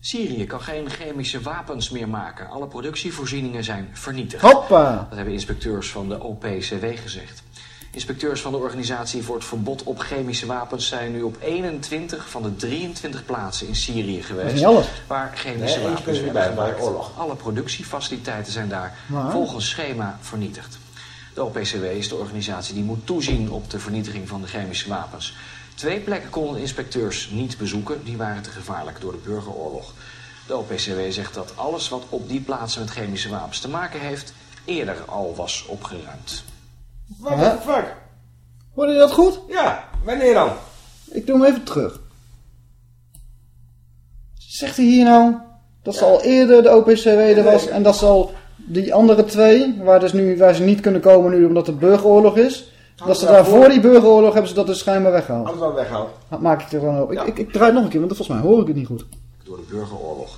Syrië kan geen chemische wapens meer maken. Alle productievoorzieningen zijn vernietigd. Hoppa! Dat hebben inspecteurs van de OPCW gezegd. Inspecteurs van de Organisatie voor het Verbod op Chemische Wapens zijn nu op 21 van de 23 plaatsen in Syrië geweest. niet alles. Waar chemische Nee, wapens werden bij- bij gemaakt. oorlog. Alle productiefaciliteiten zijn daar Maar? volgens schema vernietigd. De OPCW is de organisatie die moet toezien op de vernietiging van de chemische wapens. Twee plekken konden inspecteurs niet bezoeken, die waren te gevaarlijk door de burgeroorlog. De OPCW zegt dat alles wat op die plaatsen met chemische wapens te maken heeft, eerder al was opgeruimd. What Hè? the fuck? Hoorde je dat goed? Ja, wanneer dan? Ik doe hem even terug. Zegt hij hier nou dat ze al eerder de OPCW er was en dat ze al die andere twee, waar, dus nu, waar ze niet kunnen komen nu omdat het burgeroorlog is, dat ze daar voor die burgeroorlog hebben ze dat dus schijnbaar weggehaald. Alles wel weggehaald. Dat maak ik er dan op. Ik, ik, ik draai het nog een keer, want volgens mij hoor ik het niet goed. door de burgeroorlog.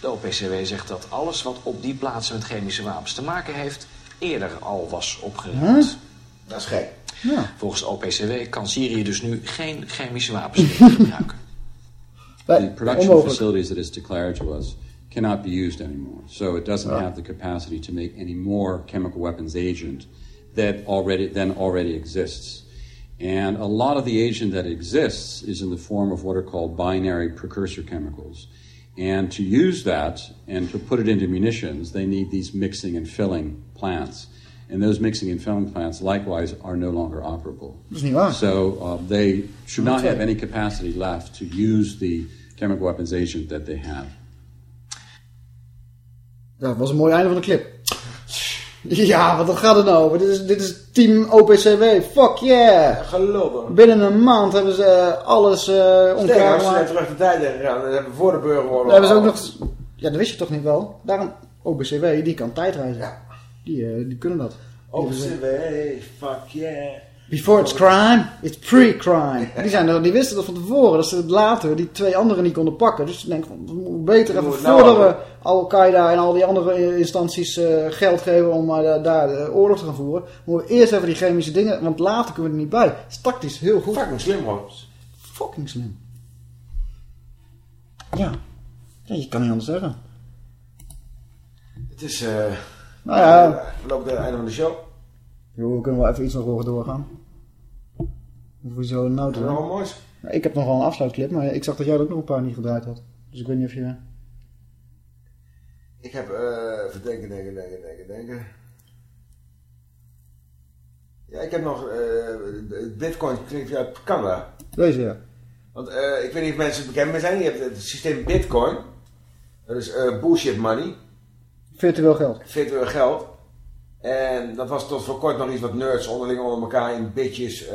De OPCW zegt dat alles wat op die plaatsen met chemische wapens te maken heeft, eerder al was opgeruimd. Dat is gek. Ja. Volgens de OPCW kan Syrië dus nu geen chemische wapens meer gebruiken. The production onmogelijk. facilities that it's declared to us cannot be used anymore. So it doesn't Ja. have the capacity to make any more chemical weapons agent that already than already exists. And a lot of the agent that exists is in the form of what are called binary precursor chemicals. And to use that and to put it into munitions, they need these mixing and filling plants. And those mixing and filling plants likewise are no longer operable. Dat is niet waar. So uh, they should not have any capacity left to use the chemical weapons agent that they have. Dat was een mooi einde van de clip. Ja, wat gaat het nou over? Dit is, dit is team OPCW. Fuck yeah! Geloof Binnen een maand hebben ze eh, alles eh Sterker, onklaar als ze gemaakt. terug de tijd in gegaan. Dat hebben we voor de burgeroorlog. Daar hebben ze ook nog... Ja, dat wist je toch niet wel? Daarom, OPCW, die kan tijdreizen. Die, eh, die kunnen dat. Die OCW, fuck yeah. Before it's crime, it's pre-crime. Die, zijn er, die wisten dat van tevoren, dat ze het later die twee anderen niet konden pakken. Dus ze denken van, we moeten beter even nou voordat we. Al-Qaeda en al die andere instanties eh, geld geven om eh, daar de oorlog te gaan voeren. Moeten we eerst even die chemische dingen, want later kunnen we er niet bij. Het is tactisch heel goed. Fucking slim hoor. Fucking slim. Ja. ja, je kan niet anders zeggen. Het is... eh Nou ja. We lopen naar het einde van de show. Jo, we kunnen wel even iets nog horen doorgaan. Hoeveel zo nou? Ja, Ik heb nog wel een afsluitclip, maar ik zag dat jij er ook nog een paar niet gedraaid had. Dus ik weet niet of je... Ik heb, eh even denken, denken, denken, denken, denken. Ja, ik heb nog, eh bitcoin klinkt uit Canada. Deze, ja. Want eh, ik weet niet of mensen bekend mee zijn. Je hebt het systeem bitcoin. Dat is eh, bullshit money. Virtueel geld. Virtueel geld. En dat was tot voor kort nog iets wat nerds onderling onder elkaar in bitjes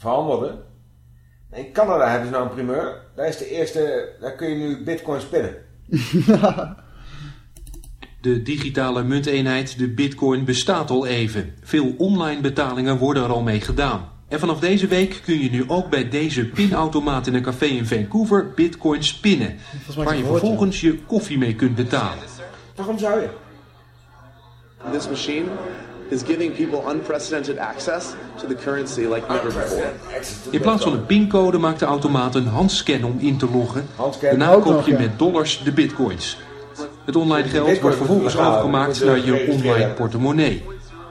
verhandelden. In Canada hebben ze nou een primeur. Daar is de eerste, daar kun je nu bitcoin spinnen. De digitale munteenheid, de bitcoin, bestaat al even. Veel online betalingen worden er al mee gedaan. En vanaf deze week kun je nu ook bij deze pinautomaat in een café in Vancouver bitcoin spinnen. Waar je vervolgens je koffie mee kunt betalen. Waarom zou je? This machine is giving people unprecedented access to the currency like never before. In plaats van een pincode maakt de automaat een handscan om in te loggen. Daarna koop je met dollars de bitcoins. Het online geld wordt vervolgens overgemaakt moet je naar je online portemonnee.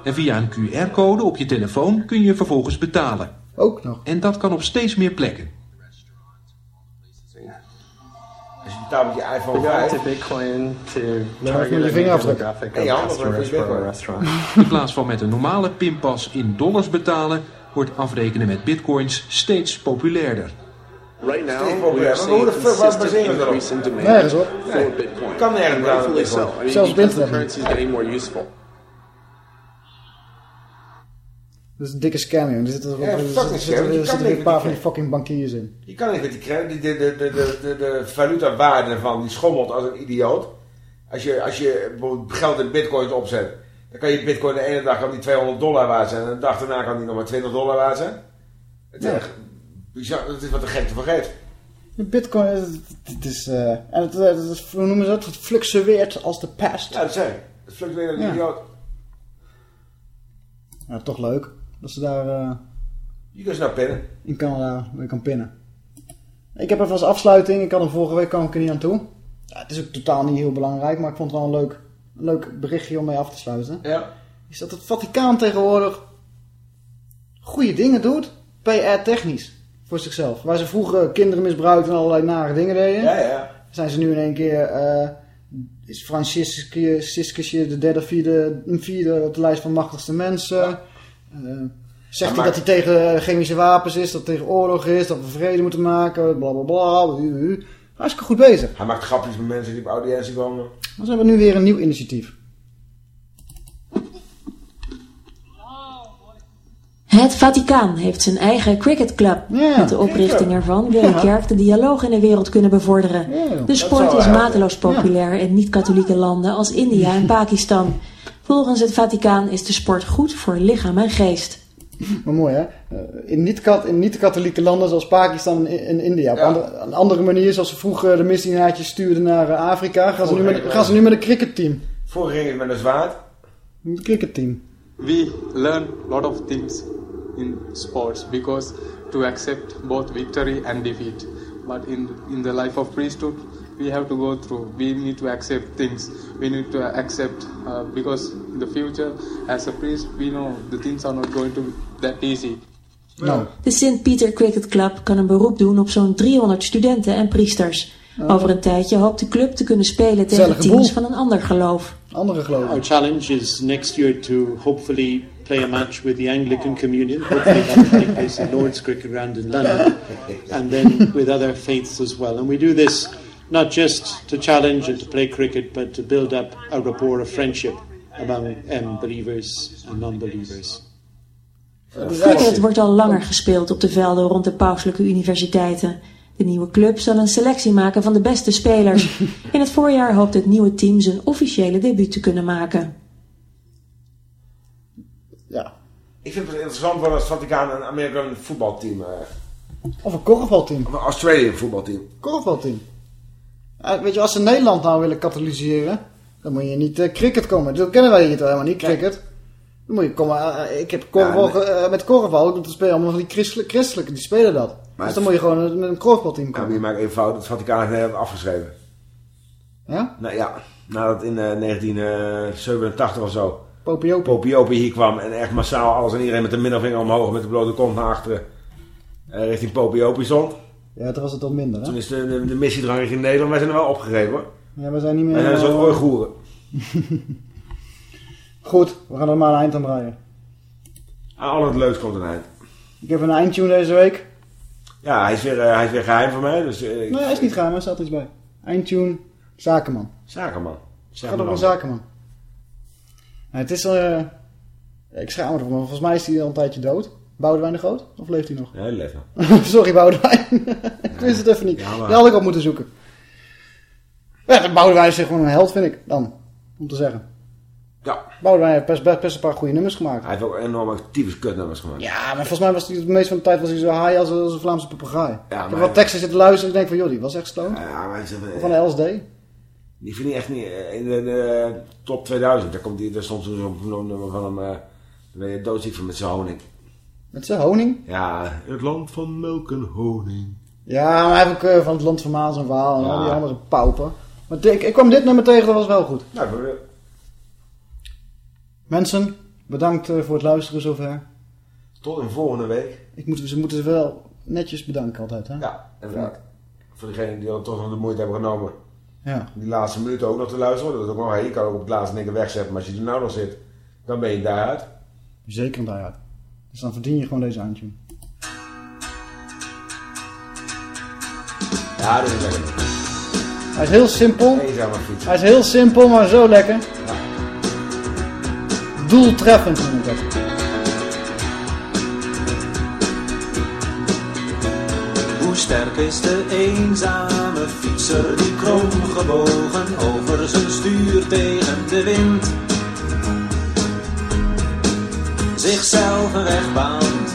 En via een QR-code op je telefoon kun je vervolgens betalen. Ook nog. En dat kan op steeds meer plekken. Als je betaalt met je iPhone We 5. got to Bitcoin to met target je a vingerafdruk. demographic En je of handen voor customers je for a Bitcoin. restaurant. In plaats van met een normale pinpas in dollars betalen, wordt afrekenen met bitcoins steeds populairder. Right now, we are seeing waar consistent increase in demand for. Bitcoin. Kan nergens Zelfs op internet currency is getting more useful. Dat is een dikke scam, joh. Er zitten, er, Ja, er. Je er zitten een paar van die die fucking bankiers in. Je kan niet met die credit, de, de, de, de, de, de valutawaarde ervan, die schommelt als een idioot. Als je, als je bijvoorbeeld geld in bitcoins opzet, dan kan je bitcoin de ene dag kan die 200 dollar waard zijn en de dag daarna kan die nog maar 20 dollar waard zijn. Het is Ja. echt bizar, dat is wat de gek te vergeet. De bitcoin, het, is... eh, en het, het is, hoe noemen ze dat? Het fluctueert als de pest. Ja, dat ik. Het fluctueert een Ja. idioot. Ja, toch leuk. Dat ze daar eh, Je kunt ze nou pinnen. in Canada weer kan pinnen. Ik heb even als afsluiting, ik had hem vorige week kwam ik er niet aan toe. Ja, het is ook totaal niet heel belangrijk, maar ik vond het wel een leuk, een leuk berichtje om mee af te sluiten. Ja. Is dat het Vaticaan tegenwoordig goede dingen doet, PR-technisch, voor zichzelf. Waar ze vroeger kinderen misbruikten en allerlei nare dingen deden. Ja, ja. Zijn ze nu in één keer, eh, is Franciscus de derde, vierde, een vierde op de lijst van machtigste mensen. Zegt Ja, hij maar- dat hij tegen eh, chemische wapens is, dat hij tegen oorlog is, dat we vrede moeten maken, bla bla bla. u. Hartstikke goed bezig. Hij maakt grapjes met mensen die op audiëntie komen. Maar ze hebben nu weer een nieuw initiatief. Het Vaticaan heeft zijn eigen cricketclub. Met de oprichting ervan wil de Ja. kerk de dialoog in de wereld kunnen bevorderen. Ja, De sport is mateloos populair in niet-katholieke landen als India en Pakistan. Volgens het Vaticaan is de sport goed voor lichaam en geest. Maar mooi hè. Eh, In niet-kat- in niet-katholieke landen zoals Pakistan en India. Op Ja. andere, een andere manier, zoals ze vroeger de missionaartjes stuurden naar eh, Afrika, gaan ze, nu met, gaan ze nu met een cricketteam. Vroeger ging het met een zwaard. Een cricketteam. we learn a lot of things in sports because to accept both victory and defeat but in in the life of priesthood, we have to go through. We need to accept things. We need to accept uh, because in the future, as a priest, we know the things are not going to be that easy. De St. Peter Cricket Club kan een beroep doen op zo'n 300 studenten en priesters. Oh. Over een tijdje hoopt de club te kunnen spelen tegen teams boel. van een ander geloof. Andere geloven. Our challenge is next year to hopefully play a match with the Anglican Communion. Hopefully that will take place in Lord's Cricket Ground in London, and then with other faiths as well. And we do this not just to challenge and to play cricket, but to build up a rapport of friendship among um, believers and non-believers. Cricket wordt al langer gespeeld op de velden rond de pauselijke universiteiten. De nieuwe club zal een selectie maken van de beste spelers. In het voorjaar hoopt het nieuwe team zijn officiële debuut te kunnen maken. Ja. Ik vind het interessant wat het Vaticaan een American voetbalteam... eh, Of een korfbalteam. Of een Australian voetbalteam. Korfbalteam. Ja, weet je, als ze Nederland nou willen katalyseren, dan moet je niet eh, cricket komen. Dat kennen wij hier toch helemaal niet, cricket. Dan moet je komen, eh, ik heb korfbal, Ja, eh, met korfbal, dat spelen allemaal van die christelijke, christelijke, die spelen dat. Maar dus dan moet je gewoon met een korfbalteam Ja, komen. maar je maakt even fout. Het Vaticaan heeft afgeschreven. Ja? Nou ja, nadat in eh, 1987 of zo... Popiopi. Popiopi hier kwam en echt massaal alles en iedereen met de middelvinger omhoog met de blote kont naar achteren richting Popiopi stond. Ja, toen was het al minder, hè? Toen is de, de, de missiedrang richting Nederland, wij zijn er wel opgegeven hoor. Ja, we zijn niet meer... Wij zijn een soort eh, Oeigoeren. Goed, we gaan er maar een eind aan breien. Aan al het leuks komt een eind. Ik heb een eindtune deze week. Ja, hij is weer, eh, hij is weer geheim voor mij. Dus, eh, Nee, hij is niet geheim, er staat iets bij. Eindtune, Zakenman. Zakenman. Het gaat over een zakenman. Nou, het is... eh ik schaam me maar volgens mij is hij al een tijdje dood. Boudewijn de Groot? Of leeft hij nog? Ja, hij leeft nog. Sorry, Boudewijn. ik wist het even niet. Ja, maar- Die had ik op moeten zoeken. Ja, Boudewijn is gewoon een held, vind ik dan. Om te zeggen. Ja. Boudewijn heeft best, best, best een paar goede nummers gemaakt. Hij heeft ook enorme actieve kutnummers gemaakt. Ja, maar volgens mij was hij de meeste van de tijd was hij zo high als, als een Vlaamse papegaai. ik heb maar- wat teksten zitten luisteren en ik denk van, joh, die was echt stoned. Ja, maar Of van de LSD. Die vind ik echt niet... eh, In de, de top 2000, daar komt hij, daar stond zo'n nummer van hem... eh daar ben je doodziek van met zijn honing. Met zijn honing. Ja, het land van melk en honing. Ja, maar hij heeft ook eh, van het land van Maas en Waal en Ja. al die andere paupen. Maar ik, ik kwam dit nummer tegen, dat was wel goed. Nou, we- Mensen, bedankt eh, voor het luisteren zover. tot een volgende week. Ik moet, ze moeten ze wel netjes bedanken altijd, hè? Ja, inderdaad. Voor degenen die dan toch nog de moeite hebben genomen. Ja. Die laatste minuten ook nog te luisteren. Dat is ook hey, je kan ook op het laatste dingen wegzetten. Maar als je er nou nog zit, dan ben je daaruit. Zeker daaruit. Dus dan verdien je gewoon deze eindtune. Ja, dat is lekker. Hij is heel simpel. Hij is heel simpel, maar zo lekker. Doeltreffend noem ik dat. Hoe sterk is de eenzame fietser die kromgebogen over zijn stuur tegen de wind zichzelf een weg baant.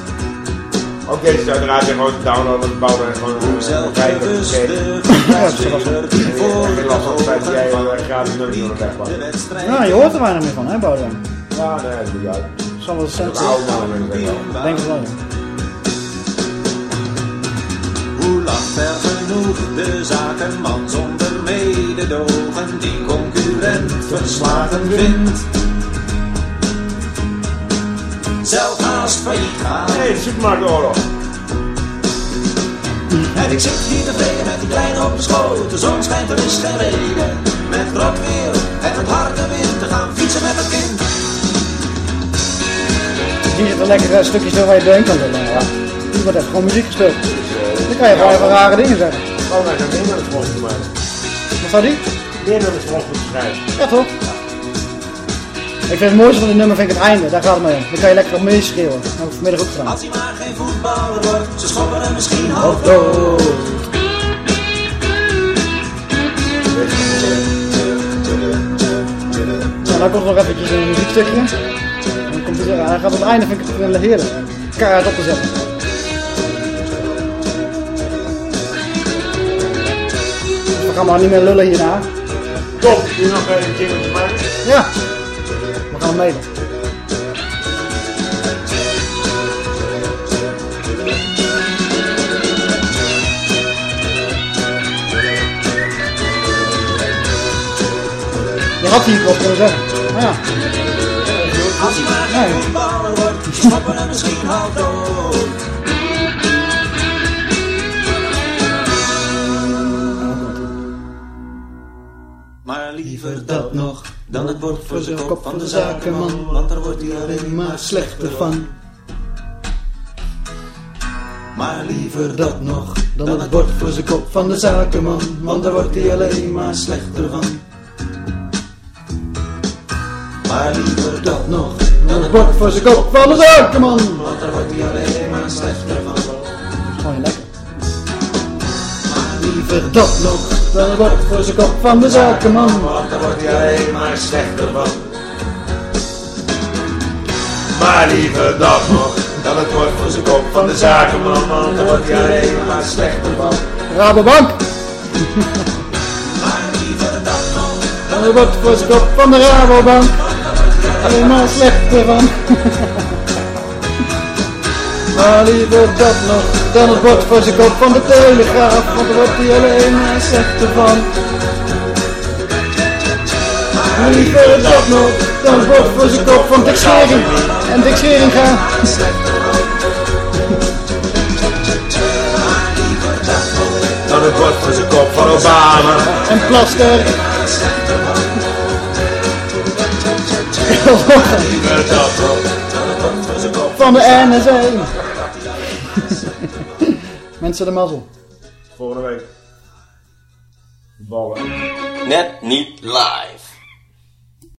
Ook deze is uiteraard weer gewoon te downloaden. Want bouwen en gewoon Hoe eh, zelfbewust de Ja, voetbalspeler die voor de van ogen nummer door de pakt. Nou, je hoort er weinig meer van, hè, Boudewijn? Ja, nee, dat is niet uit. Zal wel cent mannen, denk ik wel. Het. Hoe lang ver genoeg de zakenman zonder mededogen die concurrent verslagen vindt. Zelf haast failliet gaat. Nee, supermarktoorlog. En ik zit hier tevreden met die kleine op de schoot. De zon schijnt, er is geen reden. Met rot weer en het harde wind te gaan fietsen met het kind. Hier zitten lekkere stukjes door waar je doorheen kan. Ja. Hier wordt even gewoon muziek gespeeld. Dan kan je gewoon even rare dingen zeggen. Oh, wij gaan meer nummers volgens mij. Wat zou die? Meer nummers volgens mij schrijven. Ja, toch? Ik vind het mooiste van dit nummer vind ik het einde. Daar gaat het mee om. Dan kan je lekker op meeschreeuwen. Dat heb ik vanmiddag ook gedaan. Als hij maar geen voetballer wordt, ze schoppen hem misschien half dood. Nou, dan komt er nog eventjes een muziekstukje. En dan komt hij, hij gaat op het einde vind ik het wel heerlijk. Keihard op te zetten. We gaan maar niet meer lullen hierna. Top, nu nog even een jingletje maken. Ja, van Nederland. Je had hier wat kunnen zeggen. Maar ja. Als hij maar geen baller wordt, schoppen er misschien houdt ook. Maar liever dat nog dan het wordt voor zijn kop van de zakenman, want daar wordt hij alleen maar slechter van. Maar liever dat nog, Dan het bord voor zijn kop van de zakenman, want daar wordt hij alleen maar slechter van. maar liever dat nog, Dan het bord voor zijn kop van de zakenman. want daar wordt hij alleen maar slechter van. Gewoon lekker. Liever dat nog, dan het bord voor zijn kop van de zakenman. Want daar wordt hij alleen maar slechter van. Maar liever dat nog, dan het wordt voor zijn kop van de zakenman, want daar wordt hij alleen maar slechter van. Rabobank. Maar liever dat nog, Dan het bord voor zijn kop van de Rabobank. Alleen maar slechter van. Maar liever dat nog, dan het bord voor zijn kop van de Telegraaf. Want daar wordt hij alleen maar slechter van. Maar liever dat nog, dan het bord voor zijn kop van Dick Schering. En Dick Schering gaan. dan het wordt voor zijn kop van Obama. En Plaster. Liever dat nog, dan het wordt voor zijn kop Van de NSA. Mensen de mazzel. Volgende week. Ballen. Net niet live.